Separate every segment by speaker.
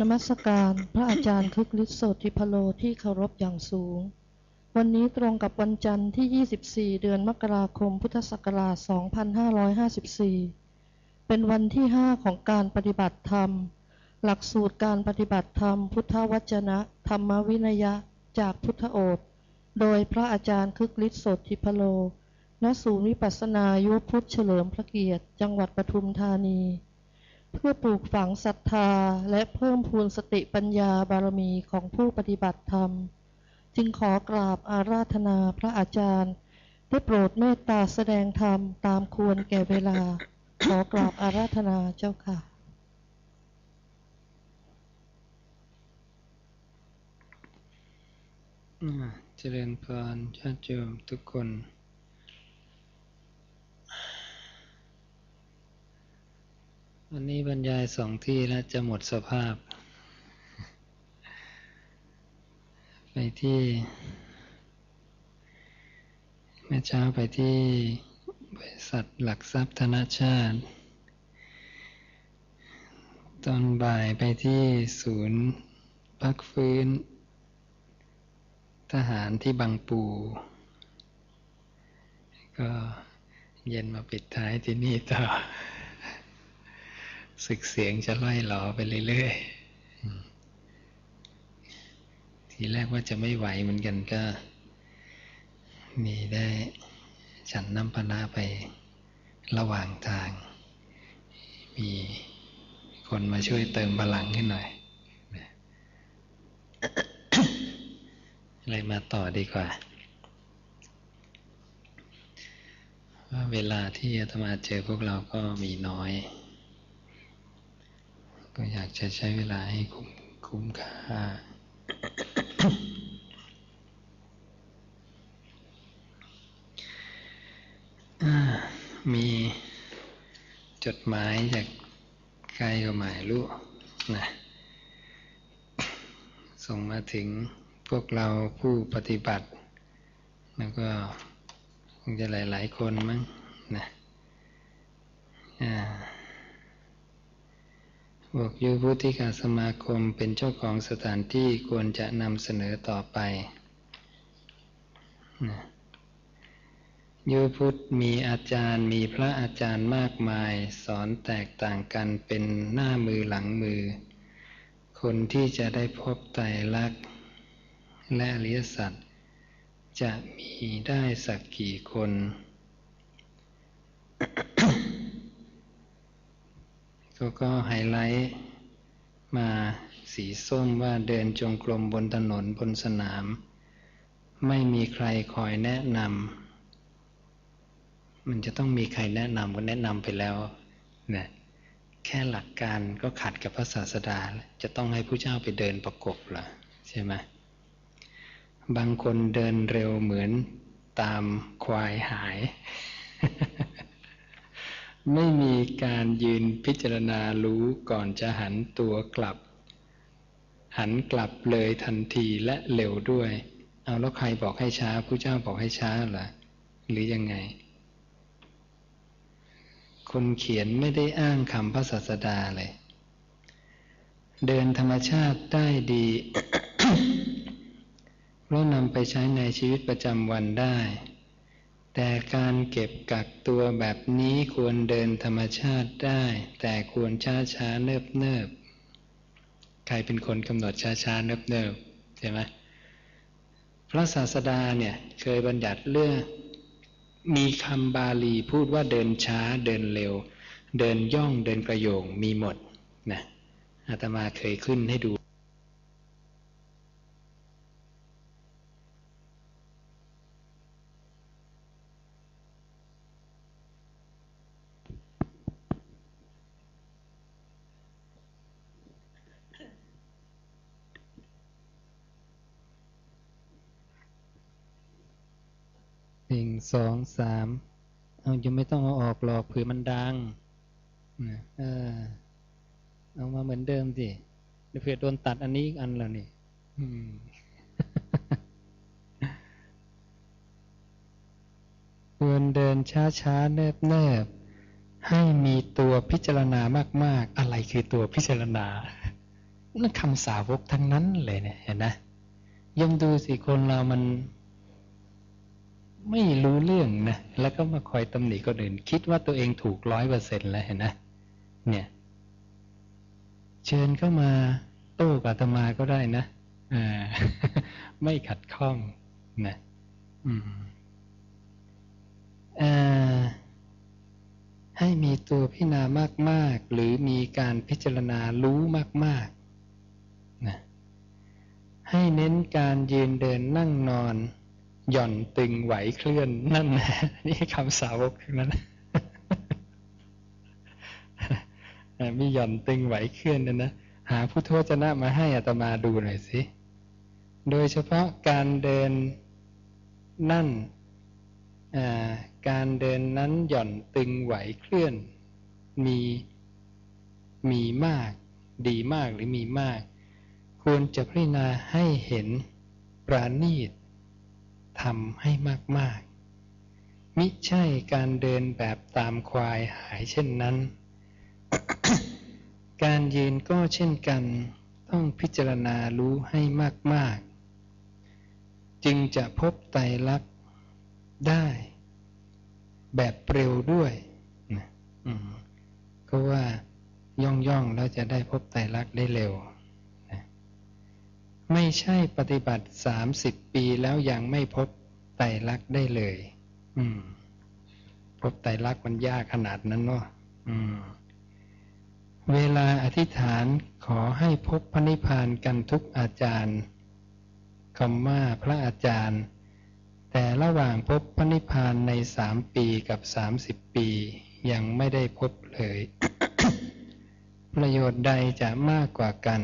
Speaker 1: นมัสการพระอาจารย์คึกฤทธิ์โสติพโลที่เคารพอย่างสูง วันนี้ตรงกับวันจันทร์ที่ 24 เดือนมกราคมพุทธศักราช 2554 เป็นวันที่ 5 ของการปฏิบัติธรรม หลักสูตรการปฏิบัติธรรม พุทธวจนะ ธรรมวินยะจากพุทธโอษโดยพระอาจารย์คึกฤทธิ์โสติพโล ณ ศูนย์วิปัสสนายุพุทธเฉลิมพระเกียรติ จังหวัดปทุมธานี เพื่อปลูกฝังศรัทธาและเพิ่มพูนสติปัญญาบารมีของผู้ปฏิบัติธรรม จึงขอกราบอาราธนาพระอาจารย์ ได้โปรดเมตตาแสดงธรรมตามควรแก่เวลา ขอกราบอาราธนาเจ้าค่ะ
Speaker 2: เจริญพรญาติโยมทุกคน วันนี้บรรยายสองที่แล้วจะหมดสภาพ ไปที่เมื่อเช้าไปที่บริษัทหลักทรัพย์ธนาชาติ ตอนบ่ายไปที่ศูนย์พักฟื้น ทหารที่บางปู ก็เย็นมาปิดท้ายที่นี่ต่อ ศึกเสียงจะไล่หลอไปเรื่อยๆ ทีแรกว่าจะไม่ไหวเหมือนกันก็ มีได้ฉันน้ำปนาไประหว่างทาง มีคนมาช่วยเติมพลังให้หน่อยนะเลยมาต่อดีกว่าว่าเวลาที่อาตมาเจอพวกเราก็มีน้อย ก็อยากจะใช้เวลาให้คุ้มคุ้มค่าอ่า มีจดหมายจากใครก็หมายรู้นะส่งมาถึงพวกเราผู้ปฏิบัติ แล้วก็คงจะหลาย ๆ คนมั้งนะอ่า บอกยุพุทธิกาสมาคมเป็นเจ้าของสถานที่ควรจะนำเสนอต่อไปยุพุทธมีอาจารย์มีพระอาจารย์มากมาย สอนแตกต่างกันเป็นหน้ามือหลังมือ คนที่จะได้พบไตรลักษณ์และอริยสัจจะมีได้สักกี่คน ก็ก็ไฮไลท์มาสีส้มว่าเดินจงกรมบนถนนบนสนาม ไม่มีใครคอยแนะนำมันจะต้องมีใครแนะนำก็แนะนำไปแล้วนะแค่หลักการก็ขัดกับพระศาสดาจะต้องให้ผู้เจ้าไปเดินประกบเหรอใช่ไหมบางคนเดินเร็วเหมือนตามควายหาย ไม่มีการยืนพิจารณารู้ก่อนจะหันตัวกลับ หันกลับเลยทันทีและเร็วด้วย เอาแล้วใครบอกให้ช้าผู้เจ้าบอกให้ช้าหรอหรือยังไง คนเขียนไม่ได้อ้างคำพระศาสดาเลย เดินธรรมชาติได้ดีเพราะนำไปใช้ในชีวิตประจำวันได้ แต่การเก็บกักตัวแบบนี้ควรเดินธรรมชาติได้ แต่ควรช้าช้าเนิบเนิบใครเป็นคนกำหนดช้าช้าเนิบเนิบใช่ไหมพระศาสดาเนี่ยเคยบัญญัติเรื่องมีคำบาลีพูดว่าเดินช้าเดินเร็ว เดินย่องเดินกระโยงมีหมดนะอาตมาเคยขึ้นให้ดู สองสามเอายังไม่ต้องเอาออกหรอกเผื่อมันดังเออเอามาเหมือนเดิมสิเผื่อโดนตัดอันนี้อีกอันแล้วนี่ควรเดินช้าช้าเนิบเนิบให้มีตัวพิจารณามาก ๆ อะไรคือตัวพิจารณานั่นคำสาวกทั้งนั้นเลยเนี่ยเห็นนะยมดูสิคนเรามัน ไม่รู้เรื่องนะ แล้วก็มาคอยตำหนิคนอื่น คิดว่าตัวเองถูกร้อยเปอร์เซ็นต์แล้วเห็นนะเนี่ย เชิญเข้ามาโต้กับธรรมาก็ได้นะอ่าไม่ขัดข้องนะอืมอ่าให้มีตัวพิจารณามาก ๆ หรือมีการพิจารณารู้มาก ๆ นะ ให้เน้นการยืนเดินนั่งนอน หย่อนตึงไหวเคลื่อนนั่นนะนี่คำสาวกนั้นมีหย่อนตึงไหวเคลื่อนนะนะหาผู้โทษนะมาให้อัตมาดูหน่อยสิโดยเฉพาะการเดินนั่นการเดินนั้นหย่อนตึงไหวเคลื่อน มีมีมาก ดีมากหรือมีมาก ควรจะพิจารณาให้เห็นปราณีต ทำให้มากๆ มิใช่การเดินแบบตามควายหายเช่นนั้น การยืนก็เช่นกัน ต้องพิจารณารู้ให้มาก ๆ จึงจะพบไตรลักษณ์ได้ แบบเร็วด้วยนะก็ว่าย่องย่องแล้วจะได้พบไตรลักษณ์ได้เร็ว ไม่ใช่ปฏิบัติสามสิบปีแล้วยังไม่พบไตรลักษณ์ได้เลย อืม พบไตรลักษณ์มันยากขนาดนั้นเนาะเวลาอธิษฐานขอให้พบพระนิพพานกันทุกอาจารย์คำว่าพระอาจารย์ แต่ระหว่างพบพระนิพพานในสามปีกับสามสิบปี ยังไม่ได้พบเลย ประโยชน์ใดจะมากกว่ากัน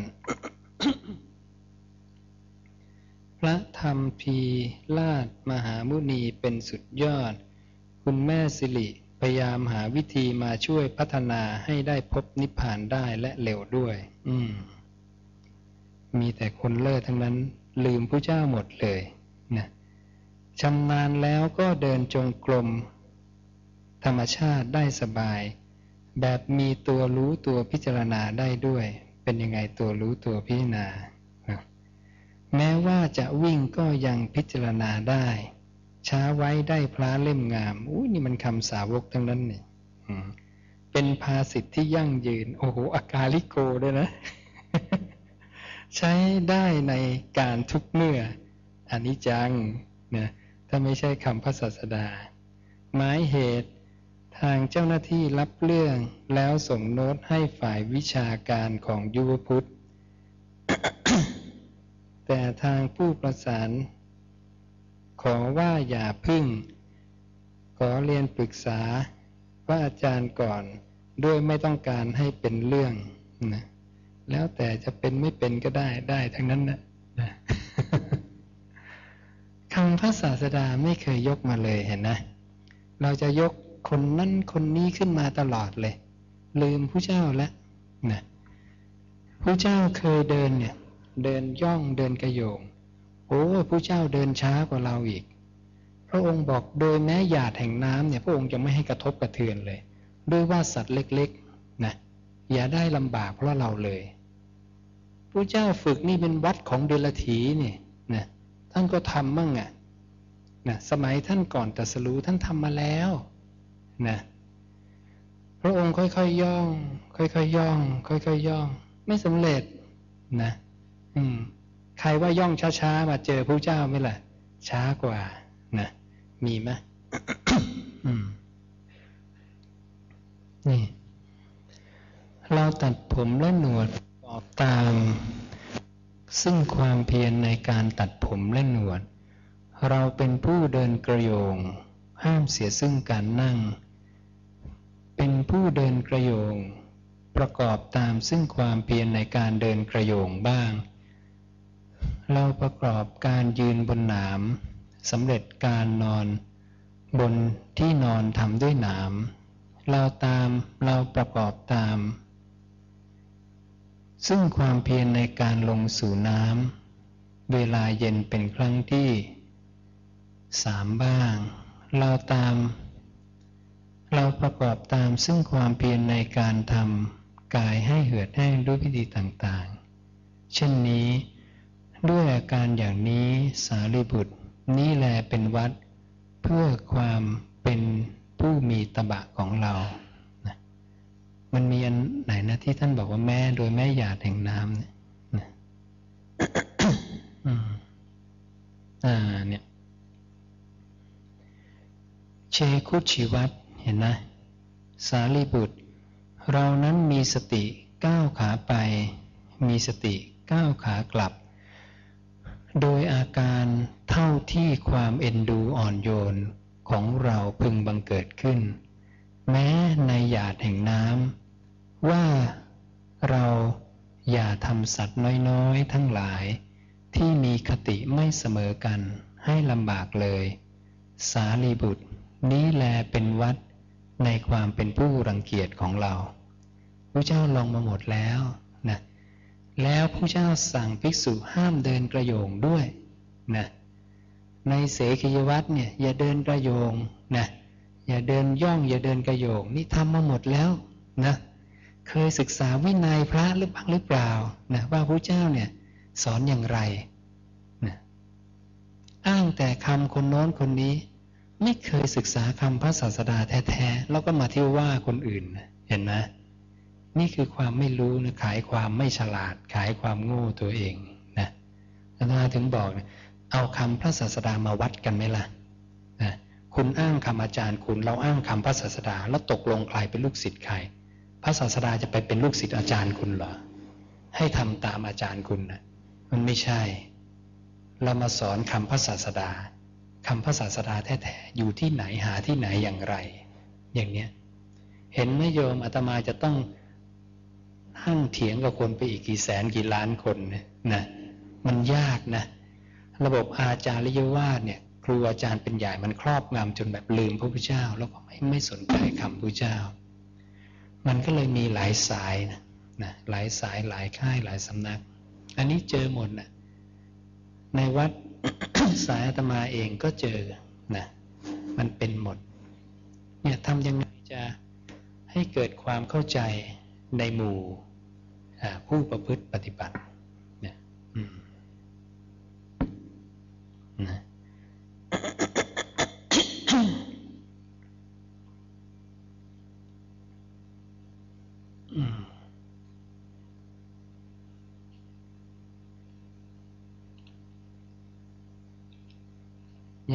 Speaker 2: ระธรรมพีลาดมหามุนีเป็นสุดยอด คุณแม่สิริพยายามหาวิธีมาช่วยพัฒนาให้ได้พบนิพพานได้และเร็วด้วย อืม มีแต่คนเลิศทั้งนั้น ลืมผู้เจ้าหมดเลยนะชำนาญแล้วก็เดินจงกรมธรรมชาติได้สบาย แบบมีตัวรู้ตัวพิจารณาได้ด้วย เป็นยังไงตัวรู้ตัวพิจารณา แม้ว่าจะวิ่งก็ยังพิจารณาได้ ช้าไว้ได้พระเล่มงามอู้นี่มันคำสาวกทั้งนั้นนี่เป็นภาสิทธิ์ที่ยั่งยืน โอ้โหอากาลิโกด้วยนะ ใช้ได้ในการทุกเมื่ออันนี้จังนะถ้าไม่ใช่คำพระศาสดา หมายเหตุทางเจ้าหน้าที่รับเรื่องแล้วส่งโน้ตให้ฝ่ายวิชาการของยุวพุทธ แต่ทางผู้ประสาน ขอว่าอย่าพึ่ง ขอเรียนปรึกษาว่าอาจารย์ก่อน ด้วยไม่ต้องการให้เป็นเรื่องนะแล้วแต่จะเป็นไม่เป็นก็ได้ได้ทั้งนั้นนะนะคำพระศาสดาไม่เคยยกมาเลยเห็นนะ เราจะยกคนนั้นคนนี้ขึ้นมาตลอดเลย ลืมผู้เจ้าแล้วนะผู้เจ้าเคยเดินเนี่ย เดินย่องเดินกระโยง โอ้ผู้เจ้าเดินช้ากว่าเราอีก พระองค์บอกโดยแม้หยาดแห่งน้ำเนี่ยพระองค์จะไม่ให้กระทบกระเทือนเลย ด้วยว่าสัตว์เล็กๆนะอย่าได้ลำบากเพราะเราเลยผู้เจ้าฝึกนี่เป็นวัดของเดลถีนี่นะท่านก็ทำมั่งอะนะสมัยท่านก่อนตัสรู้ท่านทำมาแล้วนะพระองค์ค่อยๆย่อง ค่อยๆย่อง ค่อยๆย่อง ไม่สำเร็จนะ อืม ใครว่าย่องช้าๆมาเจอผู้เจ้าไม่ล่ะ ช้ากว่านะมีไหมอืม นี่ เราตัดผมและหนวดออกตาม ซึ่งความเพียรในการตัดผมและหนวด เราเป็นผู้เดินกระโยง ห้ามเสียซึ่งการนั่ง เป็นผู้เดินกระโยงประกอบตามซึ่งความเพียรในการเดินกระโยงบ้าง เราประกอบการยืนบนหนามสำเร็จการนอน บนที่นอนทำด้วยหนามเราตามเราประกอบตาม ซึ่งความเพียรในการลงสู่น้ำเวลาเย็นเป็นครั้งที่สามบ้าง เราตาม เราประกอบตามซึ่งความเพียรในการทำกายให้เหือดแห้งด้วยพิธีต่างๆ เช่นนี้ ด้วยอาการอย่างนี้สารีบุตร นี่แลเป็นวัดเพื่อความเป็นผู้มีตบะของเรานะมันมีอันไหนนะที่ท่านบอกว่าแม่โดยแม่หยาดแห่งน้ำเนี่ยนะอ่าเนี่ย เชคุชิวัตเห็นนะสารีบุตร เรานั้นมีสติก้าวขาไป มีสติก้าวขากลับ โดยอาการเท่าที่ความเอ็นดูอ่อนโยนของเราพึงบังเกิดขึ้น แม้ในหยาดแห่งน้ำว่าเราอย่าทำสัตว์น้อยๆ ทั้งหลายที่มีคติไม่เสมอกันให้ลำบากเลย สารีบุตร นี้แลเป็นวัดในความเป็นผู้รังเกียจของเราพระเจ้าลองมาหมดแล้ว แล้วพระเจ้าสั่งภิกษุห้ามเดินกระโยงด้วยนะในเสขียวัตเนี่ยอย่าเดินกระโยงนะอย่าเดินย่อง อย่าเดินกระโยง นี่ทำมาหมดแล้วนะเคยศึกษาวินัยพระหรือบ้างหรือเปล่านะว่าพระเจ้าเนี่ยสอนอย่างไรนะอ้างแต่คำคนโน้นคนนี้ ไม่เคยศึกษาคำพระศาสดาแท้ๆแล้วก็มาเที่ยวว่าคนอื่นเห็นไหม นี่คือความไม่รู้นะขายความไม่ฉลาด ขายความโง่ตัวเองนะอาจารย์ถึงบอกนะเอาคำพระศาสดามาวัดกันไหมล่ะนะคุณอ้างคำอาจารย์คุณเราอ้างคำพระศาสดา แล้วตกลงใครเป็นลูกศิษย์ใคร พระศาสดาจะไปเป็นลูกศิษย์อาจารย์คุณเหรอให้ทำตามอาจารย์คุณนะมันไม่ใช่ เรามาสอนคำพระศาสดาคำพระศาสดาแท้ๆอยู่ที่ไหนหาที่ไหนอย่างไร อย่างเนี้ยเห็นไหมโยมอาตมาจะต้อง นั่งเถียงกับคนไปอีกกี่แสนกี่ล้านคนนะมันยากนะ ระบบอาจาริยวาสเนี่ย ครูอาจารย์เป็นใหญ่มันครอบงำจนแบบลืมพระพุทธเจ้า แล้วก็ไม่ไม่สนใจคำพระเจ้า มันก็เลยมีหลายสายนะนะหลายสายหลายค่ายหลายสำนัก อันนี้เจอหมดนะในวัดสายอาตมาเองก็เจอนะมันเป็นหมด เนี่ยทำยังไงจะให้เกิดความเข้าใจในหมู่ ผู้ประพฤติปฏิบัติเนี่ยนะ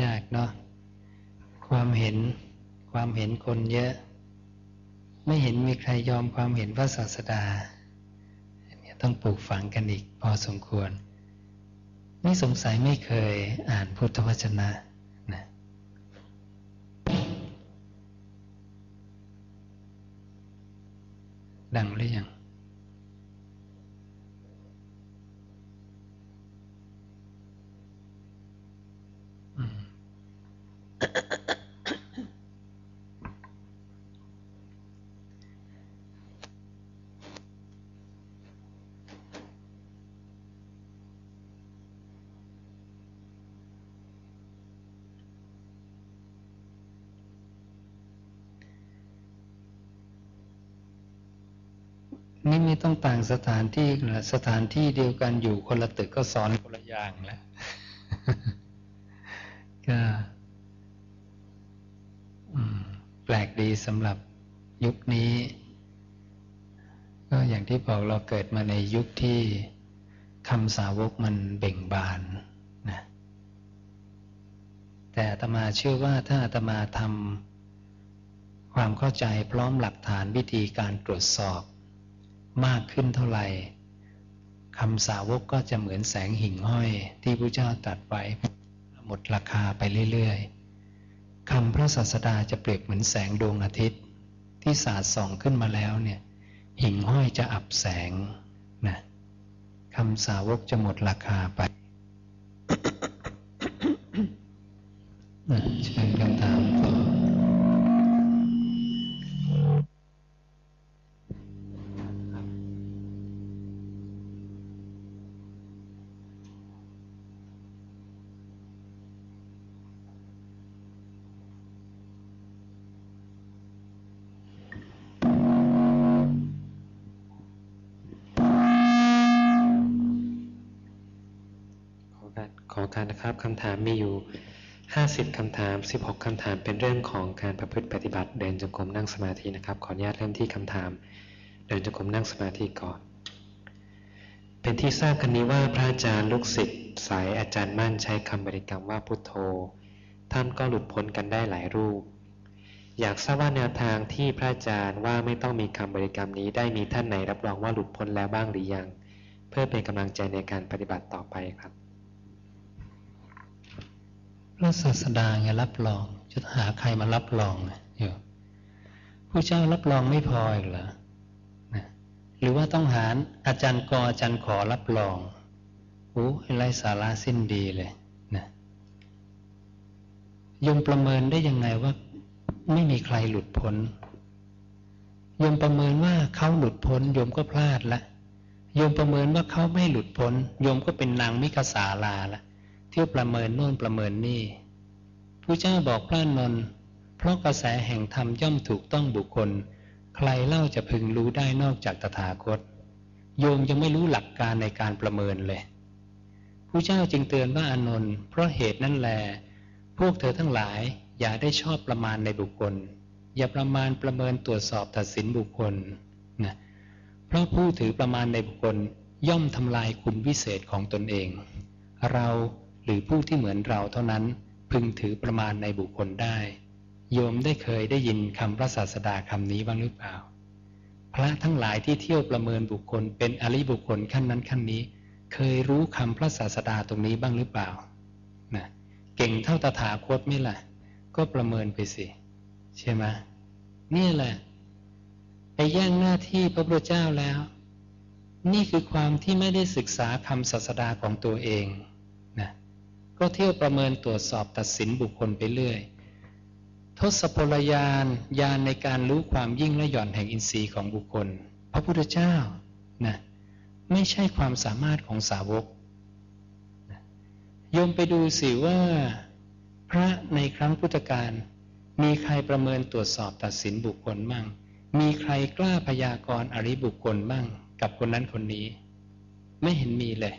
Speaker 2: ยากเนาะความเห็นความเห็นคนเยอะ ไม่เห็นมีใครยอมความเห็นพระศาสดา ต้องปลูกฝังกันอีกพอสมควร นี่สงสัยไม่เคยอ่านพุทธวจนะนะดังหรือยัง สถานที่ละสถานที่เดียวกันอยู่คนละตึกก็สอนคนละอย่างแล้วก็แปลกดีสำหรับยุคนี้ ก็อย่างที่บอกเราเกิดมาในยุคที่คำสาวกมันเบ่งบานนะแต่อาตมาเชื่อว่าถ้าอาตมาทำความเข้าใจพร้อมหลักฐานวิธีการตรวจสอบ มากขึ้นเท่าไหร่คำสาวกก็จะเหมือนแสงหิ่งห้อยที่พระเจ้าตัดไว้ หมดราคาไปเรื่อยๆคำพระศาสดาจะเปรียบเหมือนแสงดวงอาทิตย์ ที่สาดส่องขึ้นมาแล้วเนี่ยหิ่งห้อยจะอับแสงนะคำสาวกจะหมดราคาไปเชิญคำถาม
Speaker 3: คำถามมีอยู่ห้าสิบคำถามสิบหกคำถามเป็นเรื่องของการประพฤติปฏิบัติเดินจงกรมนั่งสมาธินะครับ ขออนุญาตเริ่มที่คำถาม เดินจงกรมนั่งสมาธิก่อน เป็นที่ทราบกันนี้ว่าพระอาจารย์ลูกศิษย์สายอาจารย์มั่นใช้คำบริกรรมว่าพุทโธ ท่านก็หลุดพ้นกันได้หลายรูป อยากทราบว่าแนวทางที่พระอาจารย์ว่าไม่ต้องมีคำบริกรรมนี้ได้มีท่านไหนรับรองว่าหลุดพ้นแล้วบ้างหรือยัง เพื่อเป็นกำลังใจในการปฏิบัติต่อไปครับ
Speaker 2: พระศาสดาไงรับรอง จะหาใครมารับรองอยู่ผู้เจ้ารับรองไม่พออีกเหรอนะหรือว่าต้องหาอาจารย์กออาจารย์ขอรับรองโอ้ไรสาระสิ้นดีเลยนะยมประเมินได้ยังไงว่า ไม่มีใครหลุดพ้นยมประเมินว่าเขาหลุดพ้นยมก็พลาดละโยมประเมินว่าเขาไม่หลุดพ้นโยมก็เป็นนางมิกสาลาละ เที่ยวประเมินโน่นประเมินนี่ผู้เจ้าบอกพระนนท์เพราะกระแสแห่งธรรมย่อมถูกต้องบุคคล ใครเล่าจะพึงรู้ได้นอกจากตถาคต โยมยังไม่รู้หลักการในการประเมินเลยผู้เจ้าจึงเตือนว่าอานนท์เพราะเหตุนั้นแล พวกเธอทั้งหลายอย่าได้ชอบประมาณในบุคคล อย่าประมาณประเมินตรวจสอบตัดสินบุคคลนะเพราะผู้ถือประมาณในบุคคลย่อมทำลายคุณวิเศษของตนเอง เรา รือผู้ที่เหมือนเราเท่านั้น พึงถือประมาณในบุคคลได้ โยมได้เคยได้ยินคำพระศาสดาคำนี้บ้างหรือเปล่า พระทั้งหลายที่เที่ยวประเมินบุคคลเป็นอริบุคคลขั้นนั้นขั้นนี้ เคยรู้คำพระศาสดาตรงนี้บ้างหรือเปล่านะเก่งเท่าตถาคตไหมล่ะ ก็ประเมินไปสิ ใช่ไหมนี่แหละ ไปแย่งหน้าที่พระพุทธเจ้าแล้ว นี่คือความที่ไม่ได้ศึกษาคำศาสดาของตัวเอง ก็เที่ยวประเมินตรวจสอบตัดสินบุคคลไปเรื่อย ทศพลยานยานในการรู้ความยิ่งและหย่อนแห่งอินทรีย์ของบุคคล พระพุทธเจ้านะไม่ใช่ความสามารถของสาวกโยมไปดูสิว่า พระในครั้งพุทธกาลมีใครประเมินตรวจสอบตัดสินบุคคลบ้างมีใครกล้าพยากรณ์อริบุคคลบ้างกับคนนั้นคนนี้ ไม่เห็นมีเลย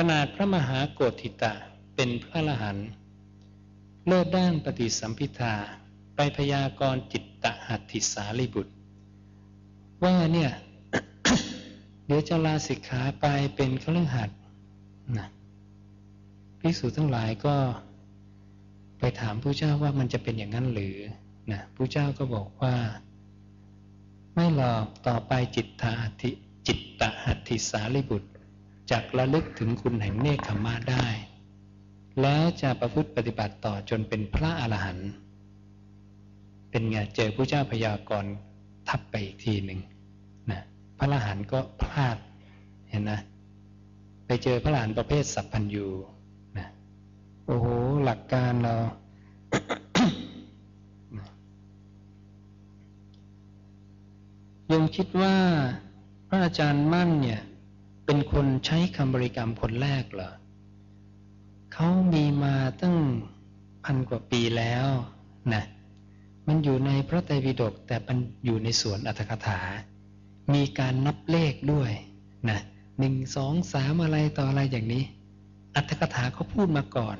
Speaker 2: ขนาดพระมหาโกธิตะเป็นพระอรหันต์เลิศด้านปฏิสัมพิทาไปพยากรจิตตหัตถิสารีบุตร ว่าเนี่ย เดี๋ยวจะลาสิกขาไปเป็นเครื่องหัดนะภิกษุทั้งหลายก็ไปถามผู้เจ้าว่ามันจะเป็นอย่างนั้นหรือนะผู้เจ้าก็บอกว่า ไม่หรอกต่อไปจิตตหัติจิตตหัตถิสารีบุตร จักระลึกถึงคุณแห่งเนคขมาได้ แล้วจะประพฤติปฏิบัติต่อจนเป็นพระอรหันต์เป็นไงเจอผู้เจ้าพยากรณ์ทับไปอีกทีหนึ่งนะพระอรหันต์ก็พลาดเห็นนะไปเจอพระอรหันต์ประเภทสัพพัญญูนะโอ้โหหลักการเรายังคิดว่าพระอาจารย์มั่นเนี่ย เป็นคนใช้คำบริกรรมคนแรกเหรอเขามีมาตั้งพันกว่าปีแล้วนะมันอยู่ในพระไตรปิฎกแต่มันอยู่ในส่วนอัตถกถา มีการนับเลขด้วยนะหนึ่งสองสามอะไรต่ออะไรอย่างนี้ อัตถกถาเขาพูดมาก่อน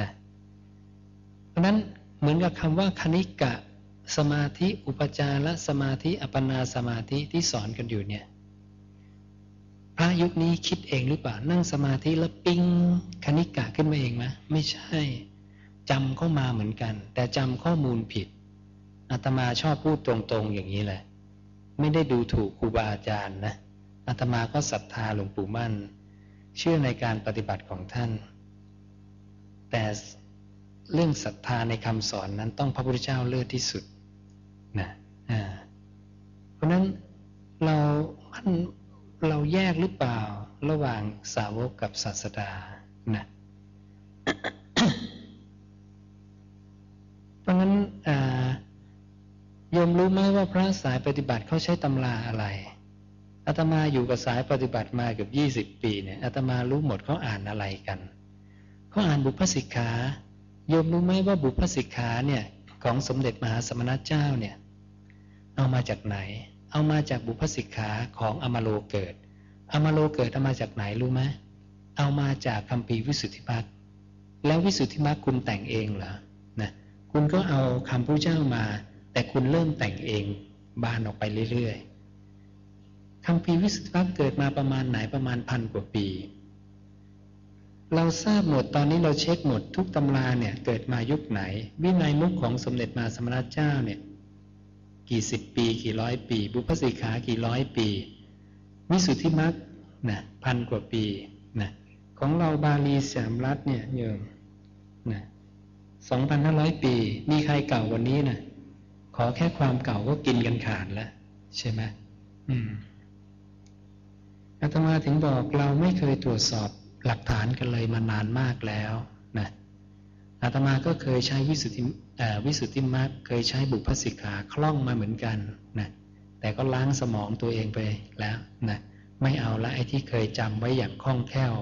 Speaker 2: นะเพราะนั้นเหมือนกับคำว่าคณิกะ สมาธิอุปจารสมาธิอัปปนาสมาธิที่สอนกันอยู่เนี่ย พระยุคนี้คิดเองหรือเปล่านั่งสมาธิแล้วปิ้งคณิกะขึ้นมาเองไหมไม่ใช่จำเข้ามาเหมือนกัน แต่จำข้อมูลผิดอาตมาชอบพูดตรงๆอย่างนี้แหละ ไม่ได้ดูถูกครูบาอาจารย์นะอาตมาก็ศรัทธาหลวงปู่มั่น เชื่อในการปฏิบัติของท่าน แต่เรื่องศรัทธาในคำสอนนั้นต้องพระพุทธเจ้าเลิศที่สุดนะเพราะนั้นเรา เราแยกหรือเปล่าระหว่างสาวกกับศาสดานะเพราะงั้นโยมรู้ไหมว่าพระสายปฏิบัติเขาใช้ตำราอะไรอาตมาอยู่กับสายปฏิบัติมาเกือบยี่สิบปีเนี่ยอาตมารู้หมดเขาอ่านอะไรกันเขาอ่านบุพสิกขาโยมรู้ไหมว่าบุพสิกขาเนี่ย ของสมเด็จมหาสมณเจ้าเนี่ย เอามาจากไหน เอามาจากบุพสิกขาของอมโรเกิด อมโรเกิดเอามาจากไหนรู้ไหมเอามาจากคัมภีร์วิสุทธิมรรคแล้ววิสุทธิมรรคคุณแต่งเองเหรอนะคุณก็เอาคำพระเจ้ามา แต่คุณเริ่มแต่งเองบานออกไปเรื่อยๆคัมภีร์วิสุทธิมรรคเกิดมาประมาณไหนประมาณพันกว่าปี เราทราบหมดตอนนี้เราเช็คหมดทุกตำราเนี่ยเกิดมายุคไหน วินัยมุขของสมเด็จมาสมณเจ้าเนี่ย กี่สิบปี กี่ร้อยปี บุพสิกขากี่ร้อยปี วิสุทธิมักนะพันกว่าปีนะของเราบาลีสามรัฐเนี่ยโยมนะสองพันห้าร้อยปี มีใครเก่ากว่านี้นะขอแค่ความเก่าก็กินกันขาดแล้วใช่ไหมอืมอาตมาถึงบอกเราไม่เคยตรวจสอบหลักฐานกันเลยมานานมากแล้วนะอาตมาก็เคยใช้วิสุทธิ วิสุทธิมรรคเคยใช้บุพสิกขาคล่องมาเหมือนกันนะแต่ก็ล้างสมองตัวเองไปแล้วนะไม่เอาละไอ้ที่เคยจำไว้อย่างคล่องแคล่ว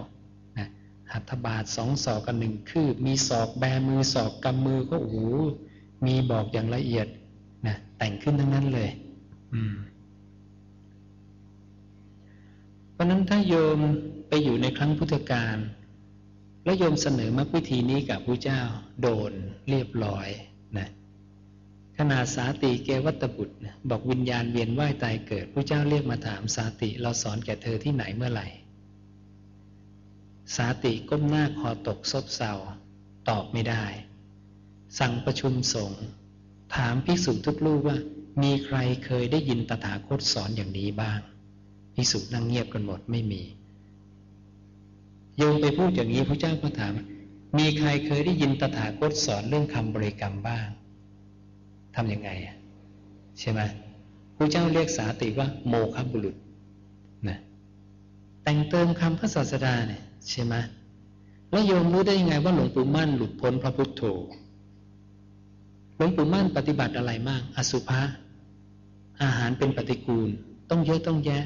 Speaker 2: นะหัตถบาทสองศอกกันหนึ่งคืบมีศอกแบมือศอกกำมือก็โอ้โหมีบอกอย่างละเอียดนะแต่งขึ้นทั้งนั้นเลย อืมเพราะนั้นถ้าโยมไปอยู่ในครั้งพุทธกาลแล้วโยมเสนอมรรควิธีนี้กับพระเจ้าโดนเรียบร้อย ขนาดสาติเกวัตบุตรบอกวิญญาณเวียนว่ายตายเกิดพระเจ้าเรียกมาถามสาติเราสอนแก่เธอที่ไหนเมื่อไหร่ สาติก้มหน้าคอตกซบเซาตอบไม่ได้ สั่งประชุมสงฆ์ถามภิกษุทุกรูปว่า มีใครเคยได้ยินตถาคตสอนอย่างนี้บ้างภิกษุนั่งเงียบกันหมดไม่มีโยมไปพูดอย่างนี้พระเจ้าก็ถาม มีใครเคยได้ยินตถาคตสอนเรื่องคำบริกรรมบ้าง ทำยังไงอะใช่ไหมพระเจ้าเรียกสาติว่าโมคบุรุษนะแต่งเติมคำพระศาสดาเนี่ยใช่ไหมแล้วโยมรู้ได้ยังไงว่าหลวงปู่มั่นหลุดพ้นพระพุทธโธหลวงปู่มั่นปฏิบัติอะไรมาก อสุภะอาหารเป็นปฏิกูล ต้องเยอะต้องแยะ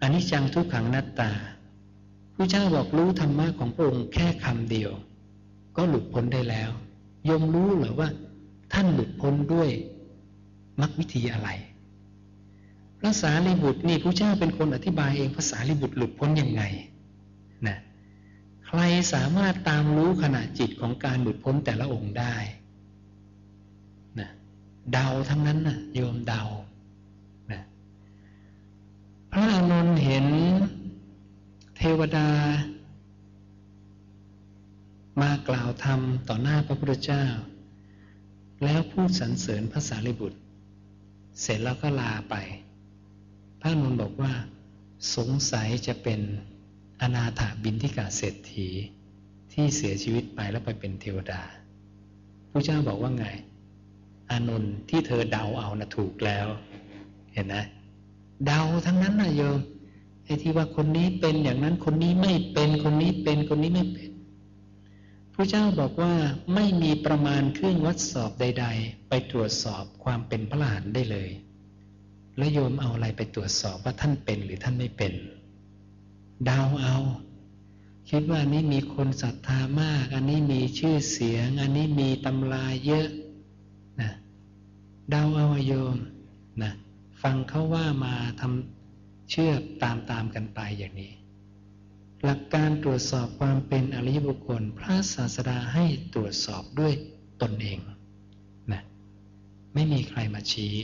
Speaker 2: อันนี้จังทุกขังนัตตาพระเจ้าบอกรู้ธรรมะของพระองค์แค่คำเดียว ก็หลุดพ้นได้แล้ว ยมรู้หรือว่า ท่านหลุดพ้นด้วยมรรควิธีอะไรพระสารีบุตรนี่พระเจ้าเป็นคนอธิบายเองภาษารีบุตรหลุดพ้นยังไงนะใครสามารถตามรู้ขณะจิตของการหลุดพ้นแต่ละองค์ได้นะเดาทั้งนั้นนะโยมเดานะพระอานนท์เห็นเทวดา มากล่าวธรรมต่อหน้าพระพุทธเจ้า แล้วพูดสรรเสริญพระสารีบุตร เสร็จแล้วก็ลาไป พระนนบอกว่า สงสัยจะเป็นอนาถาบินทิกาเศรษฐีที่เสียชีวิตไปแล้วไปเป็นเทวดาพระเจ้าบอกว่าไง อานนท์ที่เธอเดาเอานะถูกแล้ว เห็นไหมเดาทั้งนั้นนะโยมไอ้ที่ว่าคนนี้เป็นอย่างนั้นคนนี้ไม่เป็นคนนี้เป็นคนนี้ไม่เป็น ระเจ้าบอกว่าไม่มีประมาณเครื่องวัดสอบใด ๆ ไปตรวจสอบความเป็นพระหลานได้เลย แล้วโยมเอาอะไรไปตรวจสอบว่าท่านเป็นหรือท่านไม่เป็น ดาวเอา คิดว่านี้มีคนศรัทธามาก อันนี้มีชื่อเสียง อันนี้มีตำราเยอะนะดาวเอาโยมนะฟังเขาว่ามาทำเชื่อตามๆกันไปอย่างนี้ หลักการตรวจสอบความเป็นอริยบุคคล พระศาสดาให้ตรวจสอบด้วยตนเองนะไม่มีใครมาชี้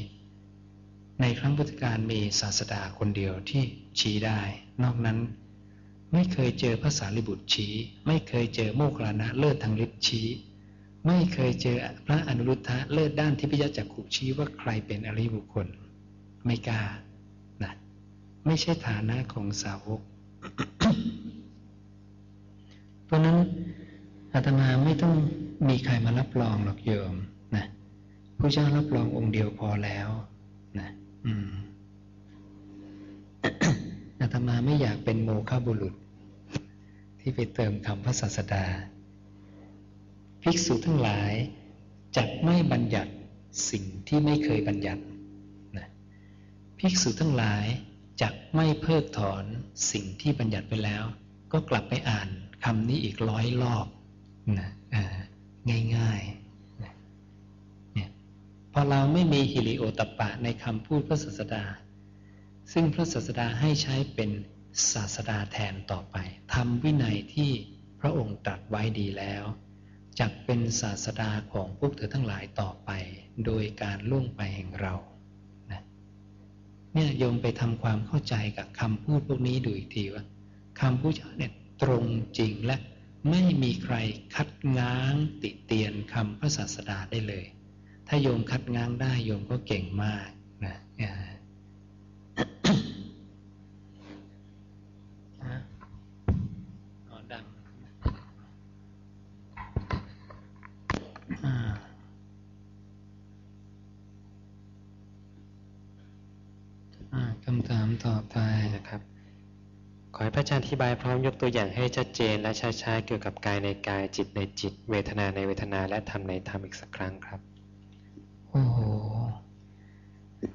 Speaker 2: ในครั้งพุทธกาลมีศาสดาคนเดียวที่ชี้ได้ นอกนั้นไม่เคยเจอพระสารีบุตรชี้ ไม่เคยเจอโมคลานะเลิศทางฤทธิ์ชี้ ไม่เคยเจอพระอนุรุทธะเลิศด้านทิพยจักขุชี้ว่าใครเป็นอริยบุคคล ไม่กล้านะไม่ใช่ฐานะของสาวก เพราะนั้นอาตมาไม่ต้องมีใครมารับรองหรอกโยมนะผู้เจ้ารับรององค์เดียวพอแล้วนะอืมอาตมาไม่อยากเป็นโมฆะบุรุษ ที่ไปเติมคำพระศาสดา ภิกษุทั้งหลายจักไม่บัญญัติสิ่งที่ไม่เคยบัญญัตินะภิกษุทั้งหลายจักไม่เพิกถอนสิ่งที่บัญญัติไปแล้ว ก็กลับไปอ่านคำนี้อีกร้อยรอบนะง่ายๆนะเนี่ยพอเราไม่มีฮิริโอตปะในคำพูดพระศาสดา ซึ่งพระศาสดาให้ใช้เป็นศาสดาแทนต่อไปทำวินัยที่พระองค์ตรัสไว้ดีแล้วจักเป็นศาสดาของพวกเธอทั้งหลายต่อไป โดยการล่วงไปแห่งเรานะเนี่ยโยมไปทำความเข้าใจกับคำพูดพวกนี้ดูอีกทีว่า คำพูดเนี่ยตรงจริงและไม่มีใครคัดง้างติเตียนคำพระศาสดาได้เลย ถ้าโยมคัดง้างได้โยมก็เก่งมากนะดังคำถามต่อไป
Speaker 3: นะครับ ขอให้ พระอาจารย์อธิบายพร้อมยกตัวอย่างให้ชัดเจน และช้าๆเกี่ยวกับกายในกายจิตในจิต เวทนาในเวทนาและธรรมในธรรมอีกสักครั้งครับ
Speaker 2: โอ้โห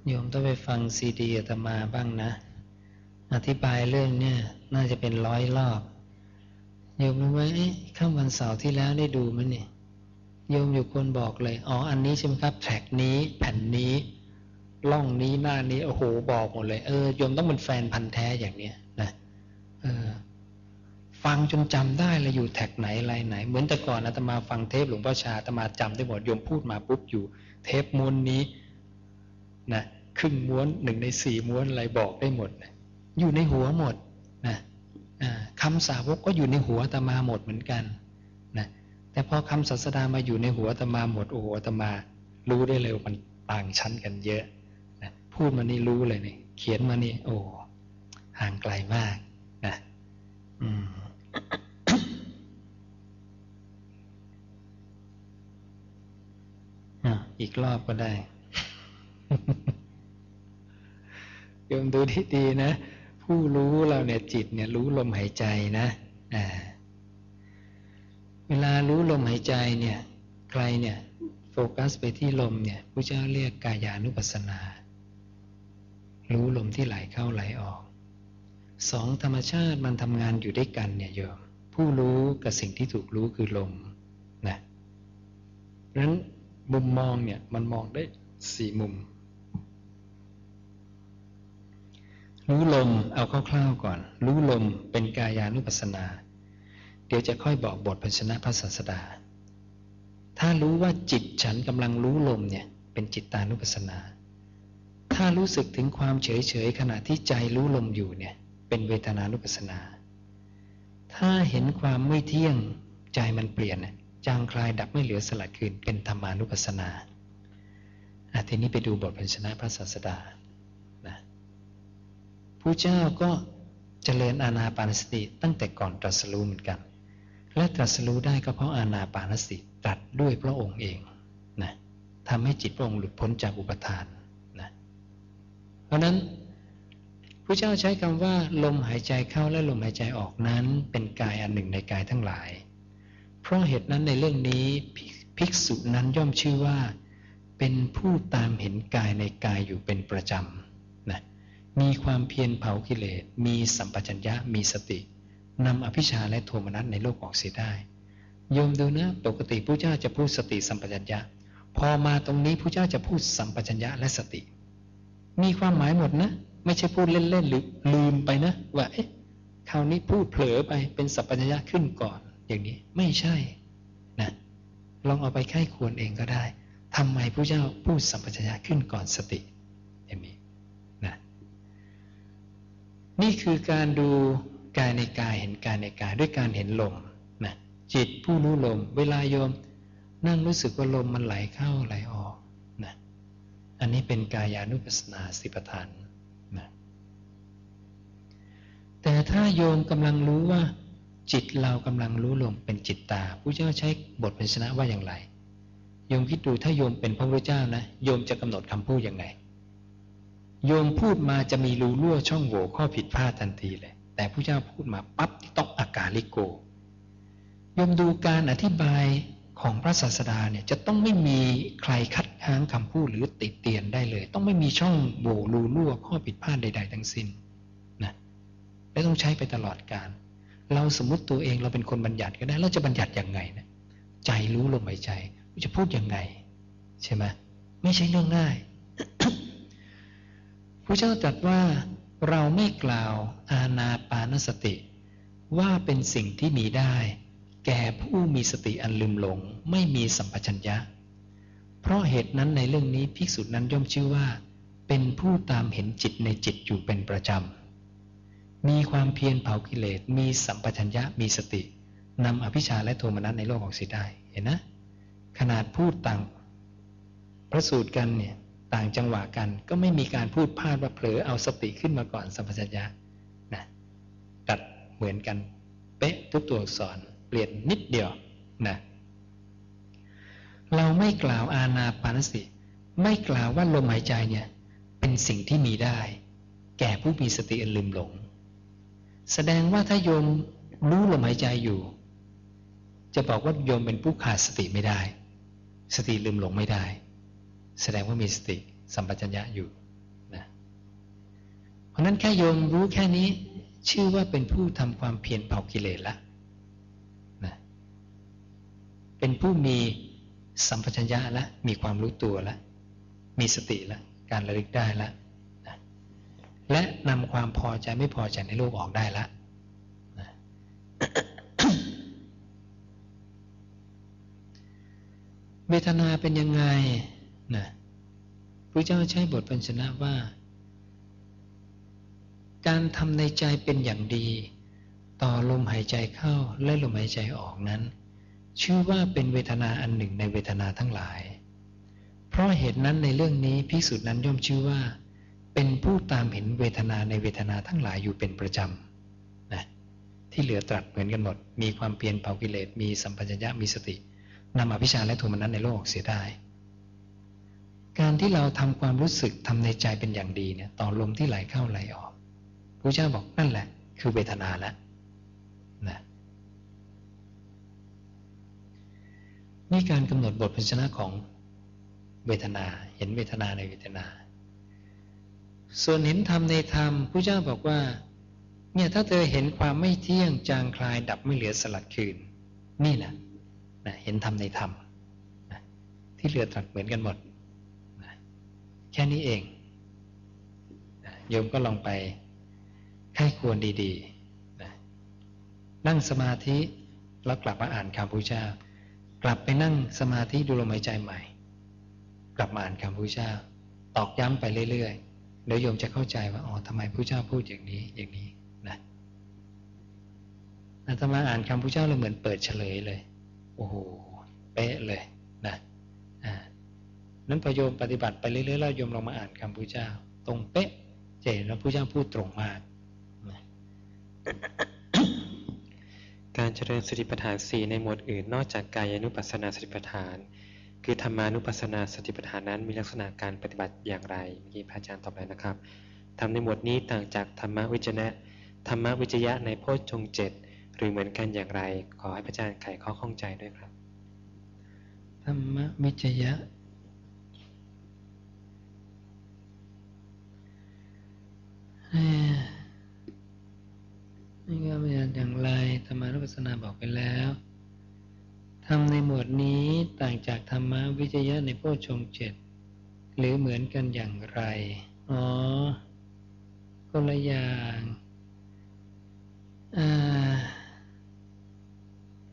Speaker 2: โยมต้องไปฟังซีดีอาตมาบ้างนะ อธิบายเรื่องเนี่ยน่าจะเป็นร้อยรอบโยมรู้ไหมข้ามวันเสาร์ที่แล้วได้ดูมั้ยเนี่ยโยมอยู่คนบอกเลยอ๋ออันนี้ใช่ไหมครับแทร็กนี้แผ่นนี้ล่องนี้หน้านี้โอ้โหบอกหมดเลยเออโยมต้องเป็นแฟนพันธ์แท้อย่างเนี้ย ฟังจนจำได้เลยอยู่แท็กไหนอะไรไหน เหมือนแต่ก่อนอาตมาฟังเทปหลวงพ่อชาอาตมาจำได้หมดโยมพูดมาปุ๊บอยู่ เทปม้วนนี้นะครึ่งม้วนหนึ่งในสี่ม้วนอะไรบอกได้หมดนะอยู่ในหัวหมดนะคำสาวกก็อยู่ในหัวอาตมาหมดเหมือนกันนะแต่พอคำศาสดามาอยู่ในหัวอาตมาหมดโอ้โหอาตมา รู้ได้เลยมันต่างชั้นกันเยอะนะพูดมานี่รู้เลยนี่เขียนมานี่โอ้ห่างไกลมาก อีกรอบก็ได้โยมดูที่ดีนะ ผู้รู้เราเนี่ยจิตเนี่ยรู้ลมหายใจนะเวลารู้ลมหายใจเนี่ย ใครเนี่ย โฟกัสไปที่ลมเนี่ยพระเจ้าเรียกกายานุปัสสนา รู้ลมที่ไหลเข้าไหลออก สองธรรมชาติมันทำงานอยู่ด้วยกันเนี่ยโยมผู้รู้กับสิ่งที่ถูกรู้คือลมนะเพราะฉะนั้นมุมมองเนี่ยมันมองได้สี่มุม รู้ลมเอาคร่าวๆก่อน รู้ลมเป็นกายานุปัสสนา เดี๋ยวจะค่อยบอกบทพัชนะพระศาสดา ถ้ารู้ว่าจิตฉันกำลังรู้ลมเนี่ยเป็นจิตตานุปัสสนา ถ้ารู้สึกถึงความเฉยๆขณะที่ใจรู้ลมอยู่เนี่ย เป็นเวทนานุปัสสนา ถ้าเห็นความไม่เที่ยงใจมันเปลี่ยนจางคลายดับไม่เหลือสลัดคืนเป็นธรรมานุปัสสนาอทีนี้ไปดูบทพันชนะพระศาสดานะผู้เจ้าก็เจริญอาณาปานสติตั้งแต่ก่อนตรัสรู้เหมือนกัน และตรัสรู้ได้ก็เพราะอาณาปานสติตรัสด้วยพระองค์เองนะทำให้จิตพระองค์หลุดพ้นจากอุปทานนะเพราะนั้น ผู้เจ้าใช้คำว่า ลมหายใจเข้าและลมหายใจออกนั้น เป็นกายอันหนึ่งในกายทั้งหลาย เพราะเหตุนั้นในเรื่องนี้ภิกษุนั้นย่อมชื่อว่า เป็นผู้ตามเห็นกายในกายอยู่เป็นประจำนะมีความเพียรเผากิเลสมีสัมปชัญญะมีสตินำอภิชาและโทมนัสในโลกออกเสียได้โยมดูนะปกติพระเจ้าจะพูดสติสัมปชัญญะ พอมาตรงนี้พระเจ้าจะพูดสัมปชัญญะและสติ มีความหมายหมดนะ ไม่ใช่พูดเล่นๆหรือลืมไปนะว่าเอ๊ะคราวนี้พูดเผลอไปเป็นสัมปชัญญะขึ้นก่อน อย่างนี้ไม่ใช่นะลองเอาไปไข้ควรเองก็ได้ทำไมพระเจ้าพูดสัมปชัญญะขึ้นก่อนสติ อย่างนี้นี่คือการดูกายในกายเห็นกายในกายด้วยการเห็นลมนะจิตผู้รู้ลม เวลาโยม นั่งรู้สึกว่าลมมันไหลเข้าไหลออกนะอันนี้เป็นกายานุปัสสนาสิปทานนะ แต่ถ้าโยมกำลังรู้ว่า จิตเรากำลังรู้ลมเป็นจิตตาผู้เจ้าใช้บทพันชนะว่าอย่างไร โยมคิดดูถ้าโยมเป็นพระพุทธเจ้านะโยมจะกำหนดคำพูดยังไง โยมพูดมาจะมีรูรั่วช่องโหว่ข้อผิดพลาดทันทีเลย แต่ผู้เจ้าพูดมาปั๊บต้องอากาลิโกโยมดูการอธิบายของพระศาสดาเนี่ยจะต้องไม่มีใครคัดค้านคำพูดหรือติดเตียนได้เลย ต้องไม่มีช่องโหว่รูรั่วข้อผิดพลาดใด ๆ ทั้งสิ้น และต้องใช้ไปตลอดการ เราสมมติตัวเองเราเป็นคนบัญญัติก็ได้ เราจะบัญญัติอยังไงนะใจรู้ลมหายใจจะพูดยังไง ใช่ไหมไม่ใช่เรื่องง่ายพระเจ้าตรัสว่าเราไม่กล่าวอาณาปานสติ ว่าเป็นสิ่งที่มีได้ แก่ผู้มีสติอันลืมหลง ไม่มีสัมปชัญญะ เพราะเหตุนั้นในเรื่องนี้ภิกษุนั้นย่อมชื่อว่า เป็นผู้ตามเห็นจิตในจิตอยู่เป็นประจำ มีความเพียรเผากิเลส มีสัมปชัญญะ มีสตินำอภิชาและโทมนัสในโลกออกเสียได้ เห็นนะ ขนาดพูดต่างพระสูตรกันเนี่ยต่างจังหวะกัน ก็ไม่มีการพูดพลาดว่าเผลอเอาสติขึ้นมาก่อนสัมปชัญญะนะตัดเหมือนกัน เป๊ะทุกตัวอักษรเปลี่ยนนิดเดียวนะเราไม่กล่าวอาณาปานสติ ไม่กล่าวว่าลมหายใจเนี่ยเป็นสิ่งที่มีได้ แก่ผู้มีสติอันลืมหลง แสดงว่าถ้าโยมรู้ลมหายใจอยู่ จะบอกว่าโยมเป็นผู้ขาดสติไม่ได้ สติลืมหลงไม่ได้ แสดงว่ามีสติสัมปชัญญะอยู่นะเพราะนั้นแค่โยมรู้แค่นี้ ชื่อว่าเป็นผู้ทำความเพียรเผากิเลสละนะเป็นผู้มีสัมปชัญญะและมีความรู้ตัวแล้วมีสติแล้วการระลึกได้แล้วนะ และนำความพอใจไม่พอใจในโลกออกได้แล้วนะเวทนาเป็นยังไงนะพระเจ้าใช้บทพันชนะว่า การทำในใจเป็นอย่างดี ต่อลมหายใจเข้าและลมหายใจออกนั้น ชื่อว่าเป็นเวทนาอันหนึ่งในเวทนาทั้งหลาย เพราะเหตุนั้นในเรื่องนี้พิสุทธินั้นย่อมชื่อว่า เป็นผู้ตามเห็นเวทนาในเวทนาทั้งหลายอยู่เป็นประจำนะที่เหลือตรัสเหมือนกันหมด มีความเพียรเผากิเลสมีสัมปชัญญะมีสตินำอภิชาและโทมนัสในโลกเสียได้ การที่เราทำความรู้สึกทำในใจเป็นอย่างดีเนี่ยต่อลมที่ไหลเข้าไหลออกพระเจ้าบอกนั่นแหละ คือเวทนาแล้วนะนี่การกำหนดบทพันชนะของเวทนา เห็นเวทนาในเวทนา ส่วนเห็นธรรมในธรรมพระเจ้าบอกว่า เนี่ยถ้าเธอเห็นความไม่เที่ยงจางคลายดับไม่เหลือสลัดคืน นี่แหละนะเห็นธรรมในธรรมนะที่เหลือตรัสเหมือนกันหมดแค่นี้เองโยมก็ลองไปไข้ควรดีๆนะนั่งสมาธิแล้วกลับมาอ่านคำพุทธเจ้ากลับไปนั่งสมาธิดูลมหายใจใหม่ กลับมาอ่านคำพุทธเจ้า ตอกย้ำไปเรื่อยๆ เดี๋ยวโยมจะเข้าใจว่าอ๋อทำไมพระเจ้าพูดอย่างนี้อย่างนี้นะอาตมาอ่านคำพุทธเจ้าเลยเหมือนเปิดเฉลยเลย โอ้โหเป๊ะเลยนะอ่านั้นพอโยมปฏิบัติไปเรื่อยๆแล้วโยมลองมาอ่านคำพระเจ้า ตรงเป๊ะเจนแล้วพระเจ้าพูดตรงมาก
Speaker 3: การเจริญสติปัฏฐานสี่ในหมวดอื่นนอกจากกายานุปัสสนาสติปัฏฐาน คือธรรมานุปัสสนาสติปัฏฐานนั้นมีลักษณะการปฏิบัติอย่างไรเมื่อกี้พระอาจารย์ตอบไปนะครับทำในหมวดนี้ต่างจากธรรมวิจนะธรรมวิจยะในโพชฌงเจ็ดหรือเหมือนกันอย่างไร ขอให้พระอาจารย์ไขข้อข้องใจด้วยครับ
Speaker 2: ธรรมวิจยะ นี่ก็เป็นอย่างไรธรรมานุปัสสนาบอกไปแล้ว ทำในหมวดนี้ต่างจากธรรมวิจยะในโพชงเจ็ดหรือเหมือนกันอย่างไร อ๋อคนละอย่าง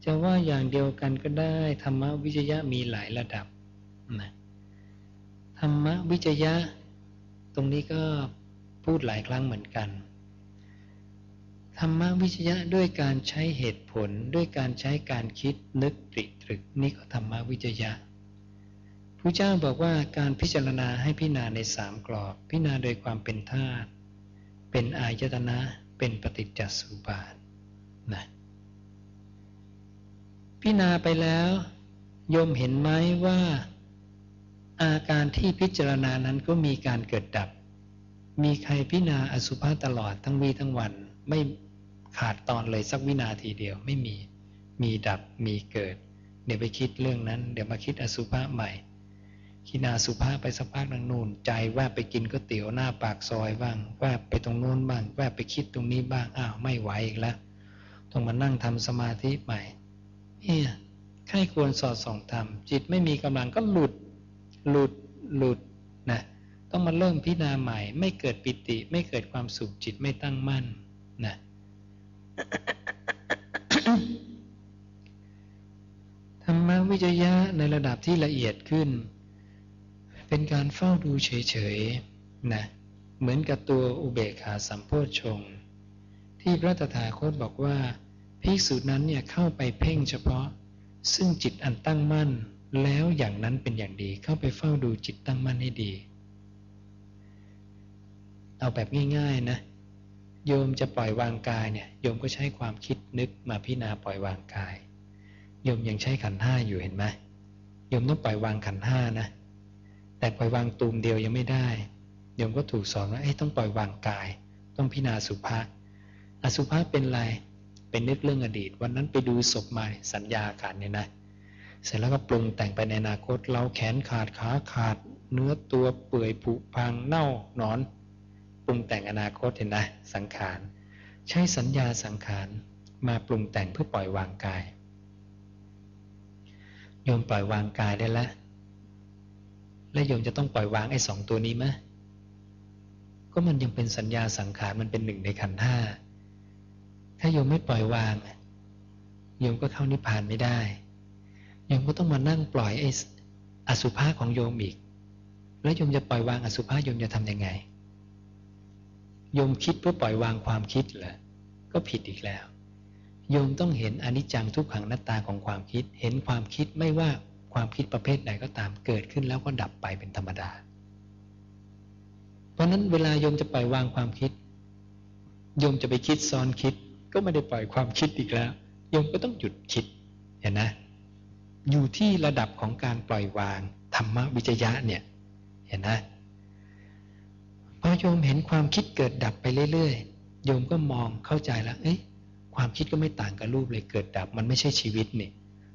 Speaker 2: จะว่าอย่างเดียวกันก็ได้ ธรรมวิจยะมีหลายระดับนะธรรมวิจยะ ตรงนี้ก็พูดหลายครั้งเหมือนกัน ธรรมวิจยะด้วยการใช้เหตุผลด้วยการใช้การคิดนึกตริตรึกนี่ก็ธรรมวิจยะพระเจ้าบอกว่าการพิจารณาให้พิจารณาในสามกรอบ พิจารณาโดยความเป็นธาตุเป็นอายตนะเป็นปฏิจจสุบาทนะพิจารณาไปแล้วโยมเห็นไหมว่า อาการที่พิจารณานั้นก็มีการเกิดดับ มีใครพิจารณาอสุภะตลอดทั้งวีทั้งวันไม่ ขาดตอนเลยสักวินาทีเดียวไม่มี มีดับมีเกิด เดี๋ยวไปคิดเรื่องนั้น เดี๋ยวมาคิดอสุภะใหม่คิดอาสุภะไปสักพักนึงนู่นใจแวบไปกินก๋วยเตี๋ยวหน้าปากซอยบ้างแวบไปตรงโน้นบ้างแวบไปคิดตรงนี้บ้างอ้าวไม่ไหวอีกแล้วต้องมานั่งทำสมาธิใหม่เนี่ยใครควรสอดส่องทำจิตไม่มีกำลังก็หลุดหลุดหลุดนะต้องมาเริ่มพิจารณาใหม่ ไม่เกิดปิติ ไม่เกิดความสุขจิตไม่ตั้งมั่นนะ ธรรมวิจยะในระดับที่ละเอียดขึ้น เป็นการเฝ้าดูเฉยๆนะเหมือนกับตัวอุเบกขาสัมโพชงที่พระตถาคตบอกว่าภิกษุนั้นเนี่ยเข้าไปเพ่งเฉพาะ ซึ่งจิตอันตั้งมั่น แล้วอย่างนั้นเป็นอย่างดีเข้าไปเฝ้าดูจิตตั้งมั่นให้ดี เอาแบบง่าย ๆ นะ โยมจะปล่อยวางกายเนี่ยโยมก็ใช้ความคิดนึกมาพิจารณาปล่อยวางกายโยมยังใช้ขันห้าอยู่เห็นไหมโยมต้องปล่อยวางขันห้านะแต่ปล่อยวางตูมเดียวยังไม่ได้โยมก็ถูกสอนว่าไอ้ต้องปล่อยวางกาย ต้องพิจารณาสุภาษอสุภาษเป็นไรเป็นนึกเรื่องอดีต วันนั้นไปดูศพมาสัญญาขาดเนี่ยนะ เสร็จแล้วก็ปรุงแต่งไปในอนาคต เราแขนขาดขาขาด เนื้อตัวเปื่อยผุพังเน่าหนอน ปรุงแต่งอนาคตเห็นไหมสังขาร ใช้สัญญาสังขารมาปรุงแต่งเพื่อปล่อยวางกายโยมปล่อยวางกายได้แล้วและโยมจะต้องปล่อยวางไอ้สองตัวนี้ไหมก็มันยังเป็นสัญญาสังขารมันเป็นหนึ่งในขันธ์ห้าถ้าโยมไม่ปล่อยวางโยมก็เข้านิพพานไม่ได้โยมก็ต้องมานั่งปล่อยไอ้อสุภะของโยมอีก แล้วโยมจะปล่อยวางอสุภะโยมจะทำยังไง โยมคิดเพื่อปล่อยวางความคิดเหรอก็ผิดอีกแล้ว โยมต้องเห็นอนิจจังทุกขังหน้าตาของความคิด เห็นความคิดไม่ว่าความคิดประเภทไหนก็ตามเกิดขึ้นแล้วก็ดับไปเป็นธรรมดา เพราะนั้นเวลาโยมจะปล่อยวางความคิด โยมจะไปคิดซ้อนคิด ก็ไม่ได้ปล่อยความคิดอีกแล้ว โยมก็ต้องหยุดคิด เห็นนะ อยู่ที่ระดับของการปล่อยวางธรรมวิจยะเนี่ย เห็นนะ พอโยมเห็นความคิดเกิดดับไปเรื่อยๆ โยมก็มองเข้าใจแล้ว เอ้ยความคิดก็ไม่ต่างกับรูปเลยเกิดดับมันไม่ใช่ชีวิตนี่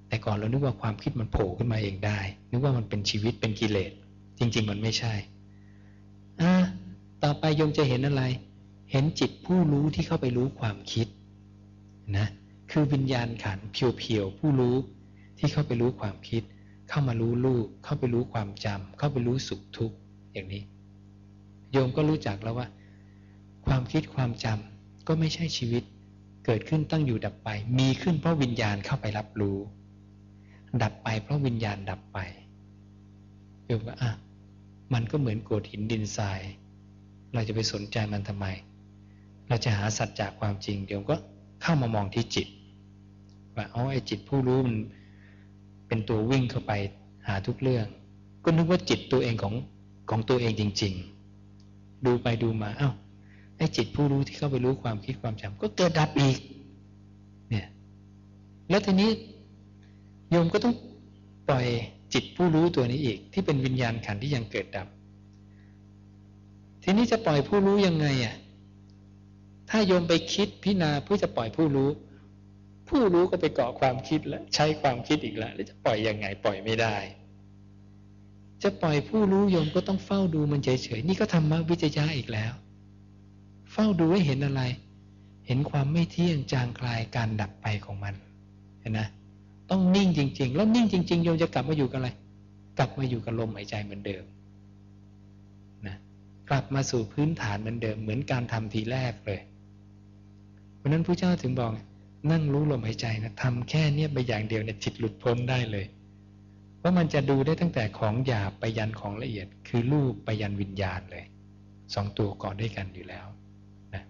Speaker 2: แต่ก่อนเรานึกว่าความคิดมันโผล่ขึ้นมาเองได้ นึกว่ามันเป็นชีวิตเป็นกิเลส จริง ๆ มันไม่ใช่อ่าต่อไปโยมจะเห็นอะไร เห็นจิตผู้รู้ที่เข้าไปรู้ความคิดนะ คือวิญญาณขันเพียวๆผู้รู้ที่เข้าไปรู้ความคิด เข้ามารู้รูป เข้าไปรู้ความจำเข้าไปรู้สุขทุกข์อย่างนี้ โยมก็รู้จักแล้วว่า ความคิดความจำก็ไม่ใช่ชีวิต เกิดขึ้นตั้งอยู่ดับไป มีขึ้นเพราะวิญญาณเข้าไปรับรู้ ดับไปเพราะวิญญาณดับไปโยมก็อะมันก็เหมือนโกดหินดินทราย เราจะไปสนใจมันทำไม เราจะหาสัจจากความจริงเดี๋ยวก็เข้ามามองที่จิต ว่าอ๋อไอ้จิตผู้รู้มันเป็นตัววิ่งเข้าไปหาทุกเรื่อง ก็นึกว่าจิตตัวเองของของตัวเองจริง ๆ ดูไปดูมา เอา้าไอ้จิตผู้รู้ที่เข้าไปรู้ความคิดความจำก็เกิดดับอีก เนี่ย แล้วทีนี้โยมก็ต้องปล่อยจิตผู้รู้ตัวนี้อีก ที่เป็นวิญญาณขันที่ยังเกิดดับ ทีนี้จะปล่อยผู้รู้ยังไงอะ ถ้าโยมไปคิดพิจารณาเพื่อจะปล่อยผู้รู้ ผู้รู้ก็ไปเกาะความคิดแล้วใช้ความคิดอีกแล้วแล้วจะปล่อยยังไง ปล่อยไม่ได้ จะปล่อยผู้รู้โยมก็ต้องเฝ้าดูมันเฉยๆ นี่ก็ธรรมะวิจยะอีกแล้ว เฝ้าดูให้เห็นอะไร เห็นความไม่เที่ยงจางคลายการดับไปของมัน เห็นนะ ต้องนิ่งจริง ๆ แล้วนิ่งจริง ๆ โยมจะกลับมาอยู่กับอะไร กลับมาอยู่กับลมหายใจเหมือนเดิมนะกลับมาสู่พื้นฐานเหมือนเดิม เหมือนการทำทีแรกเลยเพราะนั้นพระเจ้าถึงบอกนั่งรู้ลมหายใจนะทำแค่เนี้ยไปอย่างเดียวเนี่ยจิตหลุดพ้นได้เลย ว่ามันจะดูได้ตั้งแต่ของหยาบไปยันของละเอียด คือรูปไปยันวิญญาณเลยสองตัวก่อนด้วยกันอยู่แล้วนะ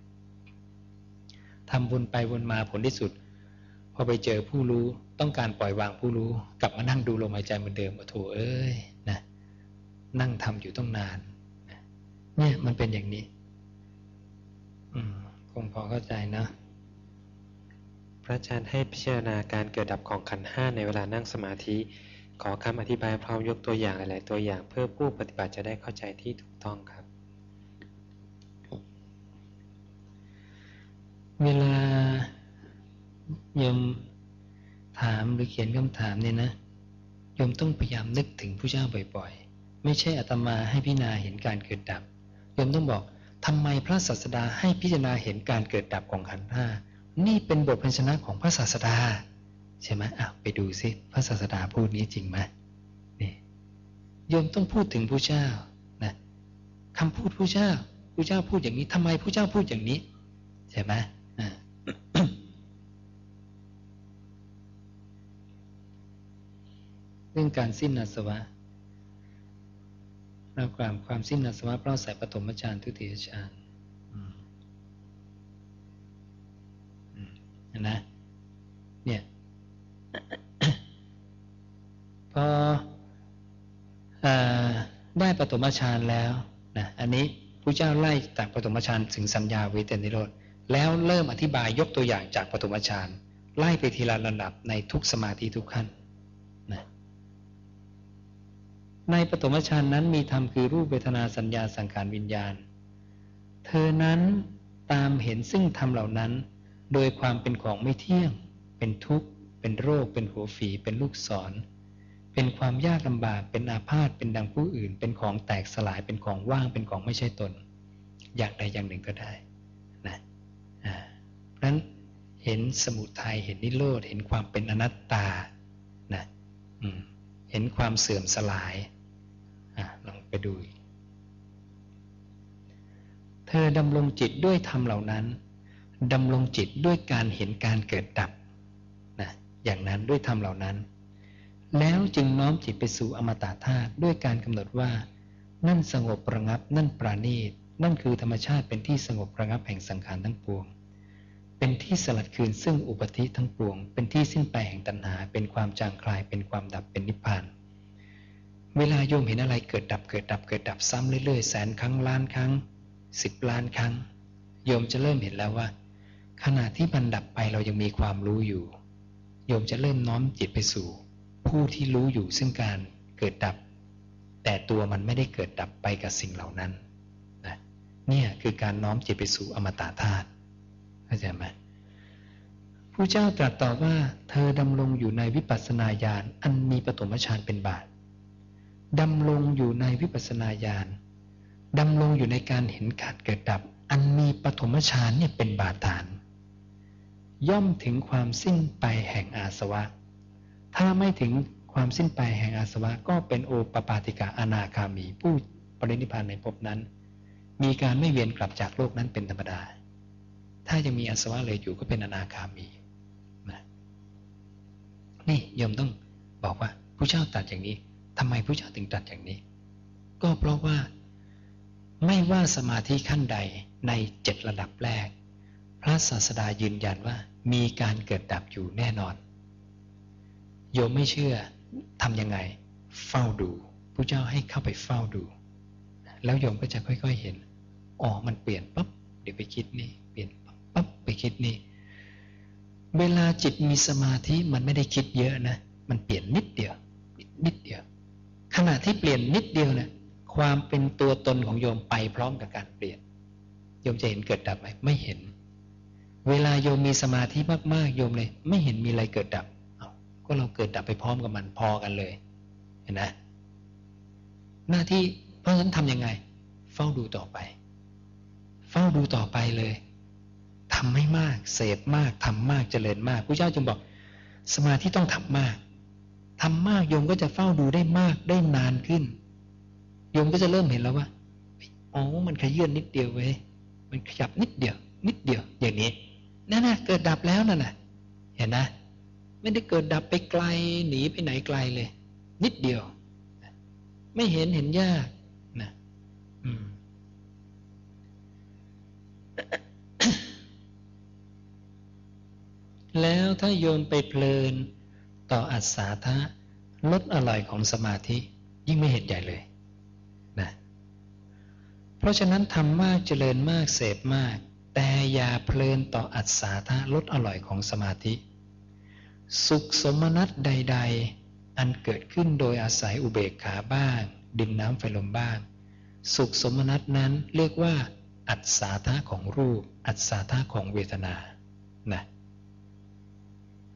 Speaker 2: ทำวนไปวนมาผลที่สุด พอไปเจอผู้รู้ต้องการปล่อยวางผู้รู้ กลับมานั่งดูลมหายใจเหมือนเดิมโอ้โถเอ้ยนะนั่งทำอยู่ต้องนานเนี่ยมันเป็นอย่างนี้ อืมคงพอเข้าใจนะ
Speaker 3: พระอาจารย์ให้พิจารณาการเกิดดับของขันห้าในเวลานั่งสมาธิ ขอคำอธิบายพร้อมยกตัวอย่างหลาย ๆ ตัวอย่าง เพื่อผู้ปฏิบัติจะได้เข้าใจที่ถูกต้องครับ
Speaker 2: เวลาโยมถามหรือเขียนคำถามเนี่ยนะโยมต้องพยายามนึกถึงผู้เจ้าบ่อย ๆ ไม่ใช่อาตมาให้พิจารณาเห็นการเกิดดับโยมต้องบอกทำไมพระศาสดาให้พิจารณาเห็นการเกิดดับของขันธ์ห้านี่เป็นบทพันชนะของพระศาสดา ใช่ไหมอะไปดูซิพระศาสดาพูดนี้จริงไหมนี่โยมต้องพูดถึงผู้เจ้านะคำพูดผู้เจ้าผู้เจ้าพูดอย่างนี้ทำไมผู้เจ้าพูดอย่างนี้ ใช่ไหมอ่าเรื่องการสิ้นอาสวะเรากล่าวความสิ้นอาสวะเพราะใส่ปฐมฌานทุติยฌานนะ พอได้ปฐมฌานแล้วนะอันนี้พระเจ้าไล่จากปฐมฌานถึงสัญญาวิเตนิโรธแล้วเริ่มอธิบายยกตัวอย่างจากปฐมฌานไล่ไปทีละระดับในทุกสมาธิทุกขั้นนะในปฐมฌานนั้นมีธรรมคือรูปเวทนาสัญญาสังขารวิญญาณ เธอนั้นตามเห็นซึ่งธรรมเหล่านั้น โดยความเป็นของไม่เที่ยงเป็นทุกข์ เป็นโรค เป็นหัวฝี เป็นลูกศร เป็นความยากลำบาก เป็นอาพาธ เป็นดังผู้อื่น เป็นของแตกสลาย เป็นของว่าง เป็นของไม่ใช่ตน อย่างใดอย่างหนึ่งก็ได้นะเพราะฉะนั้นเห็นสมุทัย เห็นนิโรธ เห็นความเป็นอนัตตา นะเห็นความเสื่อมสลายลองไปดู เธอดำรงจิตด้วยธรรมเหล่านั้นดำรงจิตด้วยการเห็นการเกิดดับ อย่างนั้นด้วยธรรมเหล่านั้น แล้วจึงน้อมจิตไปสู่อมตะธาตุด้วยการกำหนดว่า นั่นสงบประงับ นั่นปราณีต นั่นคือธรรมชาติเป็นที่สงบประงับแห่งสังขารทั้งปวง เป็นที่สลัดคืนซึ่งอุปธิทั้งปวง เป็นที่สิ้นไปแห่งตัณหา เป็นความจางคลาย เป็นความดับ เป็นนิพพาน เวลาโยมเห็นอะไรเกิดดับ เกิดดับ เกิดดับซ้ำเรื่อยๆ แสนครั้งล้านครั้งสิบล้านครั้ง โยมจะเริ่มเห็นแล้วว่าขณะที่มันดับไปเรายังมีความรู้อยู่ โยมจะเริ่มน้อมจิตไปสู่ ผู้ที่รู้อยู่ซึ่งการเกิดดับ แต่ตัวมันไม่ได้เกิดดับไปกับสิ่งเหล่านั้นนะเนี่ยคือการน้อมจิตไปสู่อมตะธาตุเข้าใจไหมผู้เจ้าตรัสต่อว่าเธอดำรงอยู่ในวิปัสสนาญาณอันมีปฐมฌานเป็นบาทดำรงอยู่ในวิปัสสนาญาณดำรงอยู่ในการเห็นการเกิดดับ อันมีปฐมฌานเนี่ยเป็นบาฐาน ย่อมถึงความสิ้นไปแห่งอาสวะ ถ้าไม่ถึงความสิ้นไปแห่งอาสวะก็เป็นโอปปาติกาอนาคามีผู้ปรินิพานในภพนั้น มีการไม่เวียนกลับจากโลกนั้นเป็นธรรมดา ถ้ายังมีอาสวะเลยอยู่ก็เป็นอนาคามีนะนี่ยมต้องบอกว่าผู้เจ้าตัดอย่างนี้ทำไมพระเจ้าถึงตรัสอย่างนี้ ก็เพราะว่าไม่ว่าสมาธิขั้นใดในเจ็ดระดับแรก พระศาสดายืนยันว่า มีการเกิดดับอยู่แน่นอน โยมไม่เชื่อทำยังไง เฝ้าดูพระเจ้าให้เข้าไปเฝ้าดู แล้วโยมก็จะค่อย ๆเห็นอ๋อมันเปลี่ยนปั๊บเดี๋ยวไปคิดนี่เปลี่ยนปั๊บปั๊บไปคิดนี่เวลาจิตมีสมาธิมันไม่ได้คิดเยอะนะ มันเปลี่ยนนิดเดียว นิดเดียว ขณะที่เปลี่ยนนิดเดียวเนี่ยความเป็นตัวตนของโยมไปพร้อมกับการเปลี่ยนโยมจะเห็นเกิดดับไหมไม่เห็น เวลาโยมมีสมาธิมากๆโยมเลย ไม่เห็นมีอะไรเกิดดับเอาก็เราเกิดดับไปพร้อมกับมันพอกันเลย เห็นไหมหน้าที่เพราะฉะนั้นทำยังไง เฝ้าดูต่อไป เฝ้าดูต่อไปเลยทำไม่มาก เสพมากทำมากเจริญมากพระเจ้าจึงบอก สมาธิต้องทำมากทำมากโยมก็จะเฝ้าดูได้มากได้นานขึ้นโยมก็จะเริ่มเห็นแล้วว่าอ๋อมันขยื่นนิดเดียวเว้ยมันขยับนิดเดียว นิดเดียว อย่างนี้ นั่นน่ะเกิดดับแล้วนั่นน่ะ เห็นนะไม่ได้เกิดดับไปไกลหนีไปไหนไกลเลย นิดเดียว ไม่เห็นเห็นยากนะอืมแล้วถ้าโยมไปเพลินต่ออัศาทะลดอร่อยของสมาธิ ยิ่งไม่เห็นใหญ่เลยนะเพราะฉะนั้นทำมากเจริญมากเสพมาก แต่อย่าเพลินต่ออัศาทะลดอร่อยของสมาธิ สุขสมนัตใด ๆ อันเกิดขึ้นโดยอาศัยอุเบกขาบ้าง ดินน้ำไฟลมบ้าง สุขสมนัตนั้นเรียกว่า อัศาทะของรูป อัศาทะของเวทนานะ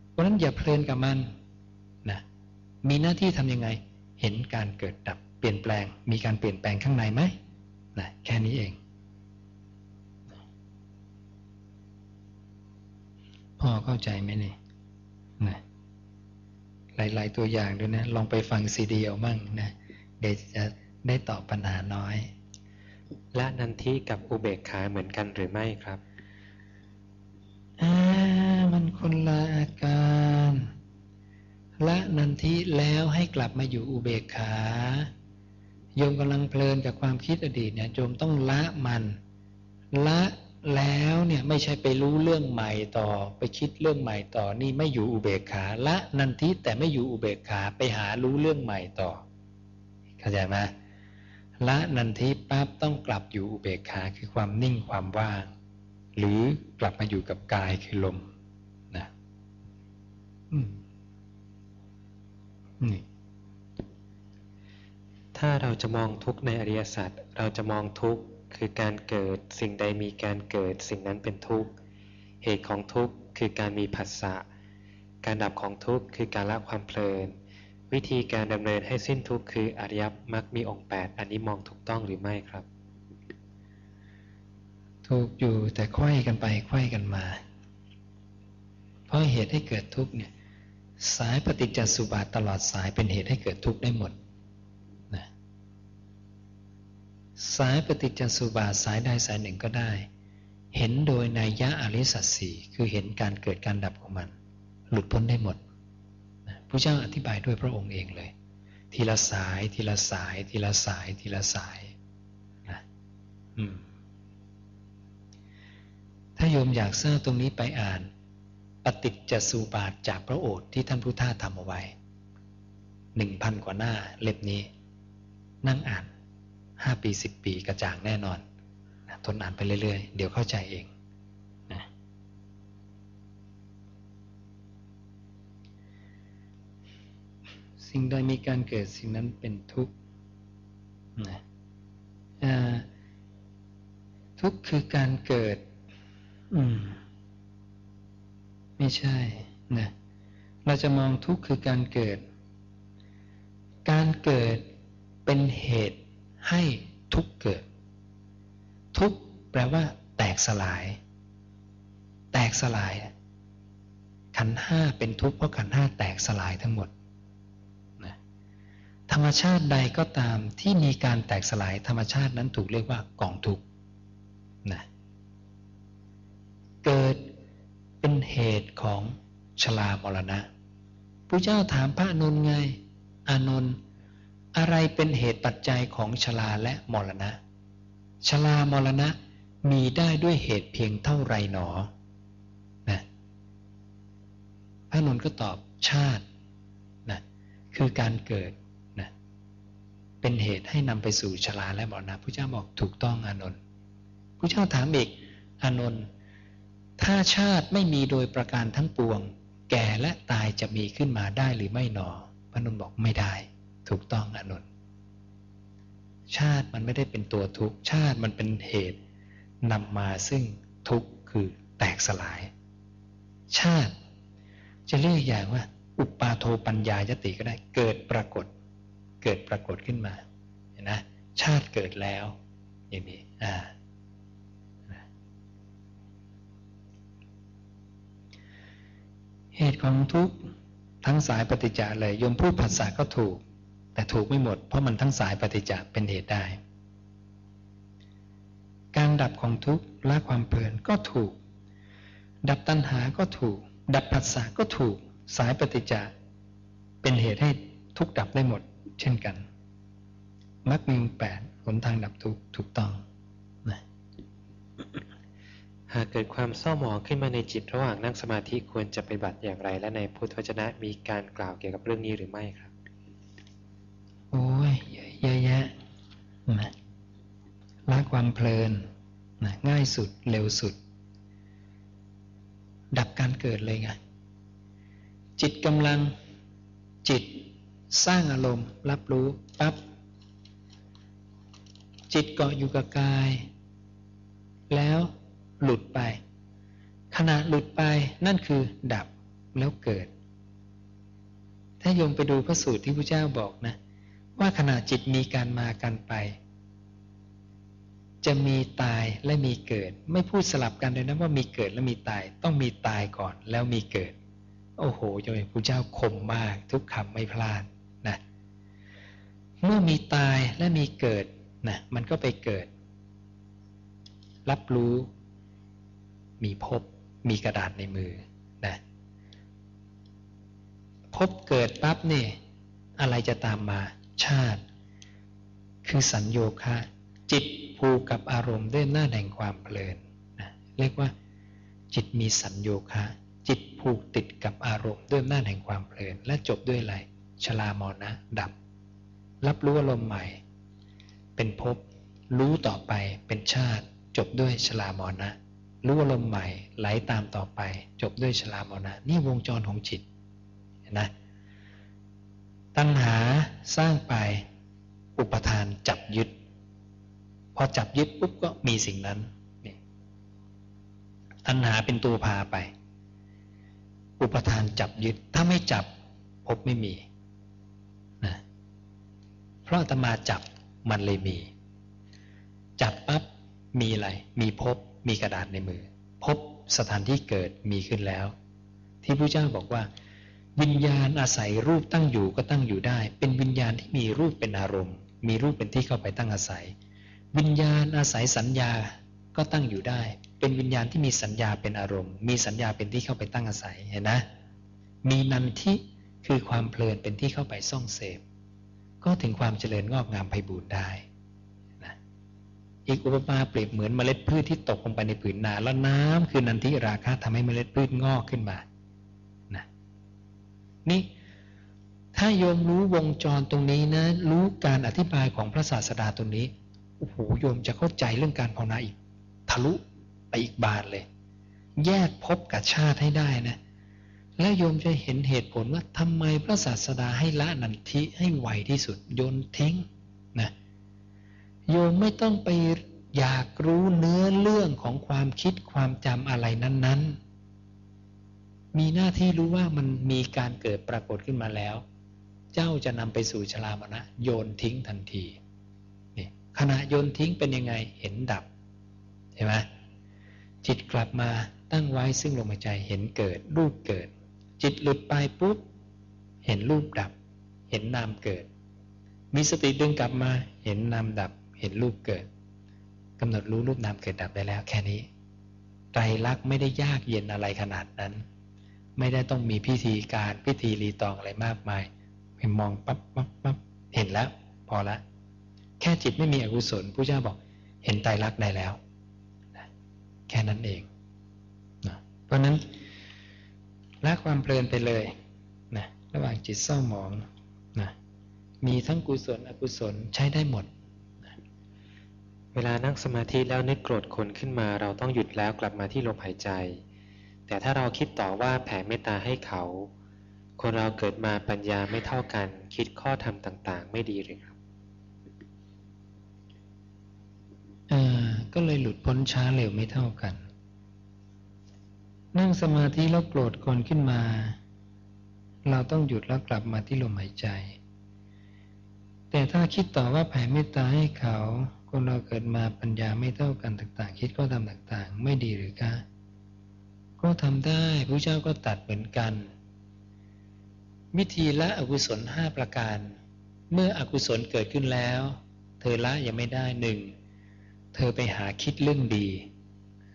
Speaker 2: เพราะนั้นอย่าเพลินกับมันนะมีหน้าที่ทำยังไง เห็นการเกิดดับเปลี่ยนแปลง มีการเปลี่ยนแปลงข้างในไหมนะแค่นี้เอง พ่อเข้าใจไหมนี่นะหลาย ๆ ตัวอย่างด้วยนะ ลองไปฟังซีดีเอามั่งนะเดี๋ยวจะได้ตอบปัญหาน้อย
Speaker 3: และนันทิกับอุเบกขาเหมือนกันหรือไม่ครับ
Speaker 2: อ่ามันคนละอาการละนันทิแล้วให้กลับมาอยู่อุเบกขาโยมกำลังเพลินกับความคิดอดีตเนี่ยโยมต้องละมัน ละ แล้วเนี่ยไม่ใช่ไปรู้เรื่องใหม่ต่อ ไปคิดเรื่องใหม่ต่อ นี่ไม่อยู่อุเบกขาละนันทิแต่ไม่อยู่อุเบกขาไปหารู้เรื่องใหม่ต่อ เข้าใจไหมละนันทิปั๊บต้องกลับอยู่อุเบกขาคือความนิ่งความว่าง หรือกลับมาอยู่กับกายคือลมนะ
Speaker 3: นี่ถ้าเราจะมองทุกในอริยสัจเราจะมองทุก คือการเกิด สิ่งใดมีการเกิด สิ่งนั้นเป็นทุกข์ เหตุของทุกข์คือการมีผัสสะ การดับของทุกข์คือการละความเพลิน วิธีการดำเนินให้สิ้นทุกข์คืออริยมรรคมีองค์ 8 อันนี้มองถูกต้องหรือไม่ครับ
Speaker 2: ถูกอยู่แต่ค่อยกันไปค่อยกันมา เพราะเหตุให้เกิดทุกข์เนี่ยสายปฏิจจสุบาทตลอดสายเป็นเหตุให้เกิดทุกข์ได้หมด สายปฏิจจสุบาทสายใดสายหนึ่งก็ได้ เห็นโดยนัยยะอริสัตสีคือเห็นการเกิดการดับของมัน หลุดพ้นได้หมดพระเจ้าอธิบายด้วยพระองค์เองเลย ทีละสายทีละสายทีละสายทีละสายนะอืมถ้าโยมอยากทราบตรงนี้ไปอ่าน ปฏิจจสุบาทจากพระโอษฐ์ที่ท่านพุทธาทำเอาไว้หนึ่งพันกว่าหน้าเล่มนี้ นั่งอ่าน ห้าปีสิบปีกระจ่างแน่นอนนะทนอ่านไปเรื่อยๆ เดี๋ยวเข้าใจเองนะสิ่งใดมีการเกิดสิ่งนั้นเป็นทุกข์นะทุกข์คือการเกิด อืม ไม่ใช่นะเราจะมองทุกข์คือการเกิด การเกิดเป็นเหตุ ให้ทุกเกิด ทุกแปลว่า แตกสลาย แตกสลาย ขันห้าเป็นทุกข์เพราะขันห้าแตกสลายทั้งหมดนะธรรมชาติใดก็ตามที่มีการแตกสลายธรรมชาตินั้นถูกเรียกว่ากองทุกข์นะเกิดเป็นเหตุของชลามรณะพระเจ้าถามพระนนท์ไง อานนท์ อะไรเป็นเหตุปัจจัยของชลาและมรณะ ชลามรณะมีได้ด้วยเหตุเพียงเท่าไรหนอนะพระนนท์ก็ตอบชาตินะคือการเกิดนะเป็นเหตุให้นำไปสู่ชลาและมรณะพระเจ้าบอกถูกต้องอานนท์พระเจ้าถามอีกอานนท์ถ้าชาติไม่มีโดยประการทั้งปวง แก่และตายจะมีขึ้นมาได้หรือไม่หนอพระนนท์บอกไม่ได้ ถูกต้องอนุนชาติมันไม่ได้เป็นตัวทุกข์ชาติมันเป็นเหตุนำมาซึ่งทุกข์คือแตกสลาย ชาติ จะเรียกอย่างว่า อุปาโทปัญญายติก็ได้เกิดปรากฏ เกิดปรากฏขึ้นมาเห็นนะชาติเกิดแล้ว อย่างนี้อ่าเหตุของทุกข์ทั้งสายปฏิจจาเลยยมพูดภาษาก็ถูก แต่ถูกไม่หมด เพราะมันทั้งสายปฏิจจเป็นเหตุได้ การดับของทุกข์ละความเพลินก็ถูก ดับตัณหาก็ถูก ดับผัสสะก็ถูก สายปฏิจจเป็นเหตุให้ทุกข์ดับได้หมด เช่นกันมรรคมีแปดหนทางดับทุกข์ถูกต้องนะ
Speaker 3: หากเกิดความเศร้าหมองขึ้นมาในจิตระหว่างนั่งสมาธิควรจะไปบัติอย่างไร และในพุทธวจนะมีการกล่าวเกี่ยวกับเรื่องนี้หรือไม่ครับ
Speaker 2: โอ้ยเยอะแยะนะละความเพลินนะง่ายสุดเร็วสุด ดับการเกิดเลยไงจิตกำลังจิตสร้างอารมณ์ รับรู้ปับ๊บจิตเกาะอยู่กับกาย แล้วหลุดไป ขณะหลุดไปนั่นคือดับแล้วเกิด ถ้าโยมไปดูพระสูตรที่พระเจ้าบอกนะ ว่าขณะจิตมีการมากันไป จะมีตายและมีเกิด ไม่พูดสลับกันเลยนะว่ามีเกิดและมีตาย ต้องมีตายก่อนแล้วมีเกิด โอ้โหจะเป็นพระเจ้าคมมาก ทุกคำไม่พลาดนะเมื่อมีตายและมีเกิดนะมันก็ไปเกิด รับรู้ มีพบ มีกระดาษในมือนะพบเกิดปั๊บนี่อะไรจะตามมา ชาติ คือสัญโยคะจิตผูกกับอารมณ์ด้วยหน้าแห่งความเพลินนะเรียกว่าจิตมีสัญโยคะจิตผูกติดกับอารมณ์ด้วยหน้าแห่งความเพลิน และจบด้วยอะไรชลามอนะดับ รับรู้อารมณ์ใหม่ เป็นภพรู้ต่อไปเป็นชาติ จบด้วยชลามอนะรู้อารมณ์ใหม่ไหลตามต่อไป จบด้วยชลามอนะนี่วงจรของจิตนไหม ตัณหาสร้างไป อุปทานจับยึด พอจับยึดปุ๊บก็มีสิ่งนั้นตัณหาเป็นตัวพาไป อุปทานจับยึด ถ้าไม่จับพบไม่มีนะเพราะตมาจับมันเลยมี จับปั๊บมีอะไร มีพบมีกระดาษในมือ พบสถานที่เกิดมีขึ้นแล้ว ที่พระเจ้าบอกว่า วิญญาณอาศัยรูปตั้งอยู่ก็ตั้งอยู่ได้ เป็นวิญญาณที่มีรูปเป็นอารมณ์ มีรูปเป็นที่เข้าไปตั้งอาศัย วิญญาณอาศัยสัญญาก็ตั้งอยู่ได้ เป็นวิญญาณที่มีสัญญาเป็นอารมณ์ มีสัญญาเป็นที่เข้าไปตั้งอาศัยเห็นนะมีนันทิคือความเพลินเป็นที่เข้าไปซ่องเสพ ก็ถึงความเจริญงอกงามไพบูรณ์ได้นะอีกอุปมาเปรียบเหมือนเมล็ดพืชที่ตกลงไปในผืนนาแล้วน้ำคือนันทิราคะทำให้เมล็ดพืชงอกขึ้นมา นี่ถ้าโยมรู้วงจรตรงนี้นะ รู้การอธิบายของพระศาสดาตรงนี้โอ้โหโยมจะเข้าใจเรื่องการภาวนาอีก ทะลุไปอีกบานเลย แยกพบกับชาติให้ได้นะ แล้วโยมจะเห็นเหตุผลว่าทำไมพระศาสดาให้ละนันทิให้ไวที่สุดโยนทิ้งนะโยมไม่ต้องไปอยากรู้เนื้อเรื่องของความคิดความจำอะไรนั้น ๆ มีหน้าที่รู้ว่ามันมีการเกิดปรากฏขึ้นมาแล้ว เจ้าจะนำไปสู่ชลามณะโยนทิ้งทันทีนี่ขณะโยนทิ้งเป็นยังไงเห็นดับใช่ไหมจิตกลับมาตั้งไว้ซึ่งลมหายใจเห็นเกิด รูปเกิด จิตหลุดไปปุ๊บเห็นรูปดับ เห็นนามเกิด มีสติดึงกลับมาเห็นนามดับ เห็นรูปเกิดกำหนดรู้รูปนามเกิดดับได้แล้วแค่นี้ไตรลักษณ์ไม่ได้ยากเย็นอะไรขนาดนั้น ไม่ได้ต้องมีพิธีการพิธีรีตองอะไรมากมายไปมองปั๊บปั๊บปั๊บเห็นแล้ว พอละ แค่จิตไม่มีอกุศลผู้เจ้าบอก เห็นไตรลักษณ์ได้แล้วแค่นั้นเองนะเพราะนั้นละความเพลินไปเลยนะระหว่างจิตเศร้าหมองนะมีทั้งกุศลอกุศลใช้ได้หมดนะ
Speaker 3: เวลานั่งสมาธิแล้วนึกโกรธคนขึ้นมา เราต้องหยุดแล้วกลับมาที่ลมหายใจ แต่ถ้าเราคิดต่อว่าแผ่เมตตาให้เขา คนเราเกิดมาปัญญาไม่เท่ากัน คิดข้อธรรมต่าง ๆ ไม่ดีเลยครับ
Speaker 2: ก็เลยหลุดพ้นช้าเร็วไม่เท่ากัน นั่งสมาธิแล้วโกรธคนขึ้นมา เราต้องหยุดแล้วกลับมาที่ลมหายใจ แต่ถ้าคิดต่อว่าแผ่เมตตาให้เขา คนเราเกิดมาปัญญาไม่เท่ากันต่าง ๆ คิดก็ทำต่าง ๆ ไม่ดีหรือคะ ก็ทำได้พระเจ้าก็ตัดเหมือนกันวิธีละอกุศลห้าประการ เมื่ออกุศลเกิดขึ้นแล้ว เธอละยังไม่ได้หนึ่งเธอไปหาคิดเรื่องดี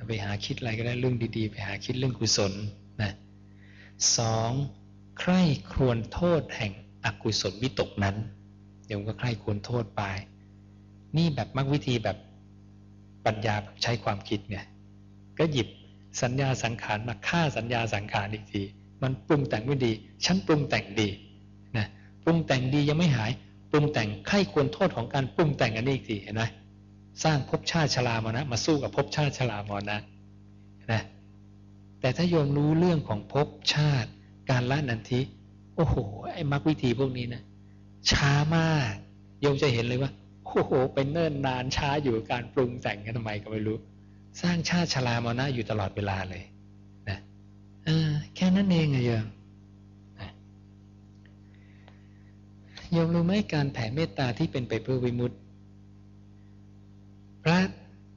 Speaker 2: ไปหาคิดอะไรก็ได้เรื่องดีๆ ไปหาคิดเรื่องกุศลนะสองใคร่ครวญโทษแห่งอกุศลวิตกนั้นเดี๋ยวก็ใคร่ครวญโทษไป นี่แบบมักวิธีแบบปัญญาใช้ความคิดเนี่ยก็หยิบ สัญญาสังขารมาฆ่าสัญญาสังขารอีกที มันปรุงแต่งไม่ดี ฉันปรุงแต่งดีนะปรุงแต่งดียังไม่หาย ปรุงแต่งใคร่ควรโทษของการปรุงแต่งอันนี้อีกทีเห็นไหมสร้างภพชาติชรามนะ มาสู้กับภพชาติชรามนะนะ แต่ถ้าโยมรู้เรื่องของภพชาติ การละนันทิโอ้โห ไอ้มรรควิธีพวกนี้นะช้ามากโยมจะเห็นเลยว่าโอ้โหเป็นเนิ่นนานช้าอยู่การปรุงแต่งกันทำไมก็ไม่รู้ สร้างชาติชรามนะอยู่ตลอดเวลาเลยนะเออแค่นั้นเองอะโยมโยมรู้ไหมการแผ่เมตตาที่เป็นไปเพื่อวิมุตติ พระ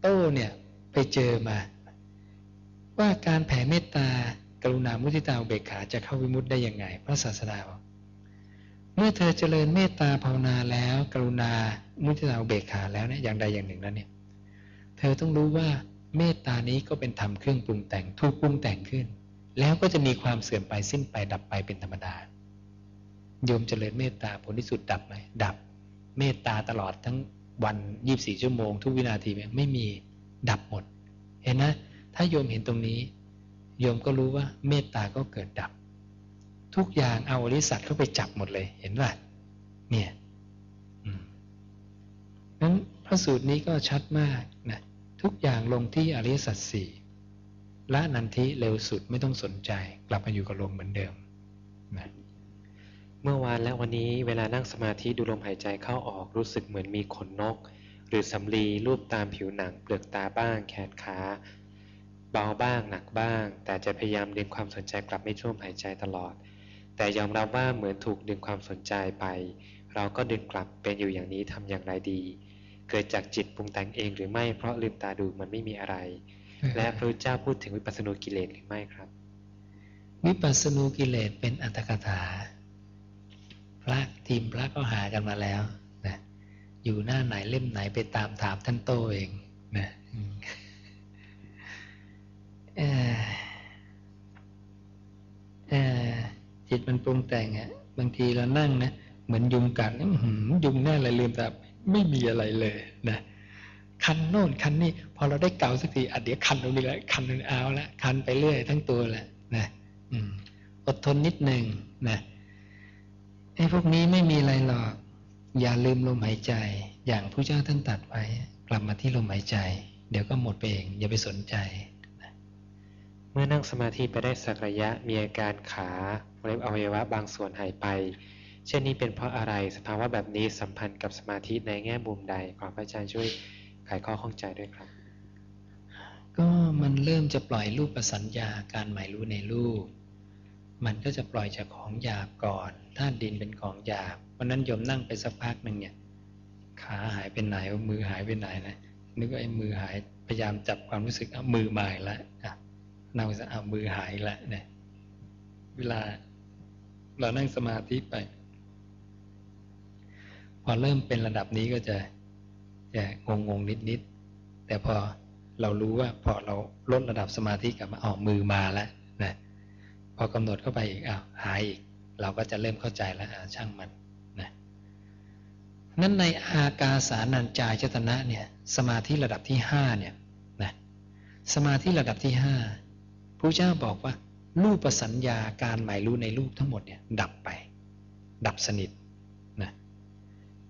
Speaker 2: โต้เนี่ยไปเจอมา ว่าการแผ่เมตตากรุณามุทิตาเบกขาจะเข้าวิมุตได้ยังไง พระศาสดาบอกเมื่อเธอเจริญเมตตาภาวนาแล้ว กรุณามุทิตาเบกขาแล้วเนี่ยอย่างใดอย่างหนึ่งแล้วเนี่ย เธอต้องรู้ว่า เมตตานี้ก็เป็นธรรมเครื่องปรุงแต่งถูกปรุงแต่งขึ้น แล้วก็จะมีความเสื่อมไปสิ้นไปดับไปเป็นธรรมดาโยมเจริญเมตตาผลที่สุดดับไหมดับ เมตตาตลอดทั้งวันยี่บสี่ชั่วโมง ทุกวินาทีไหมไม่มีดับหมด เห็นนะ ถ้าโยมเห็นตรงนี้ โยมก็รู้ว่าเมตตาก็เกิดดับ ทุกอย่างเอาอริสัตเข้าไปจับหมดเลย เห็นป่ะเนี่ยนั้นพระสูตรนี้ก็ชัดมาก ทุกอย่างลงที่อริยสัจสี่ละนันทิเร็วสุดไม่ต้องสนใจ กลับมาอยู่กับลมเหมือนเดิมนะ
Speaker 3: เมื่อวานและวันนี้เวลานั่งสมาธิดูลมหายใจเข้าออกรู้สึกเหมือนมีขนนก หรือสำลีรูปตามผิวหนังเปลือกตาบ้าง แขนขาเบาบ้างหนักบ้าง แต่จะพยายามดึงความสนใจกลับไม่ช่วมหายใจตลอด แต่ยอมรับว่าเหมือนถูกดึงความสนใจไป เราก็ดึงกลับเป็นอยู่อย่างนี้ทำอย่างไรดี เกิดจากจิตปรุงแต่งเองหรือไม่เพราะลืมตาดูมันไม่มีอะไร และพระเจ้าพูดถึงวิปัสสนูกิเลสหรือไม่ครับ
Speaker 2: วิปัสสนูกิเลสเป็นอัตถกถา พระทีมพระก็หากันมาแล้วนะอยู่หน้าไหนเล่มไหนไปตามถามท่านโตเองนะเออเออจิตมันปรุงแต่งอะบางทีเรานั่งนะเหมือนยุงกัดยุงแน่อะไรลืมตา ไม่มีอะไรเลยนะคันโน่นคันนี่พอเราได้เกาสักทีอะเดี๋ยวคันตรงนี้แล้วคันนึงเอาละคันไปเรื่อยทั้งตัวแหละนะอืมอดทนนิดหนึ่งนะไอ้พวกนี้ไม่มีอะไรหรอกอย่าลืมลมหายใจ อย่างผู้เจ้าท่านตัดไว้ กลับมาที่ลมหายใจ เดี๋ยวก็หมดไปเอง อย่าไปสนใจนะ
Speaker 3: เมื่อนั่งสมาธิไปได้สักระยะมีอาการขาเล็บอวัยวะบางส่วนหายไป เช่นนี้เป็นเพราะอะไรสภาวะแบบนี้สัมพันธ์กับสมาธิในแง่มุมใดขอพระอาจารย์ช่วยไขข้อข้องใจด้วยครับ
Speaker 2: ก็มันเริ่มจะปล่อยรูปประสัญญาการหมายรู้ในรูป มันก็จะปล่อยจากของหยาบก่อนธาตุดินเป็นของหยาบวันนั้นโยมนั่งไปสักพักหนึ่งเนี่ย ขาหายไปไหนมือหายไปไหนนะนึกว่าไอ้มือหายพยายามจับความรู้สึกเอามือมาอีกแล้วอะนั่งจะเอามือหายแล้วเนี่ยเวลาเรานั่งสมาธิไป พอเริ่มเป็นระดับนี้ก็จะจะงงงนิดนิดแต่พอเรารู้ว่าพอเราลดระดับสมาธิกลับมาออกมือมาแล้วนะพอกำหนดเข้าไปอีกอ้าวหายอีก เราก็จะเริ่มเข้าใจแล้วช่างมันนะนั้นในอากาสานัญจายเจตนะเนี่ยสมาธิระดับที่ห้าเนี่ยนะสมาธิระดับที่ห้าพระเจ้าบอกว่ารูปสัญญาการหมายรู้ในรูปทั้งหมดเนี่ยดับไป ดับสนิท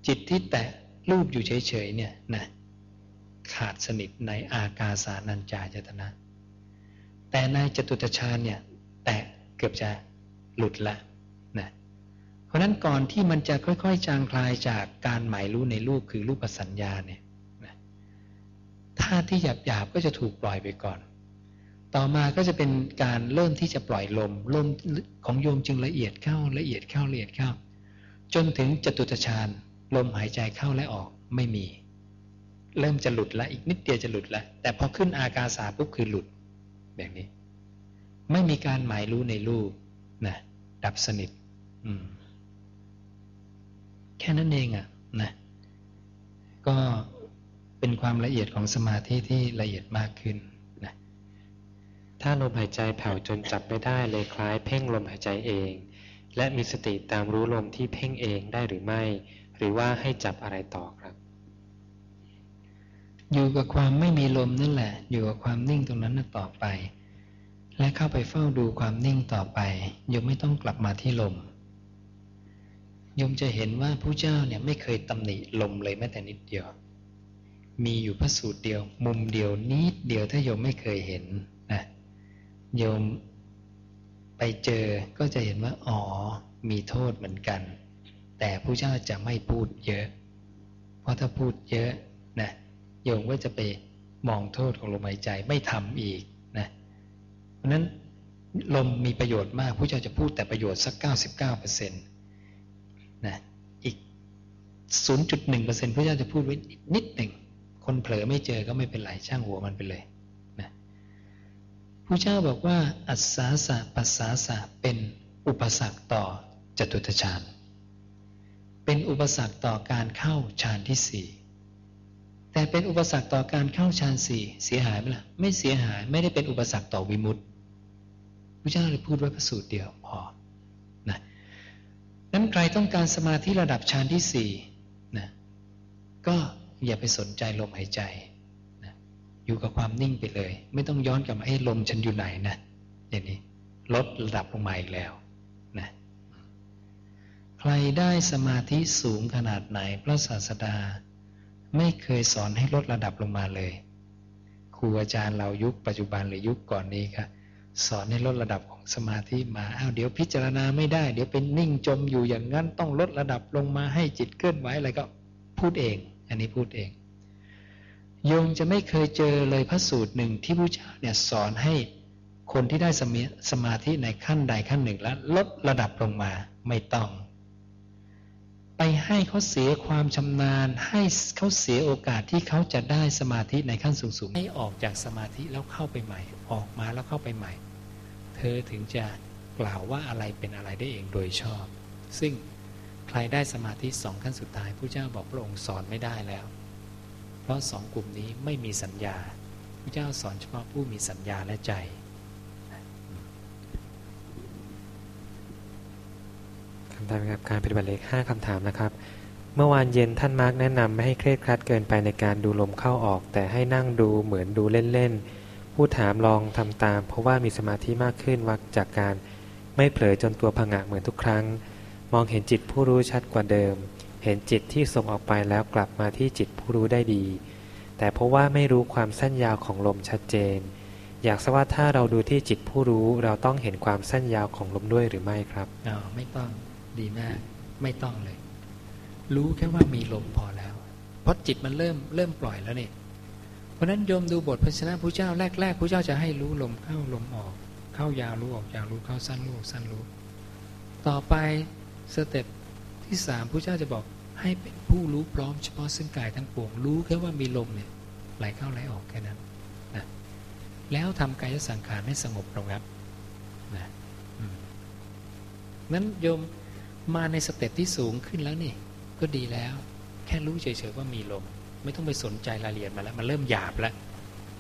Speaker 2: จิตที่แตะรูปอยู่เฉยๆเนี่ยนะขาดสนิทในอากาสานัญจายตนะ แต่ในจตุตฌานเนี่ย แตะเกือบจะหลุดละนะเพราะนั้นก่อนที่มันจะค่อยๆ จางคลายจากการหมายรู้ในรูปคือรูปสัญญาเนี่ยนะท่าที่หยาบๆก็จะถูกปล่อยไปก่อน ต่อมาก็จะเป็นการเริ่มที่จะปล่อยลมลมของโยมจึงละเอียดเข้าละเอียดเข้าละเอียดเข้า จนถึงจตุตฌาน ลมหายใจเข้าและออกไม่มี เริ่มจะหลุดล้วอีกนิดเดียวจะหลุดล้วแต่พอขึ้นอากาสาปุ๊บคือหลุด แบบนี้ ไม่มีการหมายรู้ในรูปนะดับสนิทแค่นั้นเองอะ่ะนะก็เป็นความละเอียดของสมาธิที่ละเอียดมากขึ้นนะ
Speaker 3: ถ้าลมหายใจแผ่วจนจับไม่ได้เลยคล้ายเพ่งลมหายใจเอง และมีสติตามรู้ลมที่เพ่งเองได้หรือไม่ หรือว่าให้จับอะไรต่อครับ
Speaker 2: อยู่กับความไม่มีลมนั่นแหละ อยู่กับความนิ่งตรงนั้นต่อไป และเข้าไปเฝ้าดูความนิ่งต่อไปยมไม่ต้องกลับมาที่ลมยมจะเห็นว่าผู้เจ้าเนี่ยไม่เคยตำหนิลมเลยแม้แต่นิดเดียว มีอยู่พระสูตรเดียว มุมเดียวนิดเดียวถ้าโยมไม่เคยเห็นนะโยมไปเจอก็จะเห็นว่า อ๋อ มีโทษเหมือนกัน แต่พระเจ้าจะไม่พูดเยอะ เพราะถ้าพูดเยอะนะโยมก็จะไปมองโทษของลมหายใจไม่ทำอีกนะเพราะนั้นลมมีประโยชน์มากพระเจ้าจะพูดแต่ประโยชน์สักเก้าสิบเก้าเปอร์เซ็นต์นะอีกศูนย์จุดหนึ่งเปอร์เซ็นต์พระเจ้าจะพูดไว้นิดหนึ่งคนเผลอไม่เจอก็ไม่เป็นไรช่างหัวมันไปเลยนะพระเจ้าบอกว่า อัศาสะปัสสาสะเป็นอุปสรรคต่อจตุตฌาน เป็นอุปสรรคต่อการเข้าฌานที่สี่แต่เป็นอุปสรรคต่อการเข้าฌานสี่เสียหายไหมล่ะไม่เสียหายไม่ได้เป็นอุปสรรคต่อวิมุตติพระเจ้าเลยพูดไว้พระสูตรเดียวพอนะนั้นใครต้องการสมาธิระดับฌานที่สี่นะก็อย่าไปสนใจลมหายใจนะอยู่กับความนิ่งไปเลย ไม่ต้องย้อนกลับมาเอ้ลมฉันอยู่ไหนนะอย่างนี้ลดระดับลงมาอีกแล้ว รได้สมาธิสูงขนาดไหนพระศาสดา ไม่เคยสอนให้ลดระดับลงมาเลยครูอาจารย์เรายุคปัจจุบันหรือยุคก่อนนี้ครับสอนให้ลดระดับของสมาธิมาอ้าวเดี๋ยวพิจารณาไม่ได้ เดี๋ยวเป็นนิ่งจมอยู่อย่างนั้นต้องลดระดับลงมาให้จิตเคลื่อนไหวอะไรก็พูดเอง อันนี้พูดเองโยมจะไม่เคยเจอเลยพระสูตรหนึ่งที่พระเจ้าเนี่ยสอนให้คนที่ได้สมาธิในขั้นใดขั้นหนึ่งแล้วลดระดับลงมาไม่ต้อง ไปให้เขาเสียความชำนาญ ให้เขาเสียโอกาสที่เขาจะได้สมาธิในขั้นสูงๆให้ออกจากสมาธิแล้วเข้าไปใหม่ ออกมาแล้วเข้าไปใหม่ เธอถึงจะกล่าวว่าอะไรเป็นอะไรได้เองโดยชอบ ซึ่งใครได้สมาธิสองขั้นสุดท้ายผู้เจ้าบอกพระองค์สอนไม่ได้แล้ว เพราะสองกลุ่มนี้ไม่มีสัญญาผู้เจ้าสอนเฉพาะผู้มีสัญญาและใจ
Speaker 3: คำถามครับการปฏิบัติเลขห้าคำถามนะครับ เมื่อวานเย็นท่านมาร์กแนะนำไม่ให้เครียดครัดเกินไปในการดูลมเข้าออก แต่ให้นั่งดูเหมือนดูเล่นๆผู้ถามลองทำตาม เพราะว่ามีสมาธิมากขึ้นวักจากการไม่เผลอจนตัวผงะเหมือนทุกครั้ง มองเห็นจิตผู้รู้ชัดกว่าเดิม เห็นจิตที่ส่งออกไปแล้วกลับมาที่จิตผู้รู้ได้ดี แต่เพราะว่าไม่รู้ความสั้นยาวของลมชัดเจน อยากทราบว่าถ้าเราดูที่จิตผู้รู้เราต้องเห็นความสั้นยาวของลมด้วยหรือไม่ครับ
Speaker 2: อ๋อไม่ต้อง ดีมาก ไม่ต้องเลย รู้แค่ว่ามีลมพอแล้วเพราะจิตมันเริ่มเริ่มปล่อยแล้วนี่เพราะนั้นโยมดูบทพระชนะพระเจ้าแรกๆพระเจ้าจะให้รู้ลมเข้าลมออก เข้ายาวรู้ออกยาวรู้เข้าสั้นรู้สั้นรู้ ต่อไปสเต็ปที่สามพระเจ้าจะบอกให้เป็นผู้รู้พร้อมเฉพาะซึ่งกายทั้งปวงรู้แค่ว่ามีลมเนี่ยไหลเข้าไหลออกแค่นั้นนะแล้วทำกายสังขารให้สงบระงับนะนั้นโยม มาในสเต็ปที่สูงขึ้นแล้วนี่ ก็ดีแล้ว แค่รู้เฉยๆว่ามีลม ไม่ต้องไปสนใจรายละเอียดมาแล้ว มันเริ่มหยาบแล้ว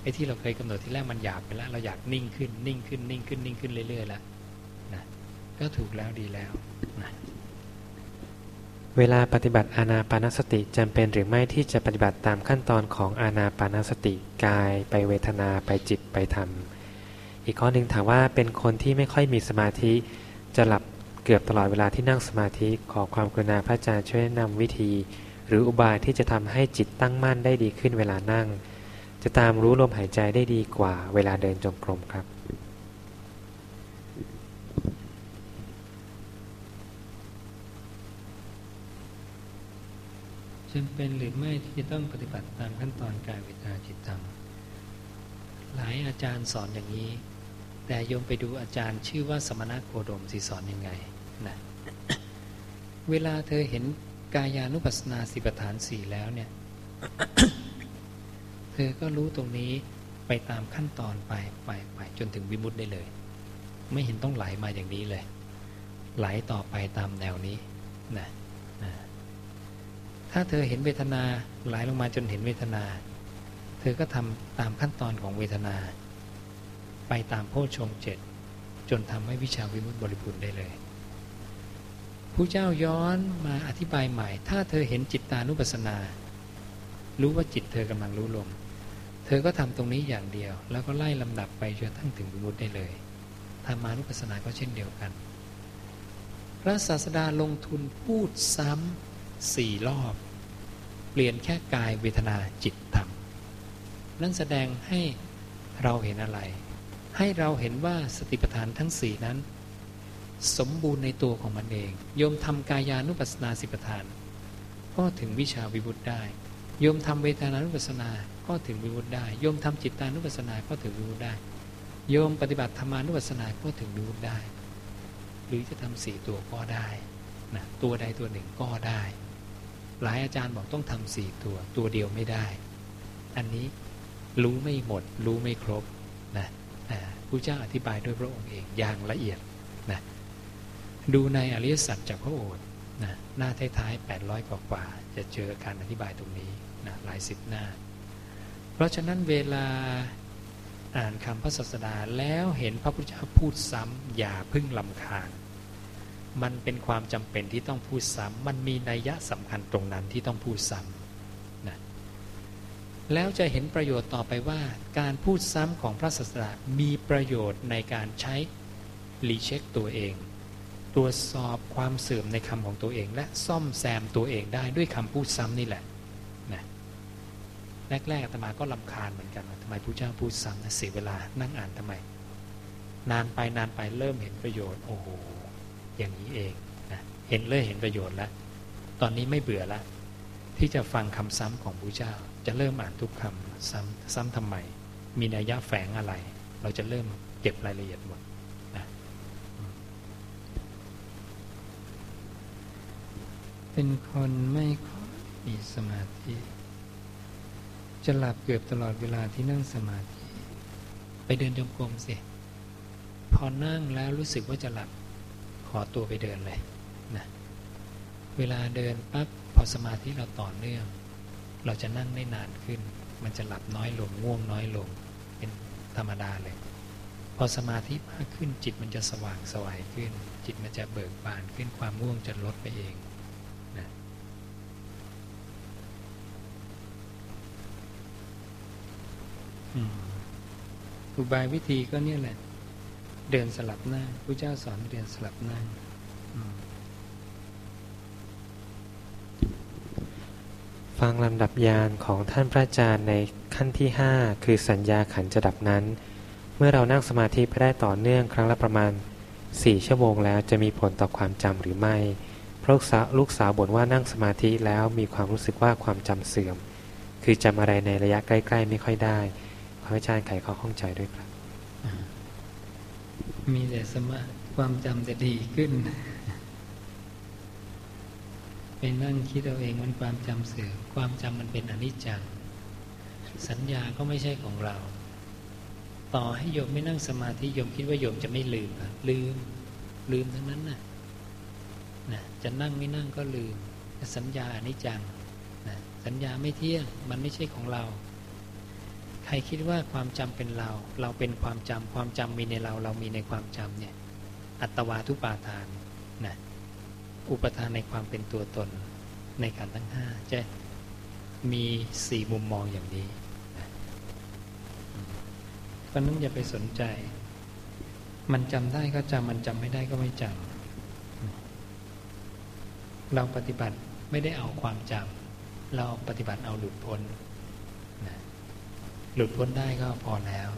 Speaker 2: ไอ้ที่เราเคยกำหนดที่แรกมันหยาบไปแล้ว เราอยากนิ่งขึ้นนิ่งขึ้นนิ่งขึ้นนิ่งขึ้นเรื่อยๆแล้วนะก็ถูกแล้วดีแล้วนะ
Speaker 3: เวลาปฏิบัติอานาปานสติจำเป็นหรือไม่ที่จะปฏิบัติตามขั้นตอนของอานาปานสติกาย ไปเวทนาไปจิตไปธรรม อีกข้อหนึ่งถามว่าเป็นคนที่ไม่ค่อยมีสมาธิจะหลับ เกือบตลอดเวลาที่นั่งสมาธิขอความกรุณาพระอาจารย์ช่วยนำวิธี หรืออุบายที่จะทำให้จิตตั้งมั่นได้ดีขึ้นเวลานั่ง จะตามรู้ลมหายใจได้ดีกว่าเวลาเดินจงกรมครับ
Speaker 2: จำเป็นหรือไม่ที่จะต้องปฏิบัติตามขั้นตอนกายเวทนาจิตธรรมหลายอาจารย์สอนอย่างนี้ แต่โยมไปดูอาจารย์ชื่อว่าสมณะโคดมสีสอนยังไง นะเวลาเธอเห็นกายานุปัสสนาสิปฐานสี่แล้วเนี่ย เธอก็รู้ตรงนี้ไปตามขั้นตอนไปไปไปจนถึงวิมุตได้เลย ไม่เห็นต้องไหลมาอย่างนี้เลย ไหลต่อไปตามแนวนี้นะนะถ้าเธอเห็นเวทนาไหลลงมาจนเห็นเวทนา เธอก็ทำตามขั้นตอนของเวทนา ไปตามโพชฌงเจ็ดจนทำให้วิชาวิมุตติบริบูรณ์ได้เลย ผู้เจ้าย้อนมาอธิบายใหม่ ถ้าเธอเห็นจิตตานุปัสสนา รู้ว่าจิตเธอกำลังรู้ลม เธอก็ทำตรงนี้อย่างเดียว แล้วก็ไล่ลำดับไปจนทั้งถึงวิมุตได้เลยธรรมานุปัสสนาก็เช่นเดียวกัน พระศาสดาลงทุนพูดซ้ำสี่รอบ เปลี่ยนแค่กายเวทนาจิตธรรม นั่นแสดงให้เราเห็นอะไร ให้เราเห็นว่าสติปัฏฐานทั้งสี่นั้น สมบูรณ์ในตัวของมันเองโยมทำกายานุปัสสนาสิปัฏฐาน ก็ถึงวิชาวิบุตได้โยมทำเวทนานุปัสสนาก็ถึงวิบุตได้โยมทำจิตานุปัสสนาก็ถึงวิบุตได้โยมปฏิบัติธรรมานุปัสสนาก็ถึงวิบุตได้ หรือจะทำสี่ตัวก็ได้นะตัวใดตัวหนึ่งก็ได้ หลายอาจารย์บอกต้องทำสี่ตัวตัวเดียวไม่ได้ อันนี้รู้ไม่หมด รู้ไม่ครบนะผู้เจ้าอธิบายด้วยพระองค์เองอย่างละเอียด ดูในอริยสัจจากพระโอษฐ์นะหน้าท้ายๆ800กว่า จะเจอการอธิบายตรงนี้นะหลายสิบหน้า
Speaker 4: เพราะฉะนั้นเวลาอ่านคำพระศาสดาแล้วเห็นพระพุทธเจ้าพูดซ้ำอย่าพึ่งลำคาญ มันเป็นความจำเป็นที่ต้องพูดซ้ำมันมีนัยยะสำคัญตรงนั้นที่ต้องพูดซ้ำนะแล้วจะเห็นประโยชน์ต่อไปว่า การพูดซ้ำของพระศาสดามีประโยชน์ในการใช้รีเช็คตัวเอง ตรวจสอบความเสื่อมในคำของตัวเอง และซ่อมแซมตัวเองได้ด้วยคำพูดซ้ำนี่แหละนะแรกๆอาตมาก็ลำคาญเหมือนกันทำไมพระเจ้าพูดซ้ำนะเสียเวลานั่งอ่านทำไม นานไปนานไปเริ่มเห็นประโยชน์ โอ้โหอย่างนี้เองนะเห็นเลยเห็นประโยชน์แล้วตอนนี้ไม่เบื่อแล้วที่จะฟังคำซ้ำของพระเจ้า จะเริ่มอ่านทุกคำซ้ำซ้ำทำไมมีนัยยะแฝงอะไร เราจะเริ่มเก็บรายละเอียดหมดนะ
Speaker 2: เป็นคนไม่ค่อยมีสมาธิ จะหลับเกือบตลอดเวลาที่นั่งสมาธิ
Speaker 4: ไปเดินจงกรมสิพอนั่งแล้วรู้สึกว่าจะหลับขอตัวไปเดินเลยนะเวลาเดินปั๊บพอสมาธิเราต่อเนื่อง เราจะนั่งได้นานขึ้น มันจะหลับน้อยลงง่วงน้อยลง เป็นธรรมดาเลย พอสมาธิมากขึ้นจิตมันจะสว่างสวายขึ้น จิตมันจะเบิกบานขึ้นความง่วงจะลดไปเองนะ
Speaker 2: อุบายวิธีก็เนี่ยแหละ เดินสลับหน้าพระเจ้าสอนเดินสลับหน้า
Speaker 3: ฟังลำดับยานของท่านพระอาจารย์ในขั้นที่ 5 คือสัญญาขันจะดับนั้น เมื่อเรานั่งสมาธิไปได้ต่อเนื่องครั้งละประมาณ 4 ชั่วโมงแล้วจะมีผลต่อความจำหรือไม่พราะลูกสาวบ่นว่านั่งสมาธิแล้วมีความรู้สึกว่าความจำเสื่อม คือจำอะไรในระยะใกล้ ๆ ไม่ค่อยได้ ขออาจารย์ไขข้อข้องใจด้วยครับ
Speaker 2: มีแต่สมาความจำจะดีขึ้นไปนั่งคิดเอาเองมันความจำเสื่อม
Speaker 4: ความจำมันเป็นอนิจจังสัญญาก็ไม่ใช่ของเรา ต่อให้โยมไม่นั่งสมาธิโยมคิดว่าโยมจะไม่ลืมลืม ลืมทั้งนั้นน่ะนะจะนั่งไม่นั่งก็ลืม สัญญาอนิจจังนะสัญญาไม่เที่ยงมันไม่ใช่ของเรา ใครคิดว่าความจำเป็นเรา เราเป็นความจำความจำมีในเรา เรามีในความจำเนี่ย อัตวาทุปาทานนะอุปทานในความเป็นตัวตนในการทั้งห้าจะมีสี่มุมมองอย่างนี้
Speaker 2: เพราะนั้นอย่าไปสนใจ มันจำได้ก็จำมันจำไม่ได้ก็ไม่จำเราปฏิบัติไม่ได้เอาความจำเราปฏิบัติเอาหลุดพ้น หลุดพ้นได้ก็พอแล้ว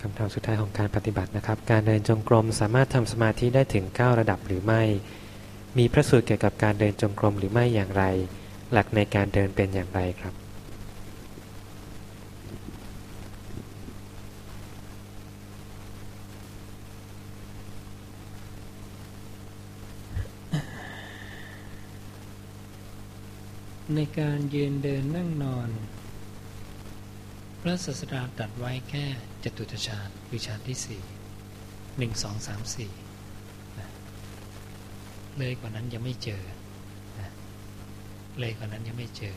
Speaker 3: คำถามสุดท้ายของการปฏิบัตินะครับ การเดินจงกรมสามารถทำสมาธิได้ถึง 9 ระดับหรือไม่ มีพระสูตรเกี่ยวกับการเดินจงกรมหรือไม่อย่างไร หลักในการเดินเป็นอย่างไรครับ
Speaker 2: ในการยืนเดินนั่งนอน พระศาสดาตรัสไว้แค่จตุตฌานคือฌานที่สี่หนึ่งสองสามสี่เลยกว่านั้นยังไม่เจอเลยกว่านั้นยังไม่เจอ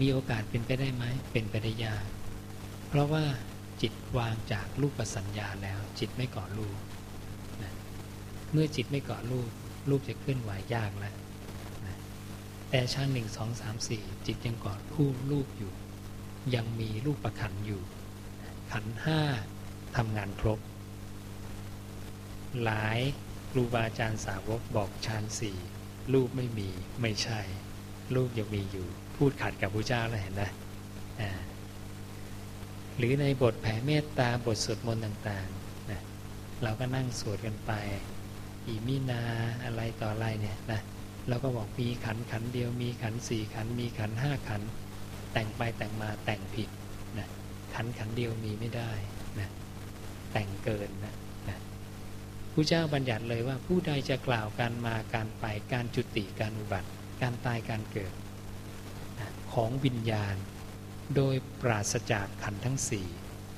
Speaker 2: มีโอกาสเป็นไปได้ไหมเป็นไปได้ยากเพราะว่าจิตวางจากรูปสัญญาแล้ว จิตไม่ก่อรูปเมื่อจิตไม่ก่อรูปรูปจะเคลื่อนไหวยากแล้ว แต่ชั้นหนึ่งสองสามสี่จิตยังกอดคู่ลูกอยู่ ยังมีลูกประขันอยู่ ขันห้าทำงานครบ หลายครูบาอาจารย์สาวกบอกฌานสี่ลูกไม่มีไม่ใช่ลูกยังมีอยู่ พูดขัดกับพระเจ้าแล้วเห็นไหมหรือในบทแผ่เมตตาบทสวดมนต์ต่างๆนะเราก็นั่งสวดกันไป อีมินาอะไรต่ออะไรเนี่ยนะ เราก็บอกมีขันขันเดียวมีขันสี่ขันมีขันห้าขัน แต่งไปแต่งมาแต่งผิดนะขันขันเดียวมีไม่ได้นะแต่งเกินนะนะผู้เจ้าบัญญัติเลยว่าผู้ใดจะกล่าวการมาการไปการจุติการอุบัติ การตายการเกิดนะของวิญญาณ โดยปราศจากขันทั้งสี่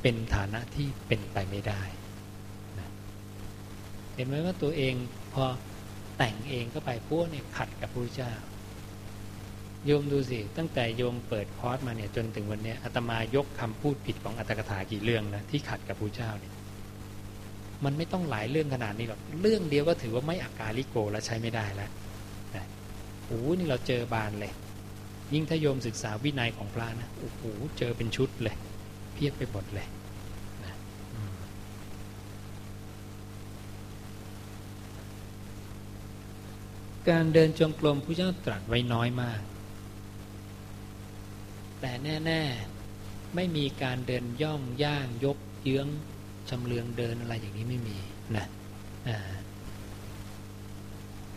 Speaker 2: เป็นฐานะที่เป็นไปไม่ได้นะเห็นไหมว่าตัวเองพอ แต่งเองก็ไปพวกเนี่ยขัดกับพระเจ้า โยมดูสิตั้งแต่โยมเปิดคอร์สมาเนี่ยจนถึงวันนี้อาตมายกคำพูดผิดของอัตถกถากี่เรื่องนะที่ขัดกับพระเจ้าเนี่ยมันไม่ต้องหลายเรื่องขนาดนี้หรอกเรื่องเดียวก็ถือว่าไม่อากาลิโกแล้วใช้ไม่ได้แล้วนะโอ้นี่เราเจอบานเลย ยิ่งถ้าโยมศึกษาวินัยของพระนะโอ้โหเจอเป็นชุดเลย เพียบไปหมดเลยนะ การเดินจงกรมพระเจ้าตรัสไว้น้อยมาก แต่แน่ ๆ ไม่มีการเดินย่องย่างยกเยื้องชำเลืองเดินอะไรอย่างนี้ไม่มีนะ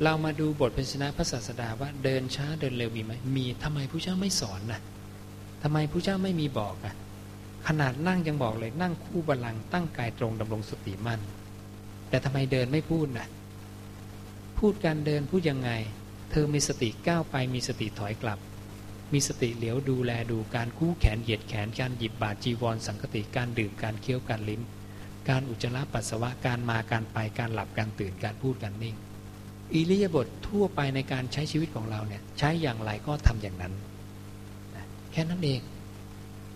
Speaker 2: เรามาดูบทพิชนะพระศาสดาว่าเดินช้าเดินเร็วมีไหมมีทำไมผู้เจ้าไม่สอนนะทำไมผู้เจ้าไม่มีบอกอะขนาดนั่งยังบอกเลยนั่งคู่บาลังตั้งกายตรงดำรงสติมั่น แต่ทำไมเดินไม่พูดนะ พูดการเดินพูดยังไง เธอมีสติก้าวไปมีสติถอยกลับ มีสติเหลียวดูแลดูการคู่แขนเหยียดแขนการหยิบบาดจีวร สังกติการดื่มการเคี้ยวการลิ้ม การอุจจาระปัสสาวะการมาการไปการหลับการตื่นการพูดการนิ่ง อิริยาบถททั่วไปในการใช้ชีวิตของเราเนี่ยใช้อย่างไรก็ทำอย่างนั้น แค่นั้นเอง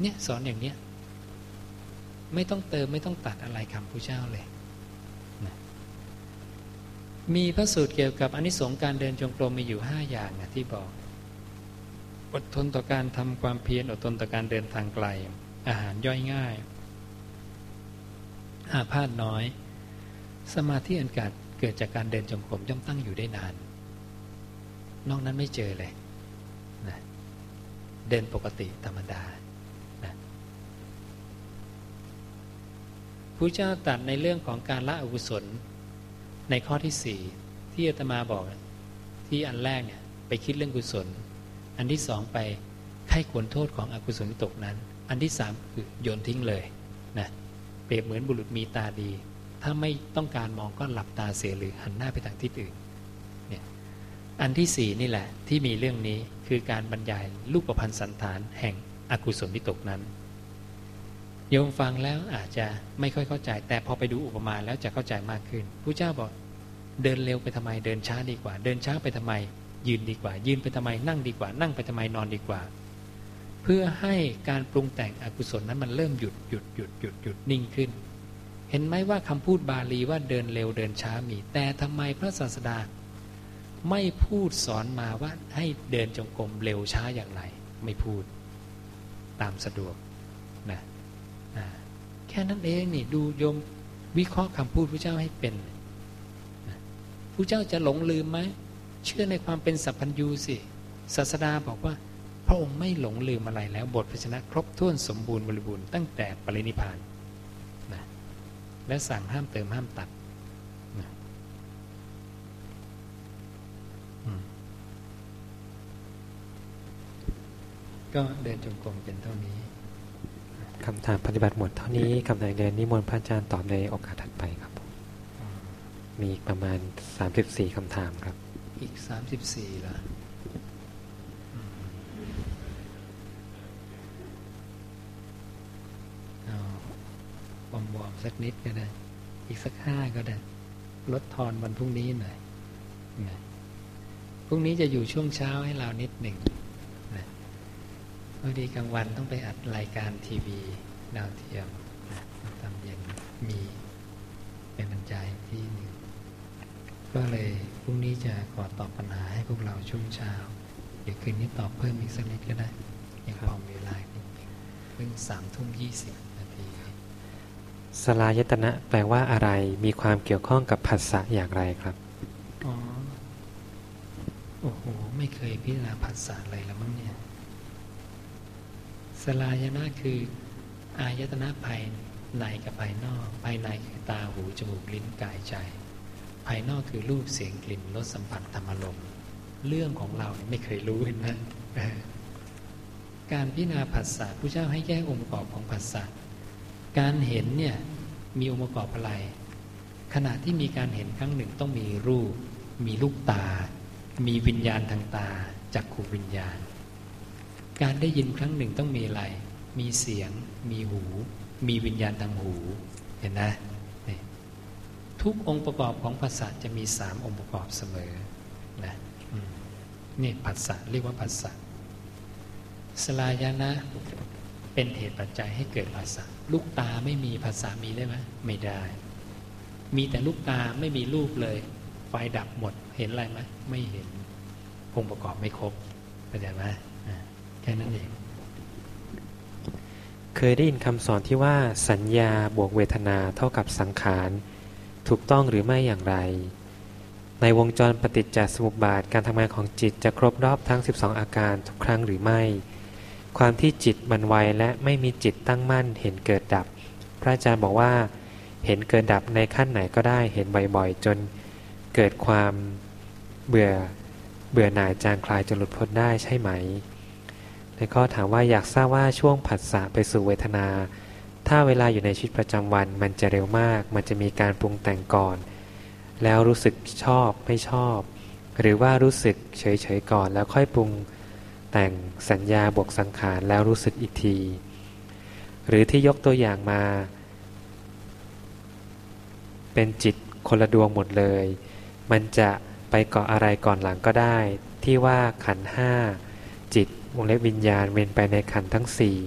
Speaker 2: เนี่ยสอนอย่างเนี้ยไม่ต้องเติมไม่ต้องตัดอะไรคำพระเจ้าเลย มีพระสูตรเกี่ยวกับอนิสงส์การเดินจงกรมมีอยู่ห้าอย่างนะที่บอก อดทนต่อการทำความเพียรอดทนต่อการเดินทางไกล อาหารย่อยง่าย อาพาธน้อย สมาธิอันกัดเกิดจากการเดินจงกรมย่อมตั้งอยู่ได้นาน นอกนั้นไม่เจอเลยนะเดินปกติธรรมดานะผู้เจ้าตัดในเรื่องของการละอกุศล ในข้อที่สี่ที่อาตมาบอกที่อันแรกเนี่ยไปคิดเรื่องกุศล อันที่สองไปไข้ควรโทษของอกุศลตกนั้น อันที่สามคือโยนทิ้งเลยนะเปรียบเหมือนบุรุษมีตาดี ถ้าไม่ต้องการมองก็หลับตาเสียหรือหันหน้าไปทางทิศอื่นเนี่ยอันที่สี่นี่แหละที่มีเรื่องนี้คือการบรรยายรูปประพันธ์สันฐานแห่งอกุศลวิตกนั้นโยมฟังแล้วอาจจะไม่ค่อยเข้าใจ แต่พอไปดูอุปมาแล้วจะเข้าใจมากขึ้นผู้เจ้าบอก เดินเร็วไปทำไม เดินช้าดีกว่า เดินช้าไปทำไม ยืนดีกว่า ยืนไปทำไม นั่งดีกว่า นั่งไปทำไมนอนดีกว่า เพื่อให้การปรุงแต่งอกุศลนั้นมันเริ่มหยุดหยุดหยุดหยุดหยุดนิ่งขึ้น เห็นไหมว่าคำพูดบาลีว่าเดินเร็วเดินช้ามี แต่ทำไมพระศาสดา ไม่พูดสอนมาว่าให้เดินจงกรมเร็วช้าอย่างไร ไม่พูดตามสะดวกนะแค่นั้นเองนี่ดูโยมวิเคราะห์คำพูดพระเจ้าให้เป็น ระเจ้าจะหลงลืมไหมเชื่อในความเป็นสัพพัญญูสิศาสดาบอกว่า พระองค์ไม่หลงลืมอะไรแล้วบทพชนะครบถ้วนสมบูรณ์บริบูรณ์ตั้งแต่ปรินิพานนะและสั่งห้ามเติมห้ามตัดนะก็เดินจงกรมเป็นเท่านี้
Speaker 3: คำถามปฏิบัติหมดเท่านี้คำถามเรียนนิมนต์พระอาจารย์ตอบในโอกาสถัดไปครับ มีประมาณสามสิบสี่คำถามครับ
Speaker 2: อีกสามสิบสี่ละสักนิดก็ได้ อีกสักห้าก็ได้ ลดทอนวันพรุ่งนี้หน่อยพรุ่งนี้จะอยู่ช่วงเช้าให้เรานิดหนึ่งพอดีกลางวันต้องไปอัดรายการทีวีดาวเทียมตอนเย็นมีเป็นบรรยายที่ ก็เลยพรุ่งนี้จะขอตอบปัญหาให้พวกเราช่วงเช้า เดี๋ยวคืนนี้ตอบเพิ่มอีกสักนิดก็ได้ ยังพอมีเวลาอีกเพิ่งสามทุ่มยี่สิบ
Speaker 3: สลายตนะแปลว่าอะไร มีความเกี่ยวข้องกับภาษาอย่างไรครับ
Speaker 2: อ๋อ โอ้โห ไม่เคยพิจารณาภาษาอะไรแล้วมั้งเนี่ย สลายนะคือ อายตนะภายในกับภายนอก ภายในคือตาหูจมูกลิ้นกายใจ ภายนอกคือรูปเสียงกลิ่นรสสัมผัสธรรมารมเรื่องของเราไม่เคยรู้เห็นไหมการพิจารณาภาษาผู้เจ้าให้แยกองค์ประกอบของภาษาการเห็นเนี่ยมีองค์ประกอบอะไร ขณะที่มีการเห็นครั้งหนึ่งต้องมีรูป มีลูกตา มีวิญญาณทางตาจักขูวิญญาณ การได้ยินครั้งหนึ่งต้องมีอะไร มีเสียง มีหู มีวิญญาณทางหู เห็นนะ ทุกองค์ประกอบของภาษาจะมีสามองค์ประกอบเสมอนะนี่ภาษาเรียกว่าภาษา
Speaker 4: สลายนะเป็นเหตุปัจจัยให้เกิดภาษาลูกตาไม่มีภาษามีได้ไหมไม่ได้ มีแต่ลูกตาไม่มีรูปเลย ไฟดับหมดเห็นอะไรไหมไม่เห็นองค์ประกอบไม่ครบเข้าใจไหมแค่นั้นเอง
Speaker 3: เคยได้ยินคำสอนที่ว่าสัญญาบวกเวทนาเท่ากับสังขาร ถูกต้องหรือไม่อย่างไร ในวงจรปฏิจจสมุปบาทการทำงานของจิตจะครบรอบทั้ง 12 อาการทุกครั้งหรือไม่ ความที่จิตมันไวและไม่มีจิตตั้งมั่นเห็นเกิดดับ พระอาจารย์บอกว่า เห็นเกิดดับในขั้นไหนก็ได้เห็นบ่อยๆ จนเกิดความเบื่อเบื่อหน่ายจางคลายจนหลุดพ้นได้ใช่ไหม ในข้อถามว่าอยากทราบว่าช่วงผัสสะไปสู่เวทนา ถ้าเวลาอยู่ในชีวิตประจำวัน มันจะเร็วมาก มันจะมีการปรุงแต่งก่อน แล้วรู้สึกชอบไม่ชอบ หรือว่ารู้สึกเฉยๆก่อน แล้วค่อยปรุงแต่งสัญญาบวกสังขารแล้วรู้สึกอีกที หรือที่ยกตัวอย่างมา เป็นจิตคนละดวงหมดเลย มันจะไปเกาะอะไรก่อนหลังก็ได้ ที่ว่าขันห้าจิตวงเล็บวิญญาณเวียนไปในขันทั้งสี่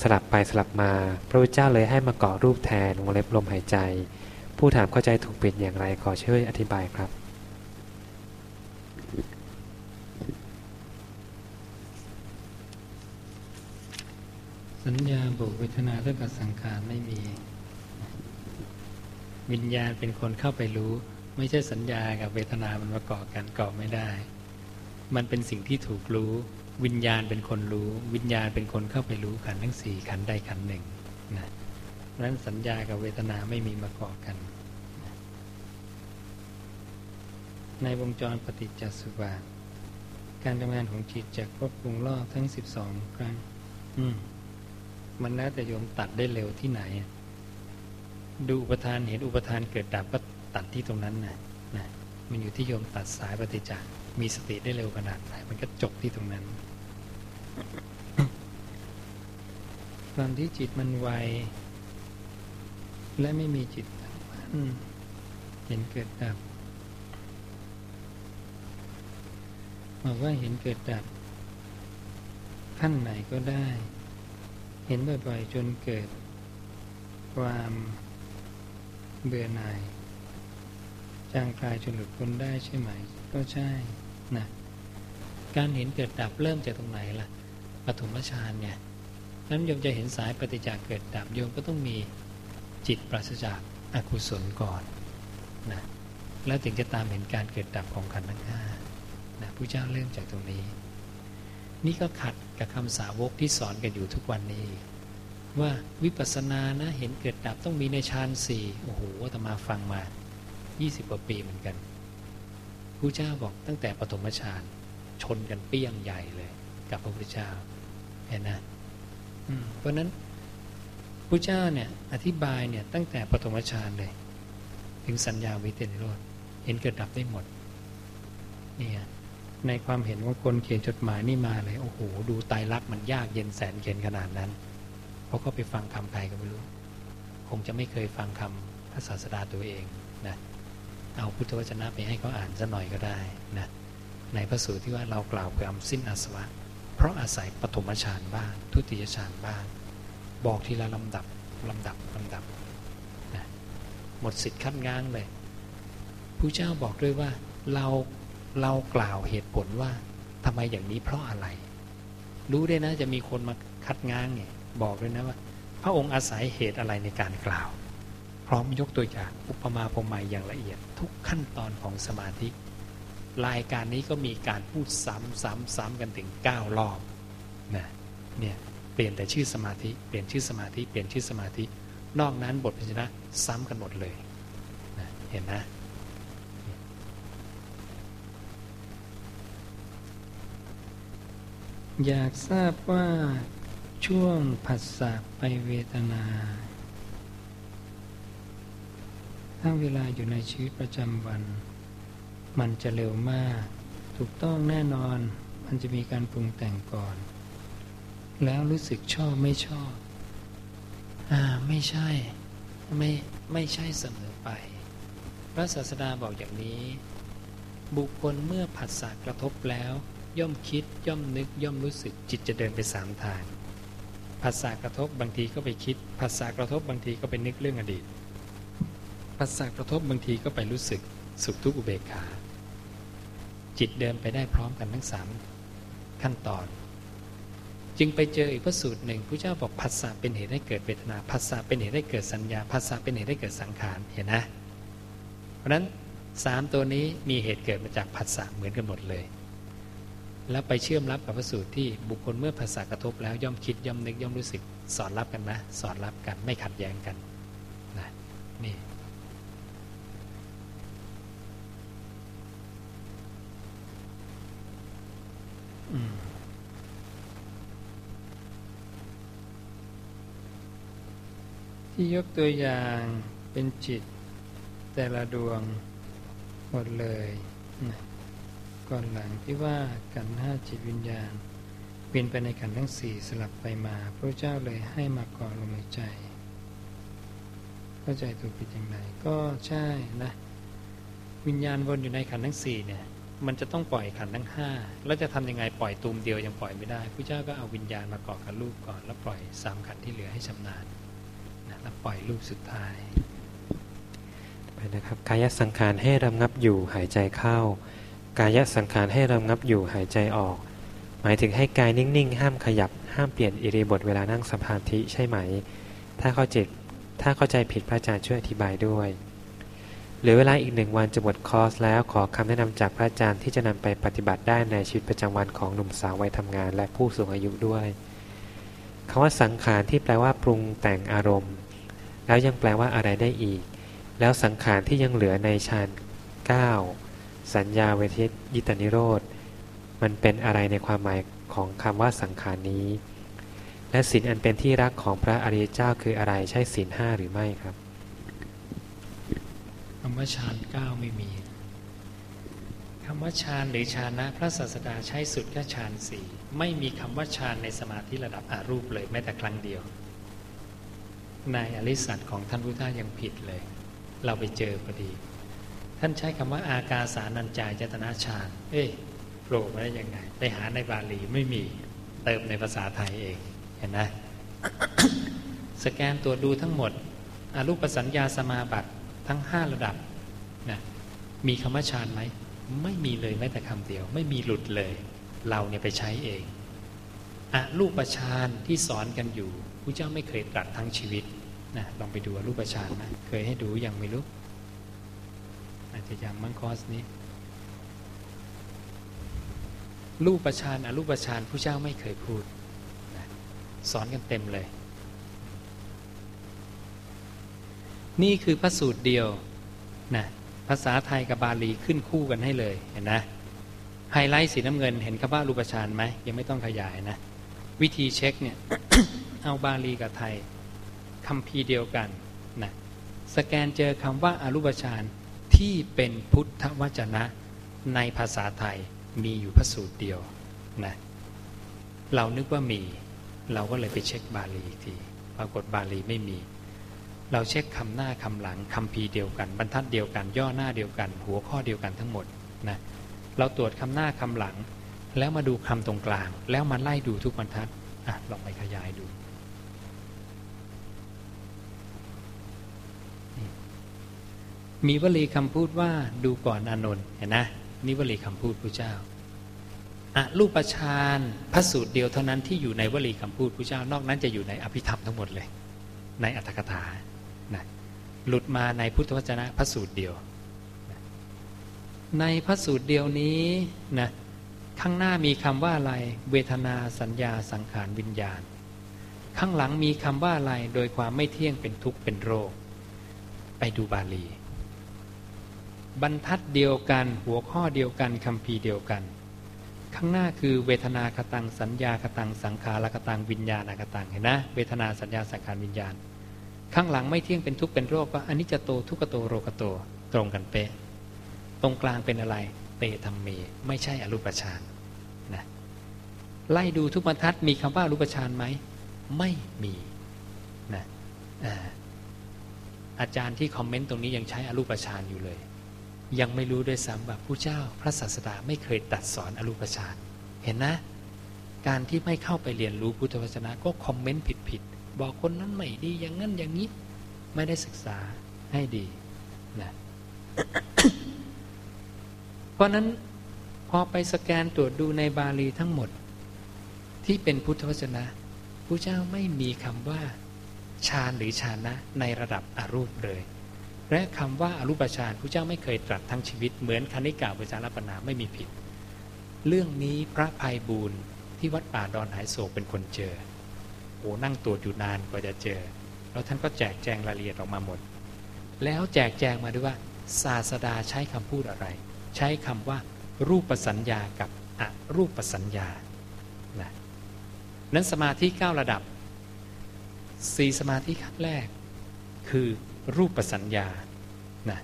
Speaker 3: สลับไปสลับมา พระพุทธเจ้าเลยให้มาเกาะรูปแทนวงเล็บลมหายใจ ผู้ถามเข้าใจถูกปิดอย่างไรขอช่วยอธิบายครับ
Speaker 2: สัญญาบวกเวทนาเท่ากับสังขารไม่มี วิญญาณเป็นคนเข้าไปรู้ ไม่ใช่สัญญากับเวทนามันมาเกาะกันเกาะไม่ได้ มันเป็นสิ่งที่ถูกรู้ วิญญาณเป็นคนรู้ วิญญาณเป็นคนเข้าไปรู้ขันทั้งสี่ขันใดขันหนึ่งนะนั้นสัญญากับเวทนาไม่มีมากาะกัน ในวงจรปฏิจจสุบาทการทำงานของจิตจะครบวงรอบทั้งสิบสองครั้ง อืม มันแล้วแต่โยมตัดได้เร็วที่ไหน ดูอุปทานเห็นอุปทานเกิดดับก็ตัดที่ตรงนั้นนะนะมันอยู่ที่โยมตัดสายปฏิจจมีสติได้เร็วขนาดไหนมันก็จบที่ตรงนั้น ตอนที่จิตมันไว และไม่มีจิตมันเห็นเกิดดับบอกว่าเห็นเกิดดับขั้นไหนก็ได้ เห็นบ่อยๆจนเกิด ความเบื่อหน่ายจางคลายจนหลุดพ้นได้ใช่ไหม ก็ใช่นะการเห็นเกิดดับเริ่มจากตรงไหนล่ะ ปฐมฌานเนี่ยนั้นโยมจะเห็นสายปฏิจจเกิดดับโยมก็ต้องมีจิตปราศจากอากุศลก่อนนะแล้วถึงจะตามเห็นการเกิดดับของขันธ์ทั้งห้านะผู้เจ้าเริ่มจากตรงนี้ นี่ก็ขัดกับคำสาวกที่สอนกันอยู่ทุกวันนี้ ว่าวิปัสสนานะเห็นเกิดดับต้องมีในฌานสี่โอ้โหอาตมาฟังมา 20กว่าปีเหมือนกันผู้เจ้าบอกตั้งแต่ปฐมฌานชนกันเปี้ยงใหญ่เลยกับพระพุทธเจ้า เห็นนะเพราะนั้นพระเจ้าเนี่ยอธิบายเนี่ยตั้งแต่ปฐมฌานเลย ถึงสัญญาวิเตนิโรธเห็นเกิดดับได้หมดเนี่ยในความเห็นว่าคนเขียนจดหมายนี่มาเลย โอ้โห ดูไตรลักษณ์มันยากเย็นแสนเขียนขนาดนั้น เพราะก็ไปฟังคำใครก็ไม่รู้ คงจะไม่เคยฟังคำพระศาสดาตัวเองนะเอาพุทธวจนะไปให้เขาอ่านสัหน่อยก็ได้นะในพระสูตรที่ว่าเรากล่าวเพื่อสิ้นอาสวะ เพราะอาศัยปฐมฌานบ้าง ทุติยฌานบ้าง บอกทีละลำดับลำดับลำดับนะหมดสิทธิ์คัดง้างเลยผู้เจ้าบอกด้วยว่าเราเรากล่าวเหตุผลว่าทำไมอย่างนี้เพราะอะไร รู้ได้นะจะมีคนมาคัดง้างเนี่ยบอกด้วยนะว่า พระองค์อาศัยเหตุอะไรในการกล่าว พร้อมยกตัวอย่างอุปมาพรมยอย่างละเอียด ทุกขั้นตอนของสมาธิ รายการนี้ก็มีการพูดซ้ำซ้ำซ้กันถึง 9 รอบนะเนี่ยเปลี่ยนแต่ชื่อสมาธิเปลี่ยนชื่อสมาธิเปลี่ยนชื่อสมาธิ นอกนั้นบทพิจารณาซ้ำกันหมดเลยนะเห็นนะอยากทราบว่าช่วงผัสสะไปเวทนาถ้าเวลาอยู่ในชีวิตประจำวัน มันจะเร็วมาก ถูกต้องแน่นอน มันจะมีการปรุงแต่งก่อน แล้วรู้สึกชอบไม่ชอบ อ่าไม่ใช่ ไม่ไม่ใช่เสมอไป พระศาสดาบอกอย่างนี้ บุคคลเมื่อผัสสะกระทบแล้ว ย่อมคิดย่อมนึกย่อมรู้สึกจิตจะเดินไปสามทางภาษากระทบบางทีก็ไปคิดภาษากระทบ บางทีก็ไปนึกเรื่องอดีตภาษากระทบบางทีก็ไปรู้สึก สุขทุกข์อุเบกขา จิตเดินไปได้พร้อมกันทั้งสามขั้นตอน จึงไปเจออีกพระสูตรหนึ่งพระเจ้าบอกภาษาเป็นเหตุให้เกิดเวทนาภาษาเป็นเหตุให้เกิดสัญญาภาษาเป็นเหตุให้เกิดสังขารเห็นนะ เพราะนั้นสามตัวนี้มีเหตุเกิดมาจากภาษาเหมือนกันหมดเลย แล้วไปเชื่อมรับกับพระสูตรที่บุคคลเมื่อภาษากระทบแล้วย่อมคิดย่อมนึกย่อมรู้สึกสอนรับกันนะสอนรับกันไม่ขัดแย้งกันนะนี่ ที่ยกตัวอย่างเป็นจิต แต่ละดวงหมดเลยนะก่อนหลังที่ว่ากันห้าจิตวิญญาณเปลี่ยนไปในขันทั้งสี่สลับไปมา พระเจ้าเลยให้มาก่อนลมหายใจ เข้าใจถูกผิดอย่างไรก็ใช่นะ วิญญาณวนอยู่ในขันทั้งสี่เนี่ย มันจะต้องปล่อยขันทั้งห้าแล้วจะทำยังไงปล่อยตูมเดียวยังปล่อยไม่ได้พระเจ้าก็เอาวิญญาณมาเกาะกับลูกก่อน แล้วปล่อยสามขันที่เหลือให้ชำนาญนะแล้วปล่อยลูกสุดท้าย
Speaker 3: ไปนะครับกายสังขารให้รำงับอยู่หายใจเข้า กายสังขารให้รำงับอยู่หายใจออก หมายถึงให้กายนิ่งๆ ห้ามขยับ ห้ามเปลี่ยนอิริบทเวลานั่งสมาธิใช่ไหม ถ้าเข้าใจถ้าเข้าใจผิดพระอาจารย์ช่วยอธิบายด้วย เหลือเวลาอีกหนึ่งวันจะหมดคอร์สแล้วขอคำแนะนำจากพระอาจารย์ที่จะนำไปปฏิบัติได้ในชีวิตประจำวันของหนุ่มสาววัยทำงาน และผู้สูงอายุด้วยคำว่าสังขารที่แปลว่าปรุงแต่งอารมณ์ แล้วยังแปลว่าอะไรได้อีก แล้วสังขารที่ยังเหลือในฌาน9สัญญาเวทิยิตานิโรธมันเป็นอะไรในความหมายของคำว่าสังขารนี้ และศีลอันเป็นที่รักของพระอริยเจ้าคืออะไรใช่ศีลห้าหรือไม่ครับำ
Speaker 2: ว่าฌานเก้าไม่มีคำว่าฌานหรือฌานะพระศาสดาใช้สุดแค่ฌานสี่ไม่มีคำว่าฌานในสมาธิระดับอารูปเลยแม้แต่ครั้งเดียว ในอริสัตของท่านพุทธายังผิดเลย เราไปเจอพอดี ท่านใช้คำว่าอากาสานัญจายตนาฌาน เอ้ยโผล่มาได้ยังไง ไปหาในบาลีไม่มีเติมในภาษาไทยเองเห็นไหมสแกนตัวดูทั้งหมดอรูปสัญญาสมาบัติ ทั้งห้าระดับนะมีคำว่าฌานไหมไม่มีเลยแม้แต่คำเดียว ไม่มีหลุดเลย เราเนี่ยไปใช้เองอรูปฌานที่สอนกันอยู่พระเจ้าไม่เคยตรัสทั้งชีวิตนะลองไปดูรูปฌานนะเคยให้ดูยังไม่รู้อาจจะยังมังคอสนี้รูปฌานอรูปฌานผู้เจ้าไม่เคยพูดนะสอนกันเต็มเลย นี่คือพระสูตรเดียวนะภาษาไทยกับบาลีขึ้นคู่กันให้เลยเห็นนะไฮไลท์สีน้ำเงินเห็นคำว่ารูปฌานไหมยังไม่ต้องขยายนะ วิธีเช็คเนี่ยเอาบาลีกับไทยคำพีเดียวกันนะสแกนเจอคำว่าอารูปฌานที่เป็นพุทธวจนะในภาษาไทยมีอยู่พระสูตรเดียวนะเรานึกว่ามี เราก็เลยไปเช็คบาลีที ปรากฏบาลีไม่มี เราเช็คคำหน้าคำหลังคำพีเดียวกัน บรรทัดเดียวกัน ย่อหน้าเดียวกัน หัวข้อเดียวกันทั้งหมดนะเราตรวจคำหน้าคำหลัง แล้วมาดูคำตรงกลาง แล้วมาไล่ดูทุกบรรทัดอะลองไปขยายดูมีวลีคำพูดว่าดูก่อนอนนท์เห็นนะนี่วลีคำพูดพระเจ้าอะรูปฌานพระสูตรเดียวเท่านั้นที่อยู่ในวลีคำพูดพระเจ้า นอกนั้นจะอยู่ในอภิธรรมทั้งหมดเลย ในอัตถกถา หลุดมาในพุทธวจนะพระสูตรเดียว ในพระสูตรเดียวนี้นะข้างหน้ามีคำว่าอะไร เวทนาสัญญาสังขารวิญญาณ ข้างหลังมีคำว่าอะไร โดยความไม่เที่ยงเป็นทุกข์เป็นโรค ไปดูบาลี บรรทัดเดียวกันหัวข้อเดียวกันคำพีเดียวกัน ข้างหน้าคือเวทนาคตังสัญญาคตังสังขารคตังวิญญาณคตังเห็นนะ เวทนาสัญญาสังขารวิญญาณ ข้างหลังไม่เที่ยงเป็นทุกข์เป็นโรคก็อันนี้จะโตทุกขโตโรคโตตรงกันเป๊ะ ตรงกลางเป็นอะไร เตธรรมเมไม่ใช่อรูปฌานนะไล่ดูทุกบรรทัดมีคำว่าอรูปฌานไหมไม่มีนะอาจารย์ที่คอมเมนต์ตรงนี้ยังใช้อรูปฌานอยู่เลย ยังไม่รู้ด้วยซ้ำว่าผู้เจ้าพระศาสดาไม่เคยตัดสอนอรูปฌานเห็นนะ การที่ไม่เข้าไปเรียนรู้พุทธวจนะก็คอมเมนต์ผิดๆ บอกคนนั้นไม่ดีอย่างนั้นอย่างนี้ ไม่ได้ศึกษาให้ดีนะเพราะนั้นพอไปสแกนตรวจดูในบาลีทั้งหมด ที่เป็นพุทธวจนะพระเจ้าไม่มีคำว่าฌานหรือฌานะในระดับอรูปเลย และคำว่าอรูปฌานพระเจ้าไม่เคยตรัสทั้งชีวิตเหมือนคณิกาปจารปนาไม่มีผิด เรื่องนี้พระภัยบูรณ์ที่วัดป่าดอนหายโศกเป็นคนเจอ โอ้นั่งตรวจอยู่นานกว่าจะเจอ แล้วท่านก็แจกแจงรายละเอียดออกมาหมด แล้วแจกแจงมาด้วยว่า ศาสดาใช้คำพูดอะไร ใช้คำว่า รูปสัญญากับอรูปสัญญานะนั้นสมาธิ9ระดับสี่สมาธิขั้นแรก คือรูปสัญญานะ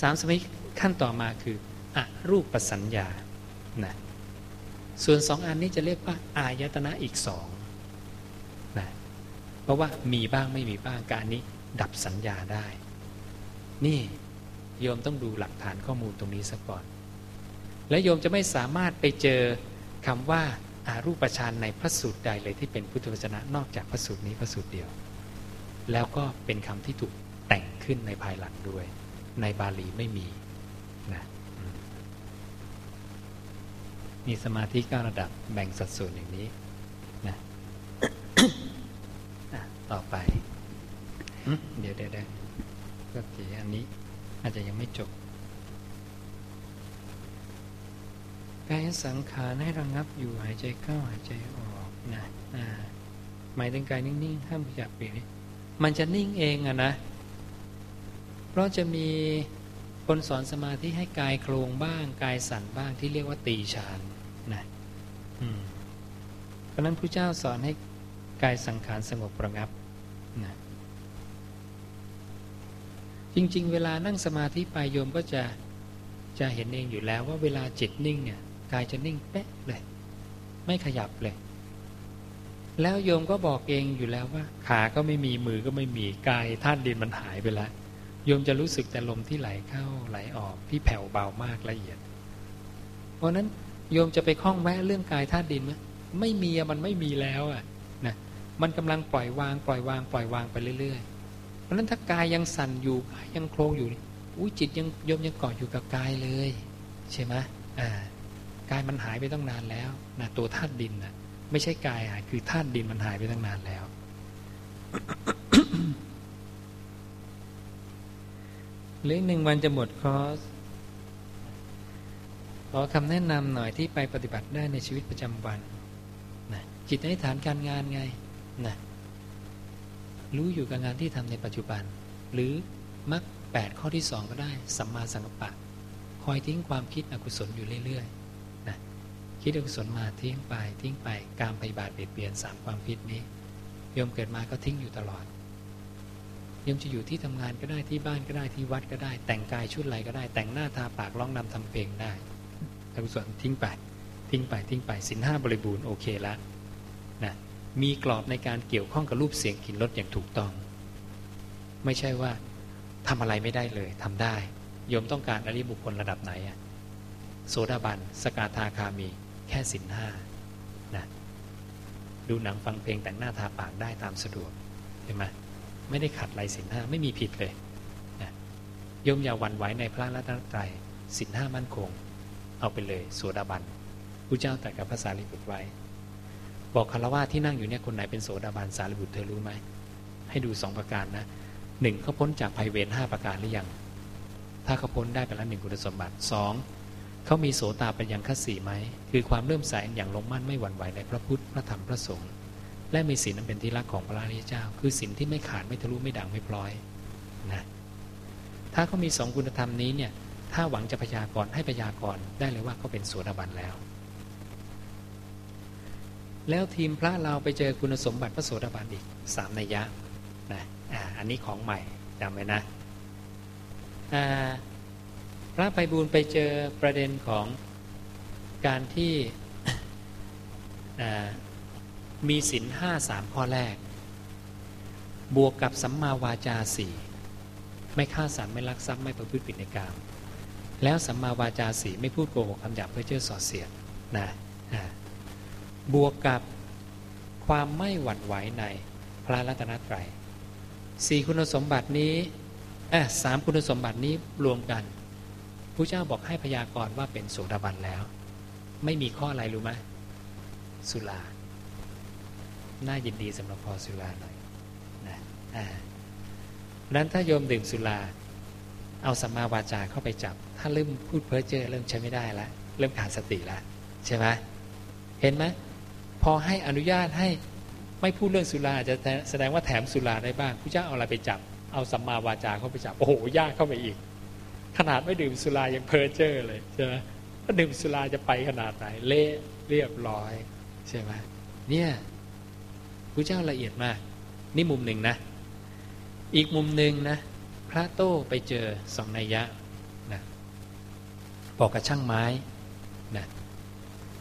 Speaker 2: สามสมาธิขั้นต่อมาคืออรูปสัญญานะ ส่วนสองอันนี้จะเรียกว่า อายตนะอีกสองนะเพราะว่ามีบ้างไม่มีบ้างการนี้ดับสัญญาได้ นี่โยมต้องดูหลักฐานข้อมูลตรงนี้ซะก่อน และโยมจะไม่สามารถไปเจอคำว่าอารูปฌานในพระสูตรใดเลยที่เป็นพุทธวจนะนอกจากพระสูตรนี้พระสูตรเดียว แล้วก็เป็นคำที่ถูกแต่งขึ้นในภายหลังด้วย ในบาลีไม่มีนะ มีสมาธิก้าระดับแบ่งสัดส่วนอย่างนี้นะต่อไปเดี๋ยวเดี๋ยวเดี๋ยวก็ทีอันนี้อาจจะยังไม่จบกายสังขารให้ระงงับอยู่หายใจเข้าหายใจออกนะหมายถึงกายนิ่งๆห้ามขยับเปลี่ยนมันจะนิ่งเองอะนะ เพราะจะมีคนสอนสมาธิให้กายโครงบ้าง กายสั่นบ้างที่เรียกว่าตีฌาน นะเพราะนั้นพระเจ้าสอนให้กายสังขารสงบระงับนะจริง ๆ เวลานั่งสมาธิไปโยมก็จะจะเห็นเองอยู่แล้วว่าเวลาจิตนิ่งเนี่ยกายจะนิ่งเป๊ะเลย ไม่ขยับเลย แล้วโยมก็บอกเองอยู่แล้วว่า ขาก็ไม่มีมือก็ไม่มีกายธาตุดินมันหายไปแล้วโยมจะรู้สึกแต่ลมที่ไหลเข้าไหลออกที่แผ่วเบามากละเอียด เพราะนั้น โยมจะไปคล้องแวะเรื่องกายธาตุดินไหมไม่มีมันไม่มีแล้วอะนะมันกำลังปล่อยวางปล่อยวางปล่อยวางไปเรื่อยๆเพราะนั้นถ้ากายยังสั่นอยู่ยังโครงอยู่อุ้ยจิตยังโยมยังเกาะอยู่กับกายเลยใช่ไหมอ่ากายมันหายไปตั้งนานแล้วนะตัวธาตุดินนะไม่ใช่กายหายคือธาตุดินมันหายไปตั้งนานแล้ว เหลือหนึ่งวันจะหมดคอร์ส ขอคำแนะนำหน่อยที่ไปปฏิบัติได้ในชีวิตประจำวันนะจิตในฐานการงานไงนะรู้อยู่กับงานที่ทำในปัจจุบัน หรือมรรคแปดข้อที่สองก็ได้ สัมมาสังกัปปะ คอยทิ้งความคิดอกุศลอยู่เรื่อยๆนะคิดอกุศลมาทิ้งไปทิ้งไปการปฏิบัติเบียดเบียนสามความคิดนี้โยมเกิดมาก็ทิ้งอยู่ตลอดโยมจะอยู่ที่ทำงานก็ได้ที่บ้านก็ได้ที่วัดก็ได้ แต่งกายชุดอะไรก็ได้ แต่งหน้าทาปากร้องนำทำเพลงได้ อกุศลทิ้งไป ทิ้งไปทิ้งไปสินห้าบริบูรณ์โอเคแล้วนะมีกรอบในการเกี่ยวข้องกับรูปเสียงกลิ่นรสอย่างถูกต้อง ไม่ใช่ว่าทำอะไรไม่ได้เลยทำได้โยมต้องการอริบุคคลระดับไหนอะโสดาบันสกาธาคามี แค่สินห้านะดูหนังฟังเพลงแต่งหน้าทาปากได้ตามสะดวกเห็นไหมไม่ได้ขัดไรสินห้าไม่มีผิดเลยนะโยมอย่าวันไหวในพระรัตนตรัยสินห้ามั่นคง เอาไปเลยโสดาบันผู้เจ้าแต่กับภาษาลิบุตรไว้ บอกคารวะที่นั่งอยู่เนี่ยคนไหนเป็นโสดาบันสารีบุตรเธอรู้ไหมให้ดูสองประการนะหนึ่งเขาพ้นจากภัยเวรห้าประการหรือยัง ถ้าเขาพ้นได้ไปแล้วหนึ่งคุณสมบัติสองเขามีโสตาเป็นยังคัสีไหม คือความเริ่มใสอย่างลงมั่นไม่หวั่นไหวในพระพุทธพระธรรมพระสงฆ์และมีศีลนั้นเป็นที่รักของพระริยเจ้า คือศีลที่ไม่ขาดไม่ทะลุไม่ด่างไม่พลอยนะถ้าเขามีสองคุณธรรมนี้เนี่ย ถ้าหวังจะพยากรณ์ให้พยากรณ์ได้เลยว่าเขาเป็นโสดาบันแล้ว แล้วทีมพระเราไปเจอคุณสมบัติพระโสดาบันอีกสามนัยยะนะอันนี้ของใหม่จำไว้นะพระไพบูลไปเจอประเด็นของการที่มีศินห้าสามข้อแรก บวกกับสัมมาวาจาสี่ไม่ฆ่าสัตว์ไม่ลักทรัพย์ไม่ประพฤติผิดในกาม แล้วสัมมาวาจาสีไม่พูดโกหกคำหยาบเพื่อเชื่อส่อเสียดนะบวกกับความไม่หวั่นไหวในพระรัตนตรัยสี่คุณสมบัตินี้สามคุณสมบัตินี้รวมกันพระเจ้าบอกให้พยากรณ์ว่าเป็นโสดาบันแล้ว ไม่มีข้ออะไรรู้ไหมสุลาน่ายินดีสำหรับพอสุลาหน่อยนะอ่านั้นถ้าโยมดื่มสุรา เอาสัมมาวาจาเข้าไปจับ ถ้าเริ่มพูดเพ้อเจ้อเริ่มใช้ไม่ได้แล้วเริ่มขาดสติแล้วใช่ไหมเห็นไหมพอให้อนุญาตให้ไม่พูดเรื่องสุราจะแสดงว่าแถมสุราได้บ้างพระเจ้าเอาอะไรไปจับ เอาสัมมาวาจาเข้าไปจับ โอ้โหยากเข้าไปอีก ขนาดไม่ดื่มสุรายังเพ้อเจ้อเลยใช่ไหมถ้าดื่มสุราจะไปขนาดไหนเละเรียบร้อยใช่ไหมเนี่ยพระเจ้าละเอียดมาก นี่มุมหนึ่งนะ อีกมุมหนึ่งนะ พระโต้ไปเจอสองนัยยะนะบอกกับช่างไม้นะ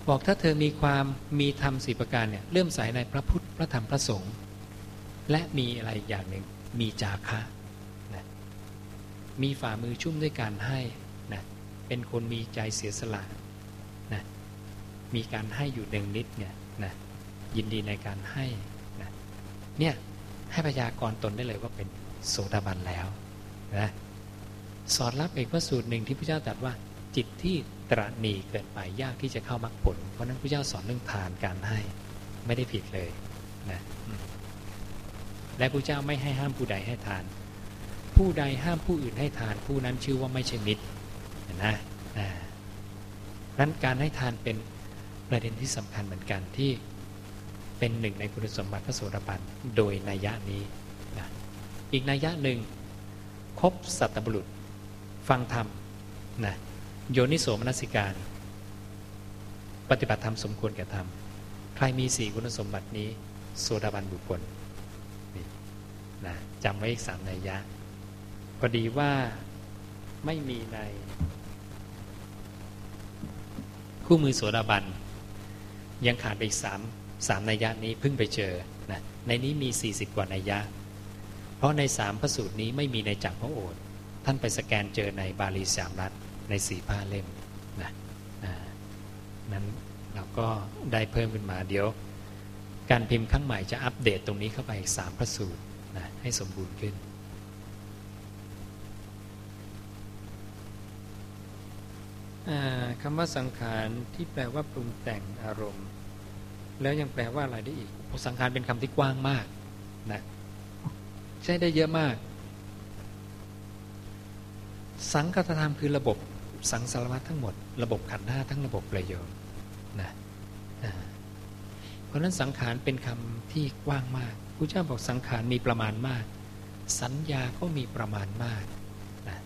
Speaker 2: บอกถ้าเธอมีความมีธรรมสีประการเนี่ยเลื่อมใสในพระพุทธพระธรรมพระสงฆ์และมีอะไรอย่างหนึ่งมีจาคะนะมีฝ่ามือชุ่มด้วยการให้นะเป็นคนมีใจเสียสละนะมีการให้อยู่หนึ่งนิดเนี่ยนะยินดีในการให้นะเนี่ยให้พยากรณ์ตนได้เลยว่าเป็นโสดาบันแล้ว นะสอนรับอีกพระสูตรหนึ่งที่พระเจ้าตรัสว่า จิตที่ตรณีเกินไปยากที่จะเข้ามรรคผล เพราะนั้นพระเจ้าสอนเรื่องทานการให้ไม่ได้ผิดเลยนะและพระเจ้าไม่ให้ห้ามผู้ใดให้ทาน ผู้ใดห้ามผู้อื่นให้ทาน ผู้นั้นชื่อว่าไม่ใช่มิตรนะนั้นการให้ทานเป็นประเด็นที่สำคัญเหมือนกันที่เป็นหนึ่งในคุณสมบัติพระโสดาบันโดยนัยยะนี้นะอีกนัยยะหนึ่ง คบสัตบุรุษ ฟังธรรมนะโยนิโสมนสิการ ปฏิบัติธรรมสมควรแก่ธรรม ใครมีสี่คุณสมบัตินี้ โสดาบันบุคคลนี่นะจำไว้อีกสามนัยยะ พอดีว่าไม่มีใน คู่มือโสดาบัน ยังขาดไปอีกสามสามนัยยะนี้เพิ่งไปเจอนะในนี้มี 40 กว่านัยยะ เพราะในสามพระสูตรนี้ไม่มีในจักรพระโอษฐ์ท่านไปสแกนเจอในบาลีสามรัฐในสี่ผ้าเล่มนะนั้นเราก็ได้เพิ่มขึ้นมาเดี๋ยว การพิมพ์ครั้งใหม่จะอัปเดตตรงนี้เข้าไปอีกสามพระสูตรนะให้สมบูรณ์ขึ้นคำว่าสังขารที่แปลว่าปรุงแต่งอารมณ์ แล้วยังแปลว่าอะไรได้อีกสังขารเป็นคำที่กว้างมากนะ ใช้ได้เยอะมาก สังคตธรรมคือระบบสังสารวัตทั้งหมด ระบบขันธ์ห้าทั้งระบบประโยชน์นะเพราะนั้นสังขารเป็นคำที่กว้างมากพระเจ้าบอกสังขารมีประมาณมาก สัญญาก็มีประมาณมากนะ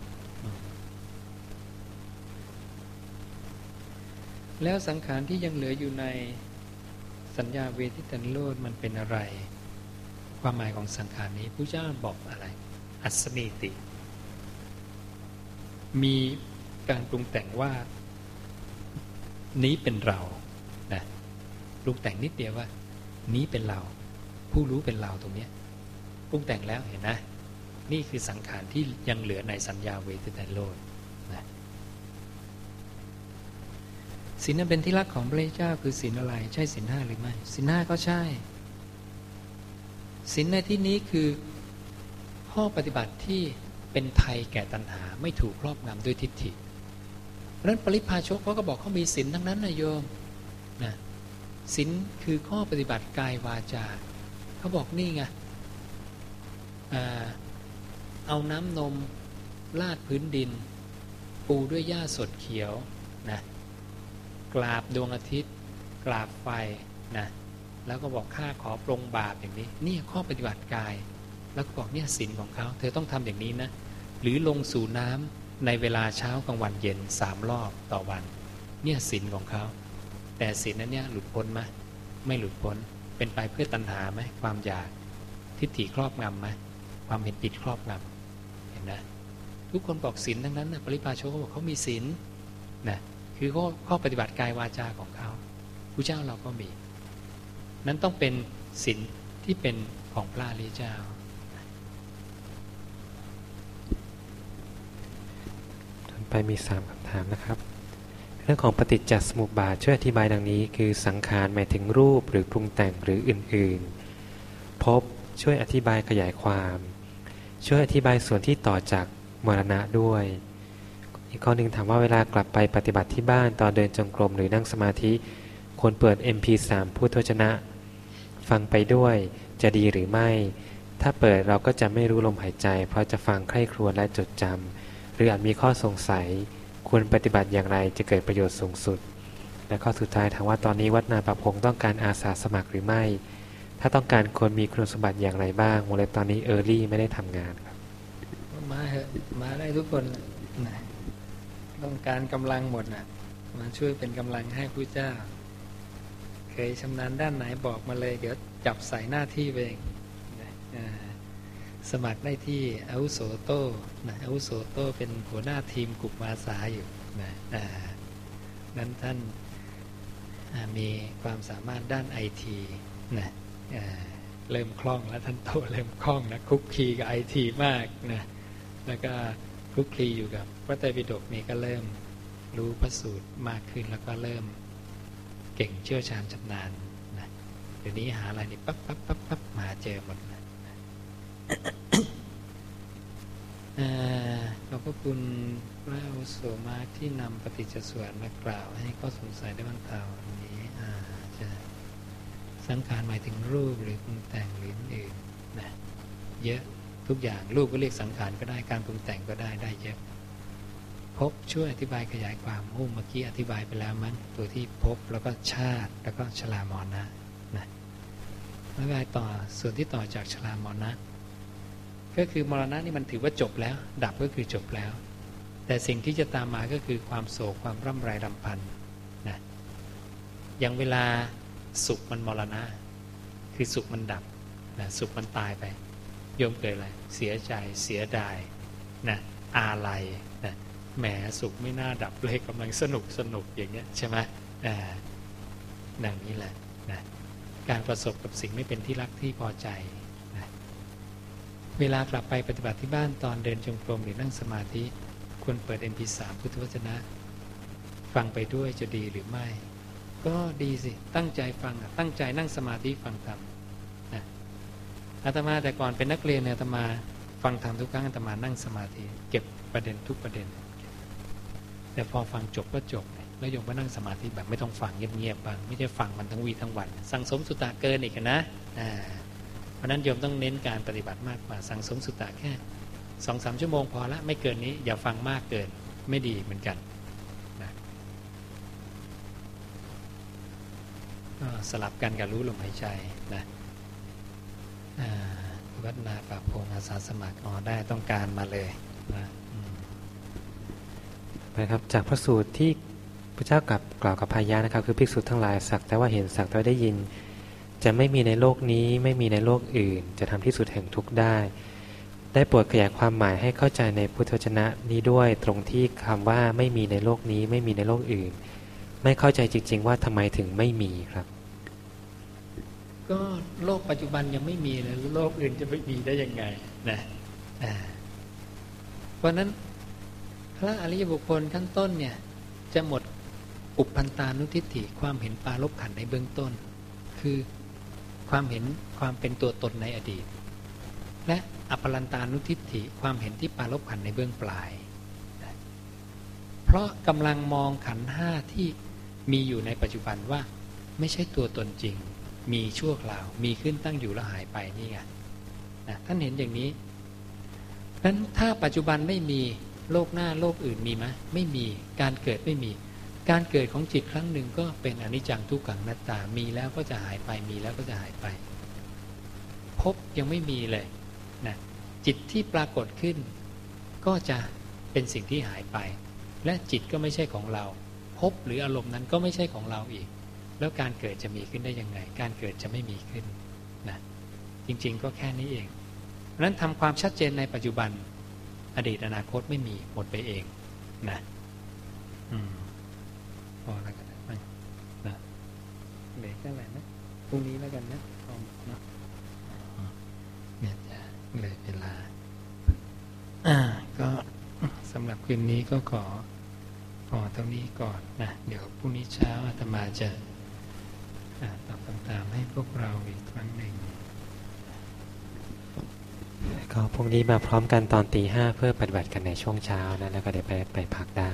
Speaker 2: แล้วสังขารที่ยังเหลืออยู่ในสัญญาเวทิตันโลดมันเป็นอะไร ความหมายของสังขารนี้พระเจ้าบอกอะไร อัศมีติ มีการปรุงแต่งว่า นี้เป็นเรานะปรุงแต่งนิดเดียวว่า นี้เป็นเรา ผู้รู้เป็นเราตรงนี้ปรุงแต่งแล้วเห็นนะนี่คือสังขารที่ยังเหลือในสัญญาเวทนาโลดนะศีลนั้นเป็นที่รักของพระเจ้าคือศีลอะไร ใช่ศีลห้าหรือไม่ศีลห้าก็ใช่ ศีลในที่นี้คือข้อปฏิบัติที่เป็นไทยแก่ตัณหาไม่ถูกครอบงำด้วยทิฏฐิ เพราะนั้นปริพาชกเขาก็บอกเขามีศีลทั้งนั้นนะโยมนะศีลคือข้อปฏิบัติกายวาจาเขาบอกนี่ไงเอาน้ำนมลาดพื้นดิน ปูด้วยหญ้าสดเขียวนะกราบดวงอาทิตย์ กราบไฟนะ แล้วก็บอกข้าขอปรงบาปอย่างนี้นี่ข้อปฏิบัติกาย แล้วก็บอกเนี่ยศีลของเขา เธอต้องทำอย่างนี้นะ หรือลงสู่น้ำในเวลาเช้ากลางวันเย็นสามรอบต่อวัน เนี่ยศีลของเขา แต่ศีลนั้นเนี่ยหลุดพ้นไหมไม่หลุดพ้นเป็นไปเพื่อตัณหาไหมความอยากทิฏฐิครอบงำไหมความเห็นผิดครอบงำเห็นนะทุกคนบอกศีลทั้งนั้นนะปริพาโชเขาบอกเขามีศีลนะคือข้อข้อปฏิบัติกายวาจาของเขาผู้เจ้าเราก็มี นั้นต้องเป็นศีลที่เป็นของพระริเจ้า
Speaker 3: ไปมีสามคำถามนะครับ เรื่องของปฏิจจสมุปบาทช่วยอธิบายดังนี้ คือสังขารหมายถึงรูปหรือปรุงแต่งหรืออื่น ๆ พบช่วยอธิบายขยายความ ช่วยอธิบายส่วนที่ต่อจากมรณะด้วย อีกข้อหนึ่งถามว่าเวลากลับไปปฏิบัติที่บ้านตอนเดินจงกรมหรือนั่งสมาธิควรเปิด MP3 พุทวจนะ ฟังไปด้วยจะดีหรือไม่ ถ้าเปิดเราก็จะไม่รู้ลมหายใจ เพราะจะฟังใคร่ครวญและจดจำหรืออาจมีข้อสงสัย ควรปฏิบัติอย่างไรจะเกิดประโยชน์สูงสุด และข้อสุดท้ายถามว่าตอนนี้วัดนาประพงต้องการอาสาสมัครหรือไม่ ถ้าต้องการควรมีคุณสมบัติอย่างไรบ้างวงเล็บตอนนี้เออร์ลี่ไม่ได้ทำงานครับ
Speaker 2: มาเหอะมาได้ทุกคนนะต้องการกำลังหมดนะมาช่วยเป็นกำลังให้ผู้เจ้า เคยชำนาญด้านไหนบอกมาเลย เดี๋ยวจับใส่หน้าที่เองสมัครได้ที่อาวุโสโต้นะอาวุโสโต้เป็นหัวหน้าทีมกลุ่มอาสาอยู่นะนั้นท่านมีความสามารถด้านไอทีนะเริ่มคล่องแล้วท่านโตเริ่มคล่องนะคุกคีกับไอทีมากนะแล้วก็คุกคีอยู่กับพระไตรปิฎกนี่ก็เริ่มรู้พระสูตรมากขึ้นแล้วก็เริ่ม เก่งเชี่ยวชาญชำนาญนะเดี๋ยวนี้หาอะไรนี่ปั๊บปั๊บปั๊บปั๊บมาเจอหมดนะเอ่อขอบพระคุณพระอาวุโสมาที่นำปฏิจจสวนมากล่าว ให้ข้อสงสัยได้บรรเทาอันนี้อ่าจะสังขารหมายถึงรูปหรือปรุงแต่งหรืออื่นนะเยอะทุกอย่างรูปก็เรียกสังขารก็ได้การปรุงแต่งก็ได้ได้เยอะ พบช่วยอธิบายขยายความโอ้เมื่อกี้อธิบายไปแล้วมั้งตัวที่พบแล้วก็ชาติแล้วก็ชรามรณะนะแล้วก็ต่อส่วนที่ต่อจากชรามรณะ ก็คือมรณะนี่มันถือว่าจบแล้ว ดับก็คือจบแล้ว แต่สิ่งที่จะตามมาก็คือความโศกความร่ำไรรำพันนะอย่างเวลาสุขมันมรณะ คือสุขมันดับนะสุขมันตายไปโยมเกิดอะไรเสียใจเสียดายนะอาลัย แหมสุขไม่น่าดับเลยกำลังสนุกสนุกอย่างเงี้ยใช่ไหมอ่าดังนี้แหละนะการประสบกับสิ่งไม่เป็นที่รักที่พอใจนะเวลากลับไปปฏิบัติที่บ้านตอนเดินจงกรมหรือนั่งสมาธิควรเปิด MP3 พุทธวจนะ ฟังไปด้วยจะดีหรือไม่ ก็ดีสิ ตั้งใจฟังตั้งใจนั่งสมาธิฟังธรรมนะอาตมาแต่ก่อนเป็นนักเรียนเนี่ยอาตมาฟังธรรมทุกครั้งอาตมานั่งสมาธิ เก็บประเด็นทุกประเด็น แต่พอฟังจบก็จบเลยแล้วโยมก็นั่งสมาธิแบบไม่ต้องฟังเงียบๆบ้างไม่ใช่ฟังมันทั้งวีทั้งวัน สังสมสุตตะเกินอีกนะเพราะนั้นโยมต้องเน้นการปฏิบัติมากกว่าสังสมสุตตะแค่สองสามชั่วโมงพอละไม่เกินนี้อย่าฟังมากเกินไม่ดีเหมือนกันนะสลับกันกับรู้ลมหายใจนะวัดนาป่าโพงอาสาสมัครอ๋อได้ต้องการมาเลยนะ
Speaker 3: นะครับ จากพระสูตรที่พระเจ้ากลับกล่าวกับพายานะครับ คือภิกษุทั้งหลายสักแต่ว่าเห็นสักแต่ว่าได้ยิน จะไม่มีในโลกนี้ไม่มีในโลกอื่น จะทำที่สุดแห่งทุกข์ได้ ได้โปรดขยายความหมายให้เข้าใจในพุทธวจนะนี้ด้วยตรงที่คำว่าไม่มีในโลกนี้ไม่มีในโลกอื่น ไม่เข้าใจจริง ๆ ว่าทำไมถึงไม่มีครับ
Speaker 2: ก็โลกปัจจุบันยังไม่มีเลยโลกอื่นจะไปมีได้ยังไงนะเพราะนั้น ระอริยบุคคลขั้นต้นเนี่ยจะหมดอุปพันตานุทิฏฐิความเห็นปาลบขันในเบื้องต้น คือความเห็นความเป็นตัวตนในอดีต และอปรันตานุทิฏฐิความเห็นที่ปาลบขันในเบื้องปลาย เพราะกำลังมองขันห้าที่มีอยู่ในปัจจุบันว่าไม่ใช่ตัวตนจริง มีชั่วคราว มีขึ้นตั้งอยู่แล้วหายไปนี่ไงนะท่านเห็นอย่างนี้นั้นถ้าปัจจุบันไม่มี โลกหน้าโลกอื่นมีไหมไม่มีการเกิดไม่มี การเกิดของจิตครั้งหนึ่งก็เป็นอนิจจังทุกขังนัตตา มีแล้วก็จะหายไปมีแล้วก็จะหายไปพบยังไม่มีเลยนะจิตที่ปรากฏขึ้น ก็จะเป็นสิ่งที่หายไป และจิตก็ไม่ใช่ของเราพบหรืออารมณ์นั้นก็ไม่ใช่ของเราอีก แล้วการเกิดจะมีขึ้นได้ยังไง การเกิดจะไม่มีขึ้นนะจริงๆก็แค่นี้เองเพราะฉะนั้นทำความชัดเจนในปัจจุบัน อดีตอนาคตไม่มีหมดไปเองนะอืมพอแล้วกันนะไม่นะเบรกเท่าไหร่นะพรุ่งนี้แล้วกันนะพอเนาะอ๋อเนี่ยจะเลยเวลา อ่า ก็สำหรับคืนนี้ก็ขอพอเท่านี้ก่อนนะเดี๋ยวพรุ่งนี้เช้าอาตมาจะอ่าตอบคำถามให้พวกเราอีกครั้งหนึ่ง
Speaker 3: ก็พรุ่งนี้มาพร้อมกันตอนตีห้าเพื่อปฏิบัติกันในช่วงเช้านะแล้วก็เดี๋ยวไปไปพักได้